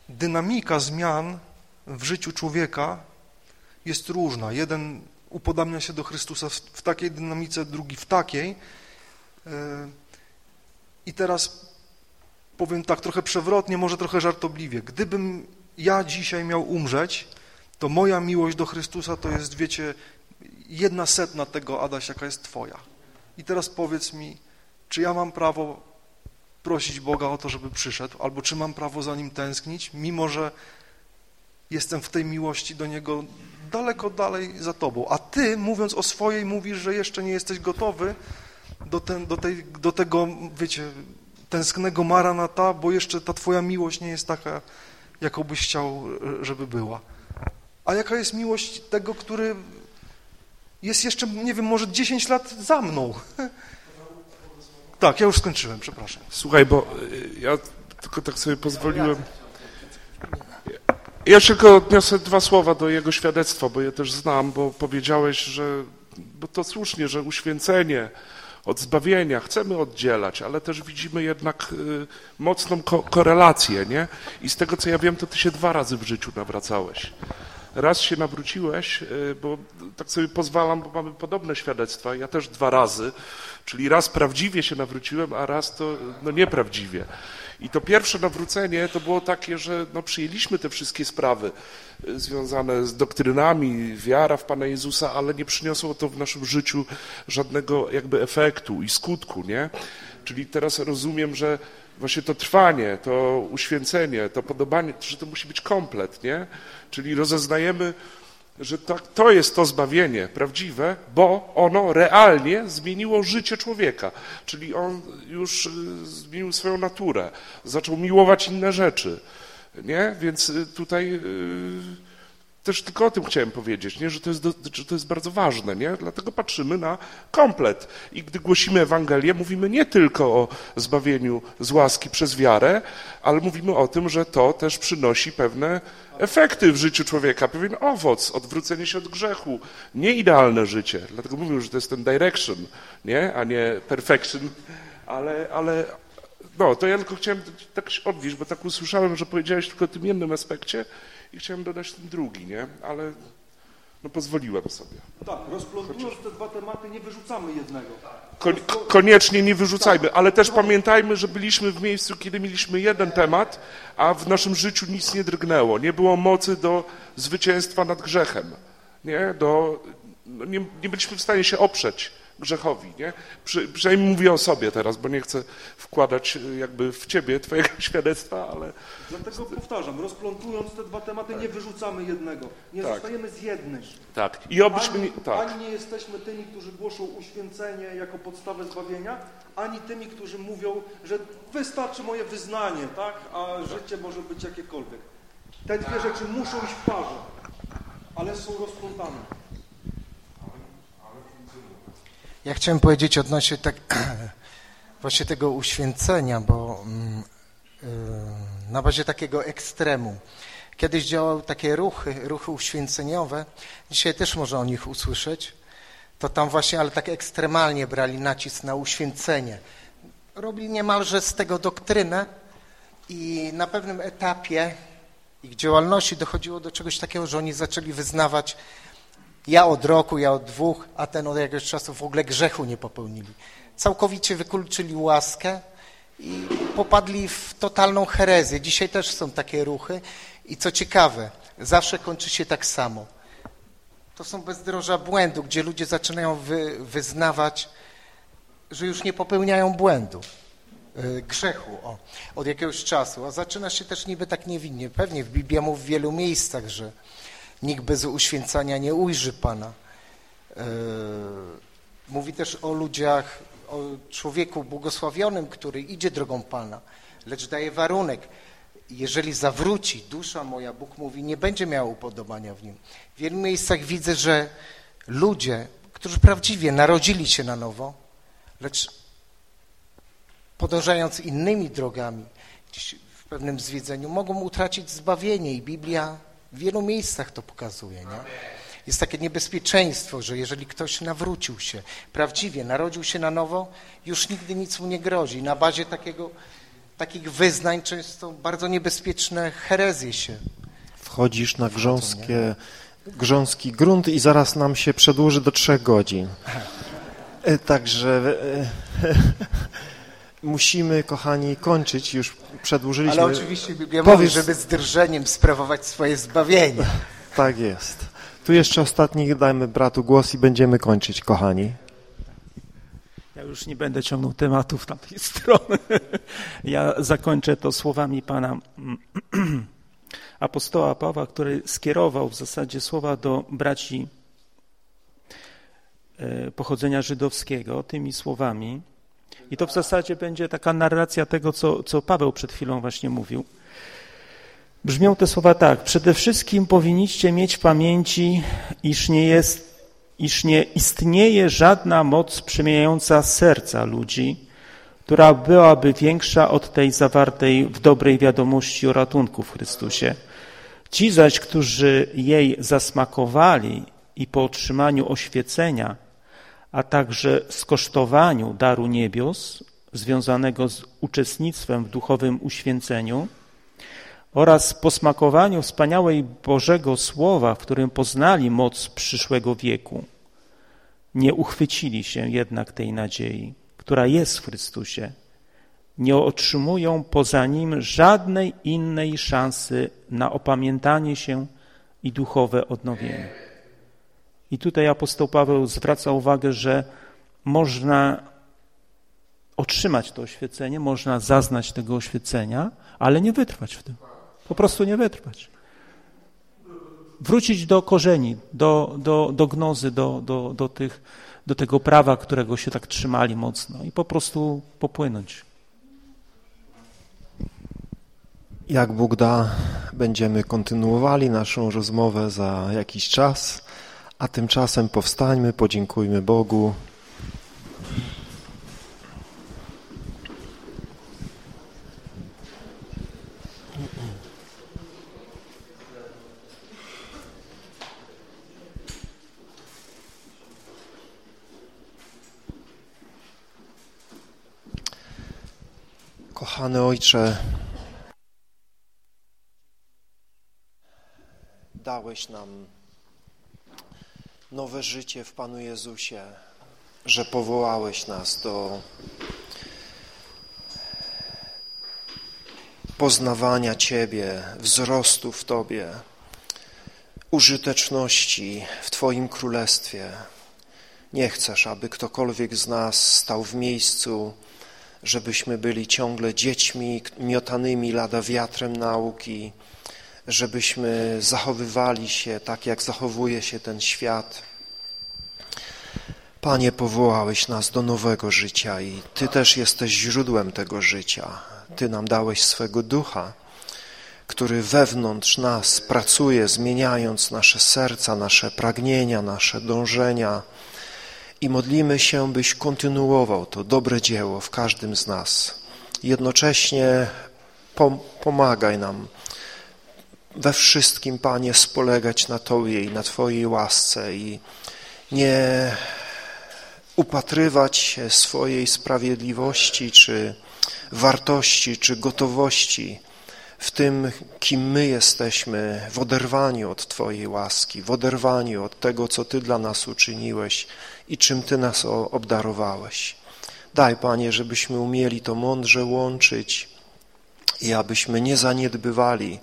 dynamika zmian w życiu człowieka jest różna. Jeden upodabnia się do Chrystusa w takiej dynamice, drugi w takiej. I teraz powiem tak trochę przewrotnie, może trochę żartobliwie. Gdybym ja dzisiaj miał umrzeć, to moja miłość do Chrystusa to jest, wiecie, jedna setna tego, Adaś, jaka jest twoja. I teraz powiedz mi, czy ja mam prawo prosić Boga o to, żeby przyszedł, albo czy mam prawo za Nim tęsknić, mimo że jestem w tej miłości do Niego daleko dalej za Tobą. A Ty, mówiąc o swojej, mówisz, że jeszcze nie jesteś gotowy do, ten, do, tej, do tego, wiecie, tęsknego maranata, bo jeszcze ta Twoja miłość nie jest taka, jaką byś chciał, żeby była. A jaka jest miłość tego, który jest jeszcze, nie wiem, może 10 lat za mną. Tak, ja już skończyłem, przepraszam. Słuchaj, bo y, ja tylko tak sobie pozwoliłem. Ja tylko odniosę dwa słowa do jego świadectwa, bo je też znam, bo powiedziałeś, że, bo to słusznie, że uświęcenie od zbawienia chcemy oddzielać, ale też widzimy jednak y, mocną ko korelację, nie? I z tego, co ja wiem, to ty się dwa razy w życiu nawracałeś raz się nawróciłeś, y, bo tak sobie pozwalam, bo mamy podobne świadectwa, ja też dwa razy, czyli raz prawdziwie się nawróciłem, a raz to no nieprawdziwie. I to pierwsze nawrócenie to było takie, że no przyjęliśmy te wszystkie sprawy y, związane z doktrynami, wiara w Pana Jezusa, ale nie przyniosło to w naszym życiu żadnego jakby efektu i skutku, nie? Czyli teraz rozumiem, że właśnie to trwanie, to uświęcenie, to podobanie, że to musi być komplet, nie? Czyli rozeznajemy, że to, to jest to zbawienie prawdziwe, bo ono realnie zmieniło życie człowieka. Czyli on już y, zmienił swoją naturę, zaczął miłować inne rzeczy, nie? Więc y, tutaj y, też tylko o tym chciałem powiedzieć, nie? Że, to jest do, że to jest bardzo ważne, nie? dlatego patrzymy na komplet. I gdy głosimy Ewangelię, mówimy nie tylko o zbawieniu z łaski przez wiarę, ale mówimy o tym, że to też przynosi pewne efekty w życiu człowieka, pewien owoc, odwrócenie się od grzechu, nie idealne życie. Dlatego mówię, że to jest ten direction, nie? a nie perfection, ale, ale No, to ja tylko chciałem tak się odnieść, bo tak usłyszałem, że powiedziałeś tylko o tym jednym aspekcie i chciałem dodać ten drugi, nie? Ale no pozwoliłem sobie. Tak, rozplątując te dwa tematy, nie wyrzucamy jednego. Kon koniecznie nie wyrzucajmy, ale też pamiętajmy, że byliśmy w miejscu, kiedy mieliśmy jeden temat, a w naszym życiu nic nie drgnęło. Nie było mocy do zwycięstwa nad grzechem. Nie, do, no nie, nie byliśmy w stanie się oprzeć grzechowi, nie? Przy, przynajmniej mówię o sobie teraz, bo nie chcę wkładać y, jakby w ciebie twojego [LAUGHS] świadectwa, ale... Dlatego powtarzam, rozplątując te dwa tematy, tak. nie wyrzucamy jednego. Nie tak. zostajemy z jednym. Tak. I obyśmy... Ani, tak. ani nie jesteśmy tymi, którzy głoszą uświęcenie jako podstawę zbawienia, ani tymi, którzy mówią, że wystarczy moje wyznanie, tak? A życie może być jakiekolwiek. Te dwie rzeczy muszą iść w parze, ale są rozplątane. Ja chciałem powiedzieć odnośnie tak, [CLEARS THROAT] właśnie tego uświęcenia, bo yy, na bazie takiego ekstremu. Kiedyś działały takie ruchy, ruchy uświęceniowe, dzisiaj też można o nich usłyszeć, to tam właśnie, ale tak ekstremalnie brali nacisk na uświęcenie. Robili niemalże z tego doktrynę i na pewnym etapie ich działalności dochodziło do czegoś takiego, że oni zaczęli wyznawać ja od roku, ja od dwóch, a ten od jakiegoś czasu w ogóle grzechu nie popełnili. Całkowicie wykluczyli łaskę i popadli w totalną herezję. Dzisiaj też są takie ruchy i co ciekawe, zawsze kończy się tak samo. To są bezdroża błędu, gdzie ludzie zaczynają wy, wyznawać, że już nie popełniają błędu, yy, grzechu o, od jakiegoś czasu, a zaczyna się też niby tak niewinnie. Pewnie w Biblii mówi w wielu miejscach, że Nikt bez uświęcania nie ujrzy Pana. E, mówi też o ludziach, o człowieku błogosławionym, który idzie drogą Pana, lecz daje warunek. Jeżeli zawróci dusza moja, Bóg mówi, nie będzie miała upodobania w nim. W wielu miejscach widzę, że ludzie, którzy prawdziwie narodzili się na nowo, lecz podążając innymi drogami, w pewnym zwiedzeniu, mogą utracić zbawienie i Biblia w wielu miejscach to pokazuje, nie? Jest takie niebezpieczeństwo, że jeżeli ktoś nawrócił się, prawdziwie narodził się na nowo, już nigdy nic mu nie grozi. Na bazie takiego, takich wyznań często bardzo niebezpieczne herezje się. Wchodzisz na grząskie, grząski grunt i zaraz nam się przedłuży do trzech godzin. E, także e, [LAUGHS] musimy, kochani, kończyć. Już przedłużyliśmy. Ale oczywiście Biblia Powiedz... mówi, żeby z drżeniem sprawować swoje zbawienie. [LAUGHS] Tak jest. Tu jeszcze ostatni dajmy bratu głos i będziemy kończyć, kochani. Ja już nie będę ciągnął tematów tamtej [LAUGHS] strony. Ja zakończę to słowami Pana [CLEARS THROAT] apostoła Pawła, który skierował w zasadzie słowa do braci e, pochodzenia żydowskiego tymi słowami. I to w zasadzie będzie taka narracja tego, co, co Paweł przed chwilą właśnie mówił. Brzmią te słowa tak. Przede wszystkim powinniście mieć w pamięci, iż nie, jest, iż nie istnieje żadna moc przemieniająca serca ludzi, która byłaby większa od tej zawartej w dobrej wiadomości o ratunku w Chrystusie. Ci zaś, którzy jej zasmakowali i po otrzymaniu oświecenia a także skosztowaniu daru niebios związanego z uczestnictwem w duchowym uświęceniu oraz posmakowaniu wspaniałej Bożego Słowa, w którym poznali moc przyszłego wieku. Nie uchwycili się jednak tej nadziei, która jest w Chrystusie. Nie otrzymują poza Nim żadnej innej szansy na opamiętanie się i duchowe odnowienie. I tutaj apostoł Paweł zwraca uwagę, że można otrzymać to oświecenie, można zaznać tego oświecenia, ale nie wytrwać w tym. Po prostu nie wytrwać. Wrócić do korzeni, do, do, do gnozy, do, do, do, tych, do tego prawa, którego się tak trzymali mocno i po prostu popłynąć. Jak Bóg da, będziemy kontynuowali naszą rozmowę za jakiś czas. A tymczasem powstańmy, podziękujmy Bogu. Kochany Ojcze, dałeś nam nowe życie w Panu Jezusie, że powołałeś nas do poznawania Ciebie, wzrostu w Tobie, użyteczności w Twoim Królestwie. Nie chcesz, aby ktokolwiek z nas stał w miejscu, żebyśmy byli ciągle dziećmi miotanymi lada wiatrem nauki, żebyśmy zachowywali się tak, jak zachowuje się ten świat. Panie, powołałeś nas do nowego życia i Ty też jesteś źródłem tego życia. Ty nam dałeś swego ducha, który wewnątrz nas pracuje, zmieniając nasze serca, nasze pragnienia, nasze dążenia i modlimy się, byś kontynuował to dobre dzieło w każdym z nas. Jednocześnie pomagaj nam we wszystkim, Panie, spolegać na Tobie i na Twojej łasce i nie upatrywać swojej sprawiedliwości, czy wartości, czy gotowości w tym, kim my jesteśmy, w oderwaniu od Twojej łaski, w oderwaniu od tego, co Ty dla nas uczyniłeś i czym Ty nas obdarowałeś. Daj, Panie, żebyśmy umieli to mądrze łączyć i abyśmy nie zaniedbywali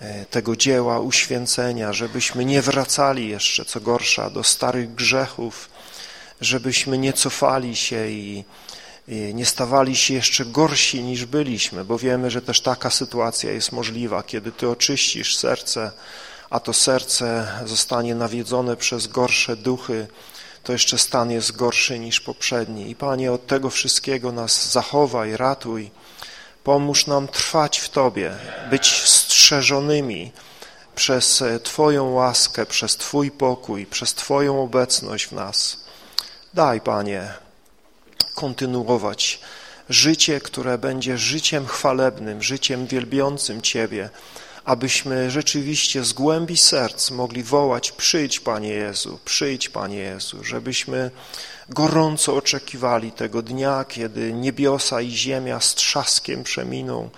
e, tego dzieła uświęcenia, żebyśmy nie wracali jeszcze, co gorsza, do starych grzechów, żebyśmy nie cofali się i nie stawali się jeszcze gorsi niż byliśmy, bo wiemy, że też taka sytuacja jest możliwa, kiedy Ty oczyścisz serce, a to serce zostanie nawiedzone przez gorsze duchy, to jeszcze stan jest gorszy niż poprzedni. I Panie, od tego wszystkiego nas zachowaj, ratuj, pomóż nam trwać w Tobie, być strzeżonymi przez Twoją łaskę, przez Twój pokój, przez Twoją obecność w nas. Daj, Panie, kontynuować życie, które będzie życiem chwalebnym, życiem wielbiącym Ciebie, abyśmy rzeczywiście z głębi serc mogli wołać przyjdź Panie Jezu, przyjdź Panie Jezu, żebyśmy gorąco oczekiwali tego dnia, kiedy niebiosa i ziemia z trzaskiem przeminą,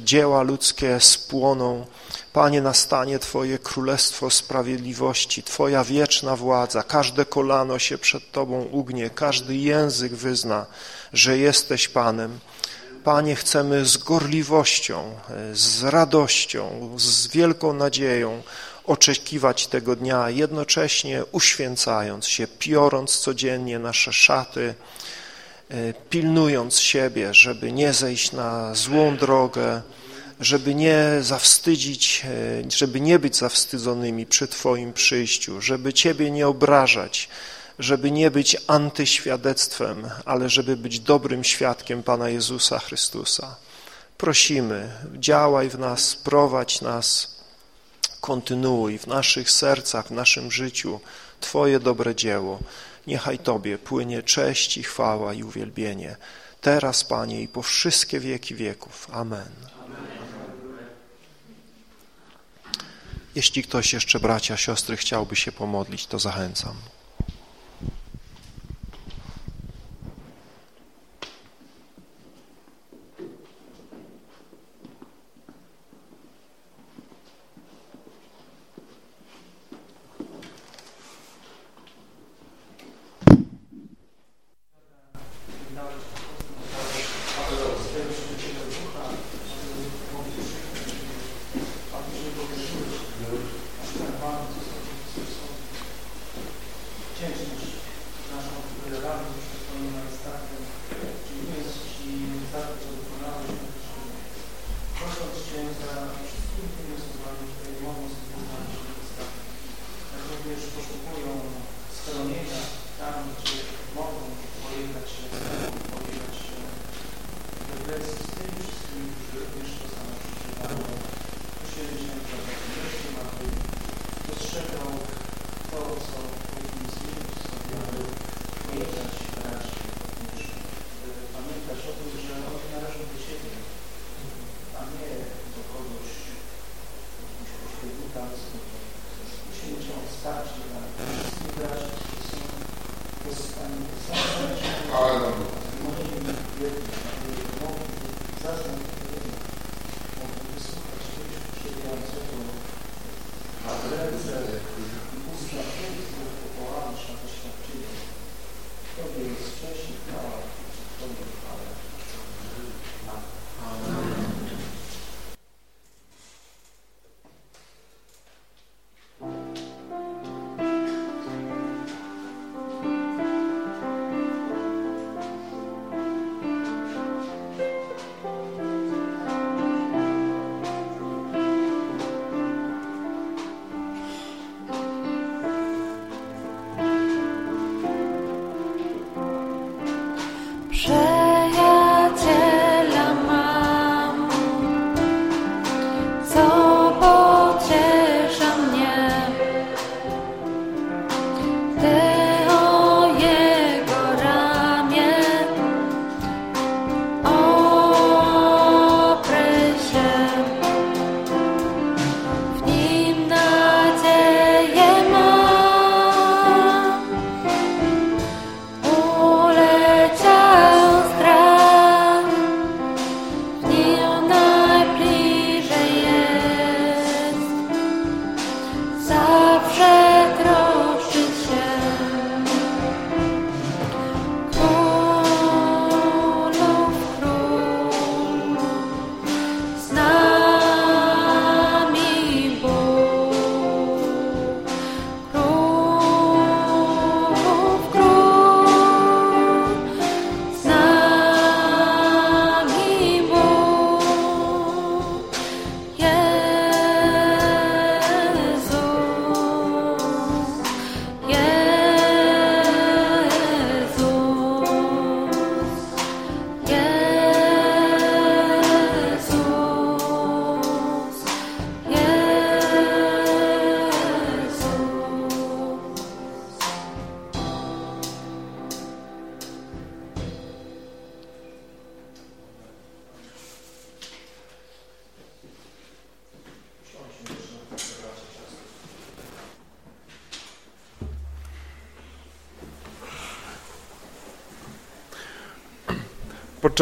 dzieła ludzkie spłoną. Panie, nastanie Twoje królestwo sprawiedliwości, Twoja wieczna władza, każde kolano się przed Tobą ugnie, każdy język wyzna, że jesteś Panem. Panie, chcemy z gorliwością, z radością, z wielką nadzieją oczekiwać tego dnia, jednocześnie uświęcając się, piorąc codziennie nasze szaty, e, pilnując siebie, żeby nie zejść na złą drogę, żeby nie zawstydzić, e, żeby nie być zawstydzonymi przy Twoim przyjściu, żeby Ciebie nie obrażać, żeby nie być antyświadectwem, ale żeby być dobrym świadkiem Pana Jezusa Chrystusa. Prosimy, działaj w nas, prowadź nas, kontynuuj w naszych sercach, w naszym życiu Twoje dobre dzieło. Niechaj Tobie płynie cześć i chwała i uwielbienie. Teraz, Panie, i po wszystkie wieki wieków. Amen. Jeśli ktoś jeszcze, bracia, siostry, chciałby się pomodlić, to zachęcam.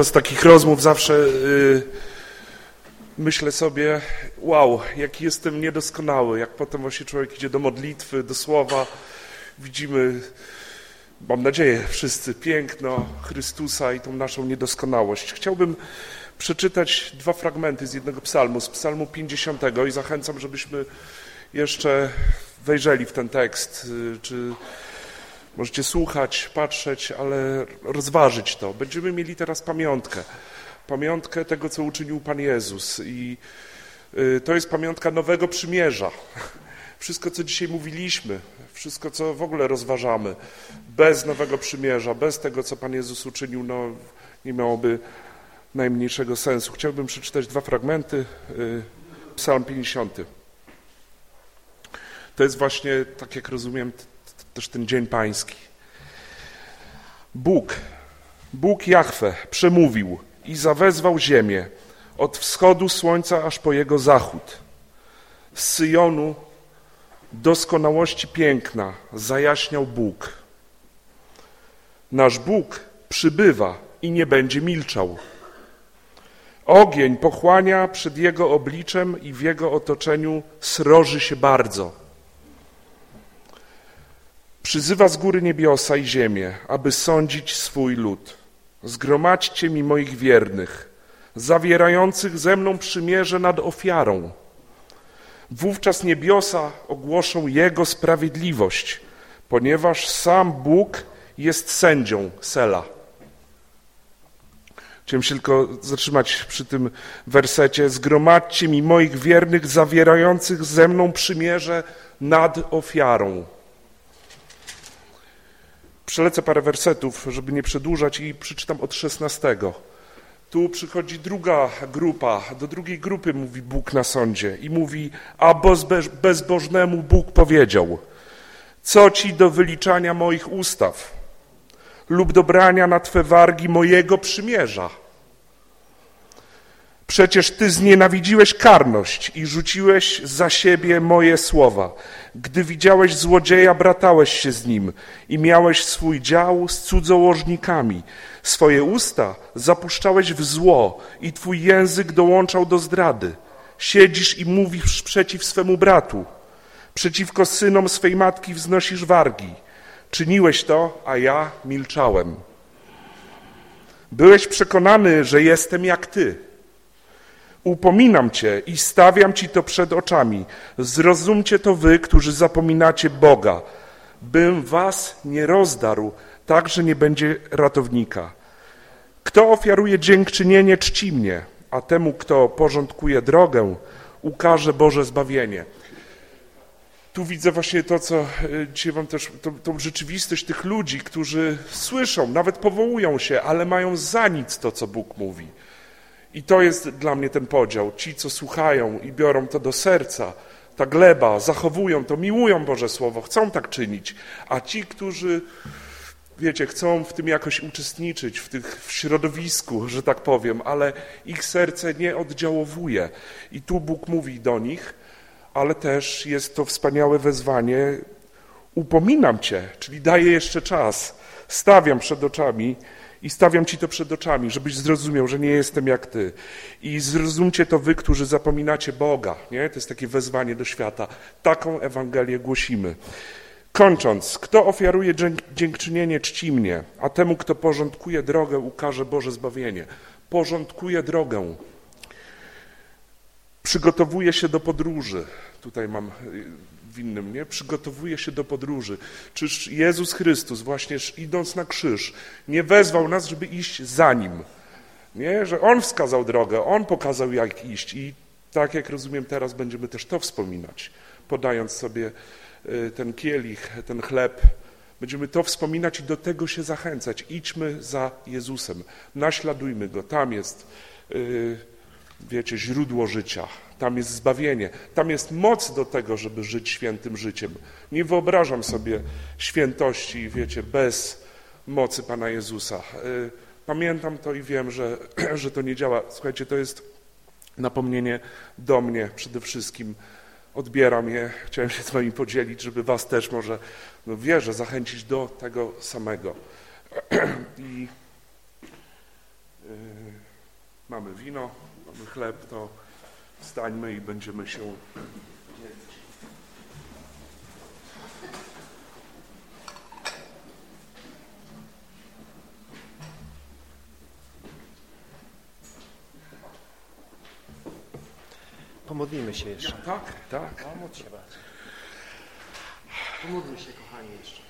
Podczas takich rozmów zawsze yy, myślę sobie, wow, jaki jestem niedoskonały, jak potem właśnie człowiek idzie do modlitwy, do słowa, widzimy, mam nadzieję, wszyscy piękno Chrystusa i tą naszą niedoskonałość. Chciałbym przeczytać dwa fragmenty z jednego psalmu, z psalmu 50 i zachęcam, żebyśmy jeszcze wejrzeli w ten tekst, y, czy Możecie słuchać, patrzeć, ale rozważyć to. Będziemy mieli teraz pamiątkę. Pamiątkę tego, co uczynił Pan Jezus. I y, to jest pamiątka nowego przymierza. Wszystko, co dzisiaj mówiliśmy, wszystko, co w ogóle rozważamy, bez nowego przymierza, bez tego, co Pan Jezus uczynił, no, nie miałoby najmniejszego sensu. Chciałbym przeczytać dwa fragmenty. Y, Psalm 50. To jest właśnie, tak jak rozumiem, też ten dzień pański. Bóg, Bóg Jahwe przemówił i zawezwał ziemię od wschodu słońca aż po jego zachód. Z Syjonu doskonałości piękna zajaśniał Bóg. Nasz Bóg przybywa i nie będzie milczał. Ogień pochłania przed Jego obliczem i w Jego otoczeniu sroży się bardzo. Przyzywa z góry niebiosa i ziemię, aby sądzić swój lud. Zgromadźcie mi moich wiernych, zawierających ze mną przymierze nad ofiarą. Wówczas niebiosa ogłoszą Jego sprawiedliwość, ponieważ sam Bóg jest sędzią Sela. Chciałem się tylko zatrzymać przy tym wersecie. Zgromadźcie mi moich wiernych, zawierających ze mną przymierze nad ofiarą. Przelecę parę wersetów, żeby nie przedłużać i przeczytam od 16. Tu przychodzi druga grupa, do drugiej grupy mówi Bóg na sądzie i mówi, a bezbożnemu Bóg powiedział, co ci do wyliczania moich ustaw lub dobrania na Twe wargi mojego przymierza. Przecież Ty znienawidziłeś karność i rzuciłeś za siebie moje słowa. Gdy widziałeś złodzieja, bratałeś się z nim i miałeś swój dział z cudzołożnikami. Swoje usta zapuszczałeś w zło i Twój język dołączał do zdrady. Siedzisz i mówisz przeciw swemu bratu. Przeciwko synom swej matki wznosisz wargi. Czyniłeś to, a ja milczałem. Byłeś przekonany, że jestem jak Ty Upominam cię i stawiam ci to przed oczami. Zrozumcie to wy, którzy zapominacie Boga, bym was nie rozdarł, tak, że nie będzie ratownika. Kto ofiaruje dziękczynienie, czci mnie, a temu, kto porządkuje drogę, ukaże Boże zbawienie. Tu widzę właśnie to, co e, dzisiaj wam też, tą, tą rzeczywistość tych ludzi, którzy słyszą, nawet powołują się, ale mają za nic to, co Bóg mówi. I to jest dla mnie ten podział. Ci, co słuchają i biorą to do serca, ta gleba, zachowują to, miłują Boże Słowo, chcą tak czynić, a ci, którzy, wiecie, chcą w tym jakoś uczestniczyć, w, tych, w środowisku, że tak powiem, ale ich serce nie oddziałowuje. I tu Bóg mówi do nich, ale też jest to wspaniałe wezwanie, upominam Cię, czyli daję jeszcze czas, stawiam przed oczami, i stawiam Ci to przed oczami, żebyś zrozumiał, że nie jestem jak Ty. I zrozumcie to Wy, którzy zapominacie Boga. Nie? To jest takie wezwanie do świata. Taką Ewangelię głosimy. Kończąc, kto ofiaruje dziękczynienie, czci mnie, a temu, kto porządkuje drogę, ukaże Boże zbawienie. Porządkuje drogę. Przygotowuje się do podróży. Tutaj mam w innym, nie? Przygotowuje się do podróży. Czyż Jezus Chrystus właśnie idąc na krzyż nie wezwał nas, żeby iść za Nim, nie? Że On wskazał drogę, On pokazał jak iść i tak jak rozumiem teraz będziemy też to wspominać, podając sobie y, ten kielich, ten chleb, Będziemy to wspominać i do tego się zachęcać. Idźmy za Jezusem, naśladujmy Go. Tam jest, y, wiecie, źródło życia. Tam jest zbawienie, tam jest moc do tego, żeby żyć świętym życiem. Nie wyobrażam sobie świętości, wiecie, bez mocy Pana Jezusa. Y, pamiętam to i wiem, że, [CLEARS THROAT] że to nie działa. Słuchajcie, to jest napomnienie do mnie przede wszystkim. Odbieram je, chciałem się z Wami podzielić, żeby Was też może, no wierzę, zachęcić do tego samego. [CLEARS THROAT] I yy, mamy wino, mamy chleb, to Wstańmy i będziemy się Pomodlimy się jeszcze. tak, tak. Pomódl się bardzo. Pomódlmy się, kochani, jeszcze.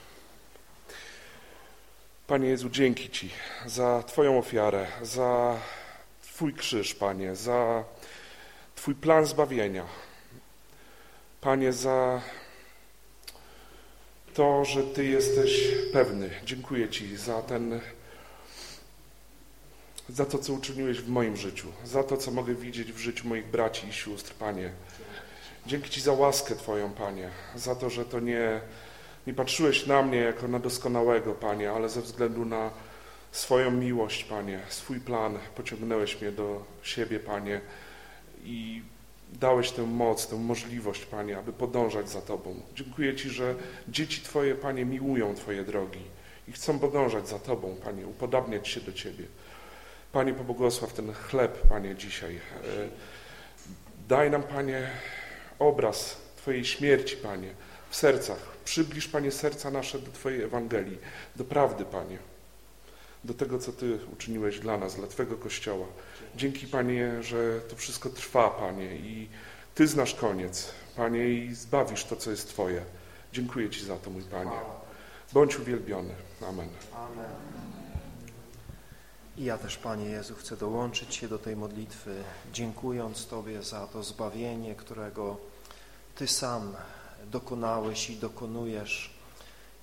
Panie Jezu, dzięki Ci za Twoją ofiarę, za Twój krzyż, Panie, za Twój plan zbawienia. Panie, za to, że Ty jesteś pewny. Dziękuję Ci za ten, za to, co uczyniłeś w moim życiu, za to, co mogę widzieć w życiu moich braci i sióstr, Panie. Dzięki Ci za łaskę Twoją, Panie, za to, że to nie, nie patrzyłeś na mnie jako na doskonałego, Panie, ale ze względu na swoją miłość, Panie, swój plan, pociągnąłeś mnie do siebie, Panie, i dałeś tę moc, tę możliwość, Panie, aby podążać za Tobą. Dziękuję Ci, że dzieci Twoje, Panie, miłują Twoje drogi i chcą podążać za Tobą, Panie, upodabniać się do Ciebie. Panie, pobłogosław ten chleb, Panie, dzisiaj. E, daj nam, Panie, obraz Twojej śmierci, Panie, w sercach. Przybliż, Panie, serca nasze do Twojej Ewangelii, do prawdy, Panie, do tego, co Ty uczyniłeś dla nas, dla Twojego Kościoła. Dzięki, Panie, że to wszystko trwa, Panie, i Ty znasz koniec, Panie, i zbawisz to, co jest Twoje. Dziękuję Ci za to, mój Panie. Bądź uwielbiony. Amen. Amen. I ja też, Panie Jezu, chcę dołączyć się do tej modlitwy, dziękując Tobie za to zbawienie, którego Ty sam dokonałeś i dokonujesz.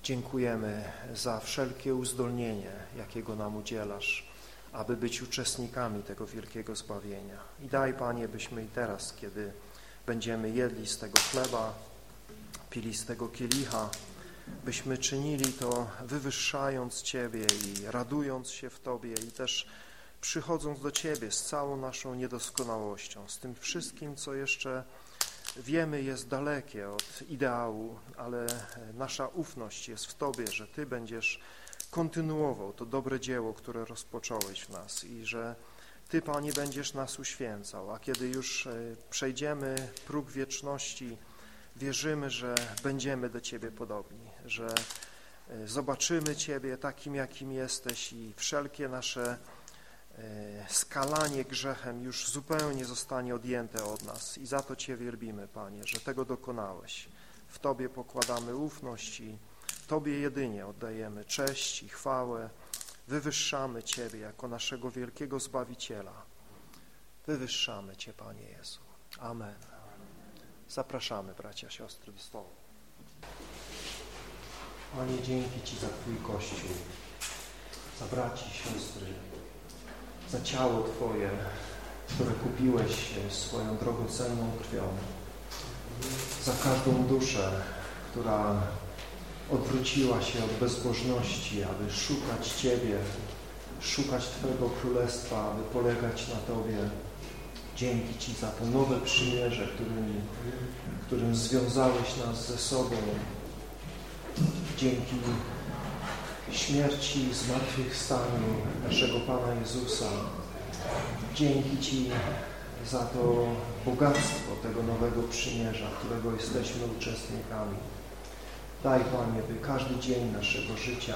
Dziękujemy za wszelkie uzdolnienie, jakiego nam udzielasz aby być uczestnikami tego wielkiego zbawienia. I daj, Panie, byśmy i teraz, kiedy będziemy jedli z tego chleba, pili z tego kielicha, byśmy czynili to wywyższając Ciebie i radując się w Tobie i też przychodząc do Ciebie z całą naszą niedoskonałością, z tym wszystkim, co jeszcze wiemy jest dalekie od ideału, ale nasza ufność jest w Tobie, że Ty będziesz kontynuował to dobre dzieło, które rozpocząłeś w nas i że Ty, Panie, będziesz nas uświęcał, a kiedy już e, przejdziemy próg wieczności, wierzymy, że będziemy do Ciebie podobni, że e, zobaczymy Ciebie takim, jakim jesteś i wszelkie nasze e, skalanie grzechem już zupełnie zostanie odjęte od nas i za to Cię wielbimy, Panie, że tego dokonałeś. W Tobie pokładamy ufność i Tobie jedynie oddajemy cześć i chwałę, wywyższamy Ciebie jako naszego wielkiego Zbawiciela. Wywyższamy Cię, Panie Jezu. Amen. Zapraszamy bracia, siostry do stołu. Panie, dzięki Ci za Twój Kościół, za braci, siostry, za ciało Twoje, które kupiłeś swoją drogocenną krwią, za każdą duszę, która odwróciła się od bezbożności, aby szukać Ciebie, szukać Twojego Królestwa, aby polegać na Tobie. Dzięki Ci za to nowe przymierze, którym, którym związałeś nas ze sobą. Dzięki śmierci i zmartwychwstaniu naszego Pana Jezusa. Dzięki Ci za to bogactwo tego nowego przymierza, którego jesteśmy uczestnikami. Daj, Panie, by każdy dzień naszego życia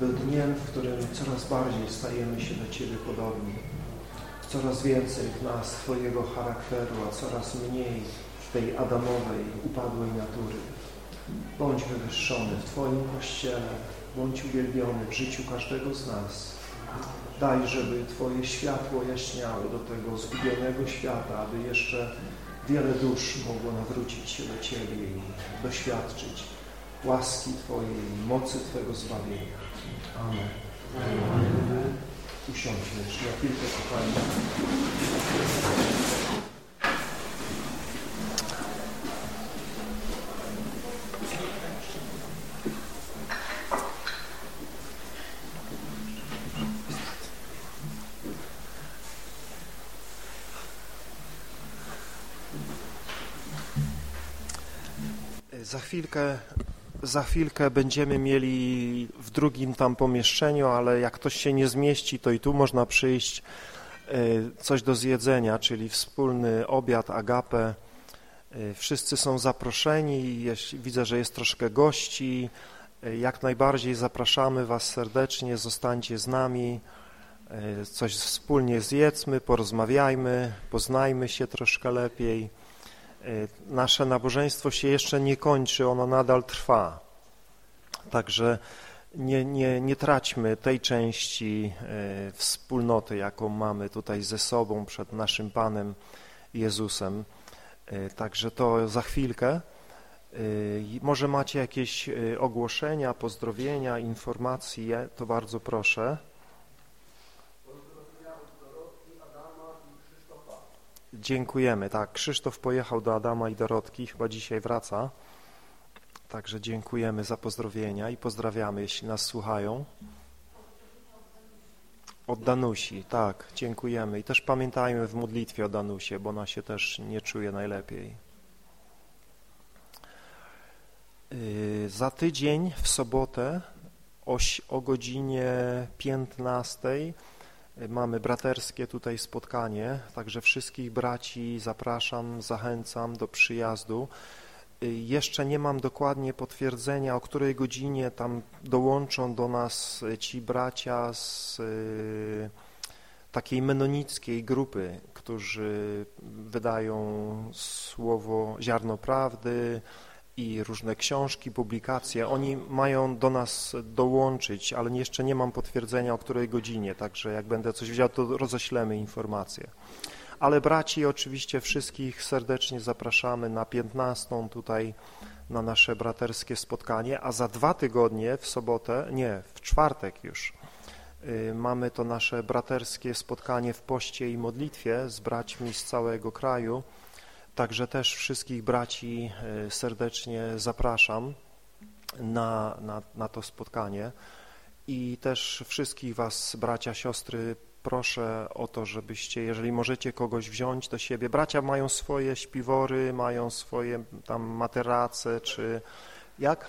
był dniem, w którym coraz bardziej stajemy się do Ciebie podobni. Coraz więcej w nas Twojego charakteru, a coraz mniej tej adamowej, upadłej natury. Bądź wywyższony w Twoim Kościele, bądź uwielbiony w życiu każdego z nas. Daj, żeby Twoje światło jaśniało do tego zgubionego świata, aby jeszcze wiele dusz mogło nawrócić się do Ciebie i doświadczyć łaski Twojej, mocy Twojego zbawienia. Amen. Amen. Usiądźmy jeszcze na chwilkę, kochani. Za chwilkę za chwilkę będziemy mieli w drugim tam pomieszczeniu, ale jak ktoś się nie zmieści, to i tu można przyjść e, coś do zjedzenia, czyli wspólny obiad, agapę. E, wszyscy są zaproszeni, widzę, że jest troszkę gości. E, jak najbardziej zapraszamy Was serdecznie, zostańcie z nami, coś wspólnie zjedzmy, porozmawiajmy, poznajmy się troszkę lepiej. E, nasze nabożeństwo się jeszcze nie kończy, ono nadal trwa. Także nie, nie, nie traćmy tej części e, wspólnoty, jaką mamy tutaj ze sobą przed naszym Panem Jezusem. E, także to za chwilkę. Może macie jakieś ogłoszenia, pozdrowienia, informacje, to bardzo proszę. Dziękujemy. Tak, Krzysztof pojechał do Adama i Dorotki, chyba dzisiaj wraca. Także dziękujemy za pozdrowienia i pozdrawiamy, jeśli nas słuchają. Od Danusi, tak, dziękujemy. I też pamiętajmy w modlitwie o Danusie, bo ona się też nie czuje najlepiej. Yy, za tydzień w sobotę o, o godzinie 15 Mamy braterskie tutaj spotkanie, także wszystkich braci zapraszam, zachęcam do przyjazdu. Y, jeszcze nie mam dokładnie potwierdzenia, o której godzinie tam dołączą do nas ci bracia z y, takiej menonickiej grupy, którzy wydają słowo ziarno prawdy, i różne książki, publikacje. Oni mają do nas dołączyć, ale jeszcze nie mam potwierdzenia, o której godzinie, także jak będę coś wiedział, to roześlemy informacje. Ale braci oczywiście wszystkich serdecznie zapraszamy na 15 tutaj na nasze braterskie spotkanie, a za dwa tygodnie w sobotę, nie, w czwartek już, y, mamy to nasze braterskie spotkanie w poście i modlitwie z braćmi z całego kraju, Także też wszystkich braci e, serdecznie zapraszam na, na, na to spotkanie. I też wszystkich Was, bracia, siostry, proszę o to, żebyście, jeżeli możecie kogoś wziąć do siebie, bracia mają swoje śpiwory, mają swoje tam materace, czy jak?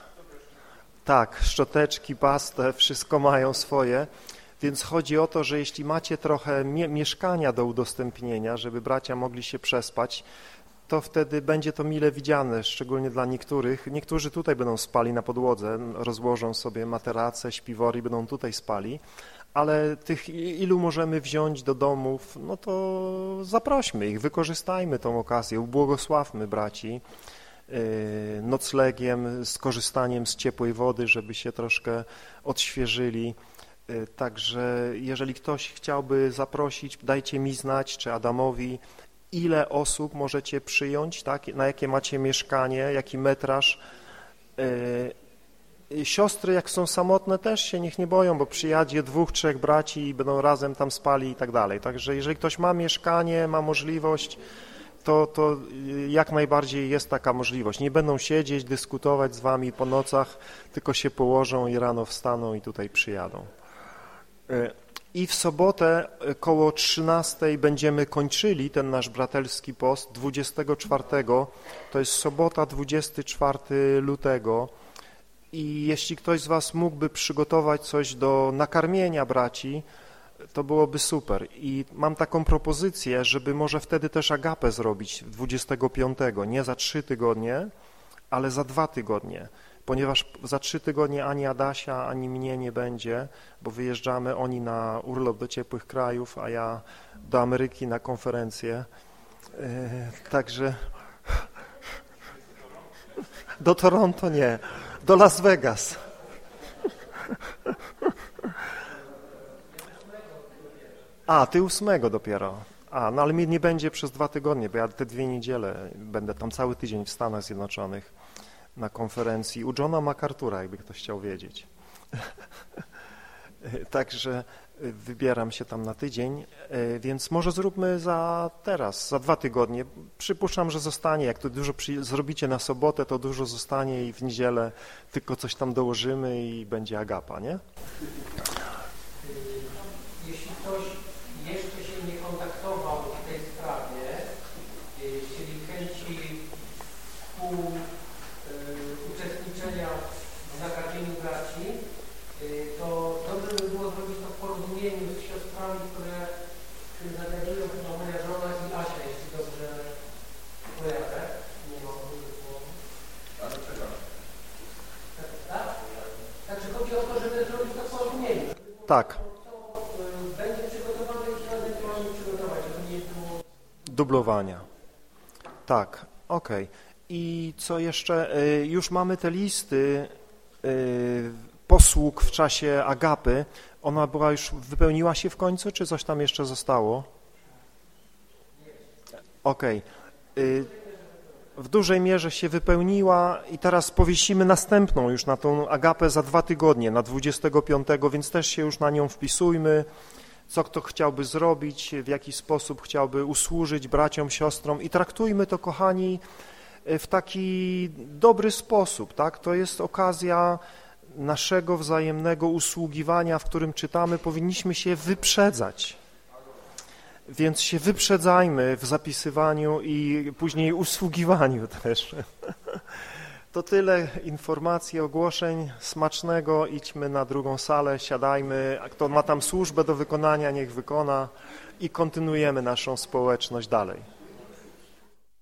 Tak, szczoteczki, pastę, wszystko mają swoje, więc chodzi o to, że jeśli macie trochę mie mieszkania do udostępnienia, żeby bracia mogli się przespać, to wtedy będzie to mile widziane, szczególnie dla niektórych. Niektórzy tutaj będą spali na podłodze, rozłożą sobie materace, śpiwory i będą tutaj spali, ale tych ilu możemy wziąć do domów, no to zaprośmy ich, wykorzystajmy tą okazję, ubłogosławmy braci yy, noclegiem, skorzystaniem z ciepłej wody, żeby się troszkę odświeżyli. Yy, także jeżeli ktoś chciałby zaprosić, dajcie mi znać, czy Adamowi, ile osób możecie przyjąć, tak? na jakie macie mieszkanie, jaki metraż. Yy, siostry, jak są samotne, też się niech nie boją, bo przyjadzie dwóch, trzech braci i będą razem tam spali i tak dalej. Także jeżeli ktoś ma mieszkanie, ma możliwość, to, to jak najbardziej jest taka możliwość. Nie będą siedzieć, dyskutować z wami po nocach, tylko się położą i rano wstaną i tutaj przyjadą. I w sobotę e, koło 13 będziemy kończyli ten nasz bratelski post 24, to jest sobota 24 lutego. I jeśli ktoś z Was mógłby przygotować coś do nakarmienia braci, to byłoby super. I mam taką propozycję, żeby może wtedy też agapę zrobić 25, nie za trzy tygodnie, ale za dwa tygodnie ponieważ za trzy tygodnie ani Adasia, ani mnie nie będzie, bo wyjeżdżamy oni na urlop do ciepłych krajów, a ja do Ameryki na konferencję. E, także do Toronto nie, do Las Vegas. A, ty ósmego dopiero. A, no ale mnie nie będzie przez dwa tygodnie, bo ja te dwie niedziele będę tam cały tydzień w Stanach Zjednoczonych na konferencji u Johna MacArthur'a, jakby ktoś chciał wiedzieć. [LAUGHS] Także wybieram się tam na tydzień, więc może zróbmy za teraz, za dwa tygodnie. Przypuszczam, że zostanie, jak to dużo zrobicie na sobotę, to dużo zostanie i w niedzielę tylko coś tam dołożymy i będzie agapa, nie? Jeśli ktoś jeszcze się nie kontaktował w tej sprawie, czyli chęci współ Tak. Dublowania. Tak, ok. I co jeszcze? Y, już mamy te listy y, posług w czasie agapy. Ona była już, wypełniła się w końcu, czy coś tam jeszcze zostało? Ok w dużej mierze się wypełniła i teraz powiesimy następną już na tą agapę za dwa tygodnie, na 25, więc też się już na nią wpisujmy, co kto chciałby zrobić, w jaki sposób chciałby usłużyć braciom, siostrom i traktujmy to, kochani, w taki dobry sposób, tak? To jest okazja naszego wzajemnego usługiwania, w którym czytamy, powinniśmy się wyprzedzać więc się wyprzedzajmy w zapisywaniu i później usługiwaniu też. To tyle informacji, ogłoszeń. Smacznego. Idźmy na drugą salę, siadajmy. Kto ma tam służbę do wykonania, niech wykona i kontynuujemy naszą społeczność dalej.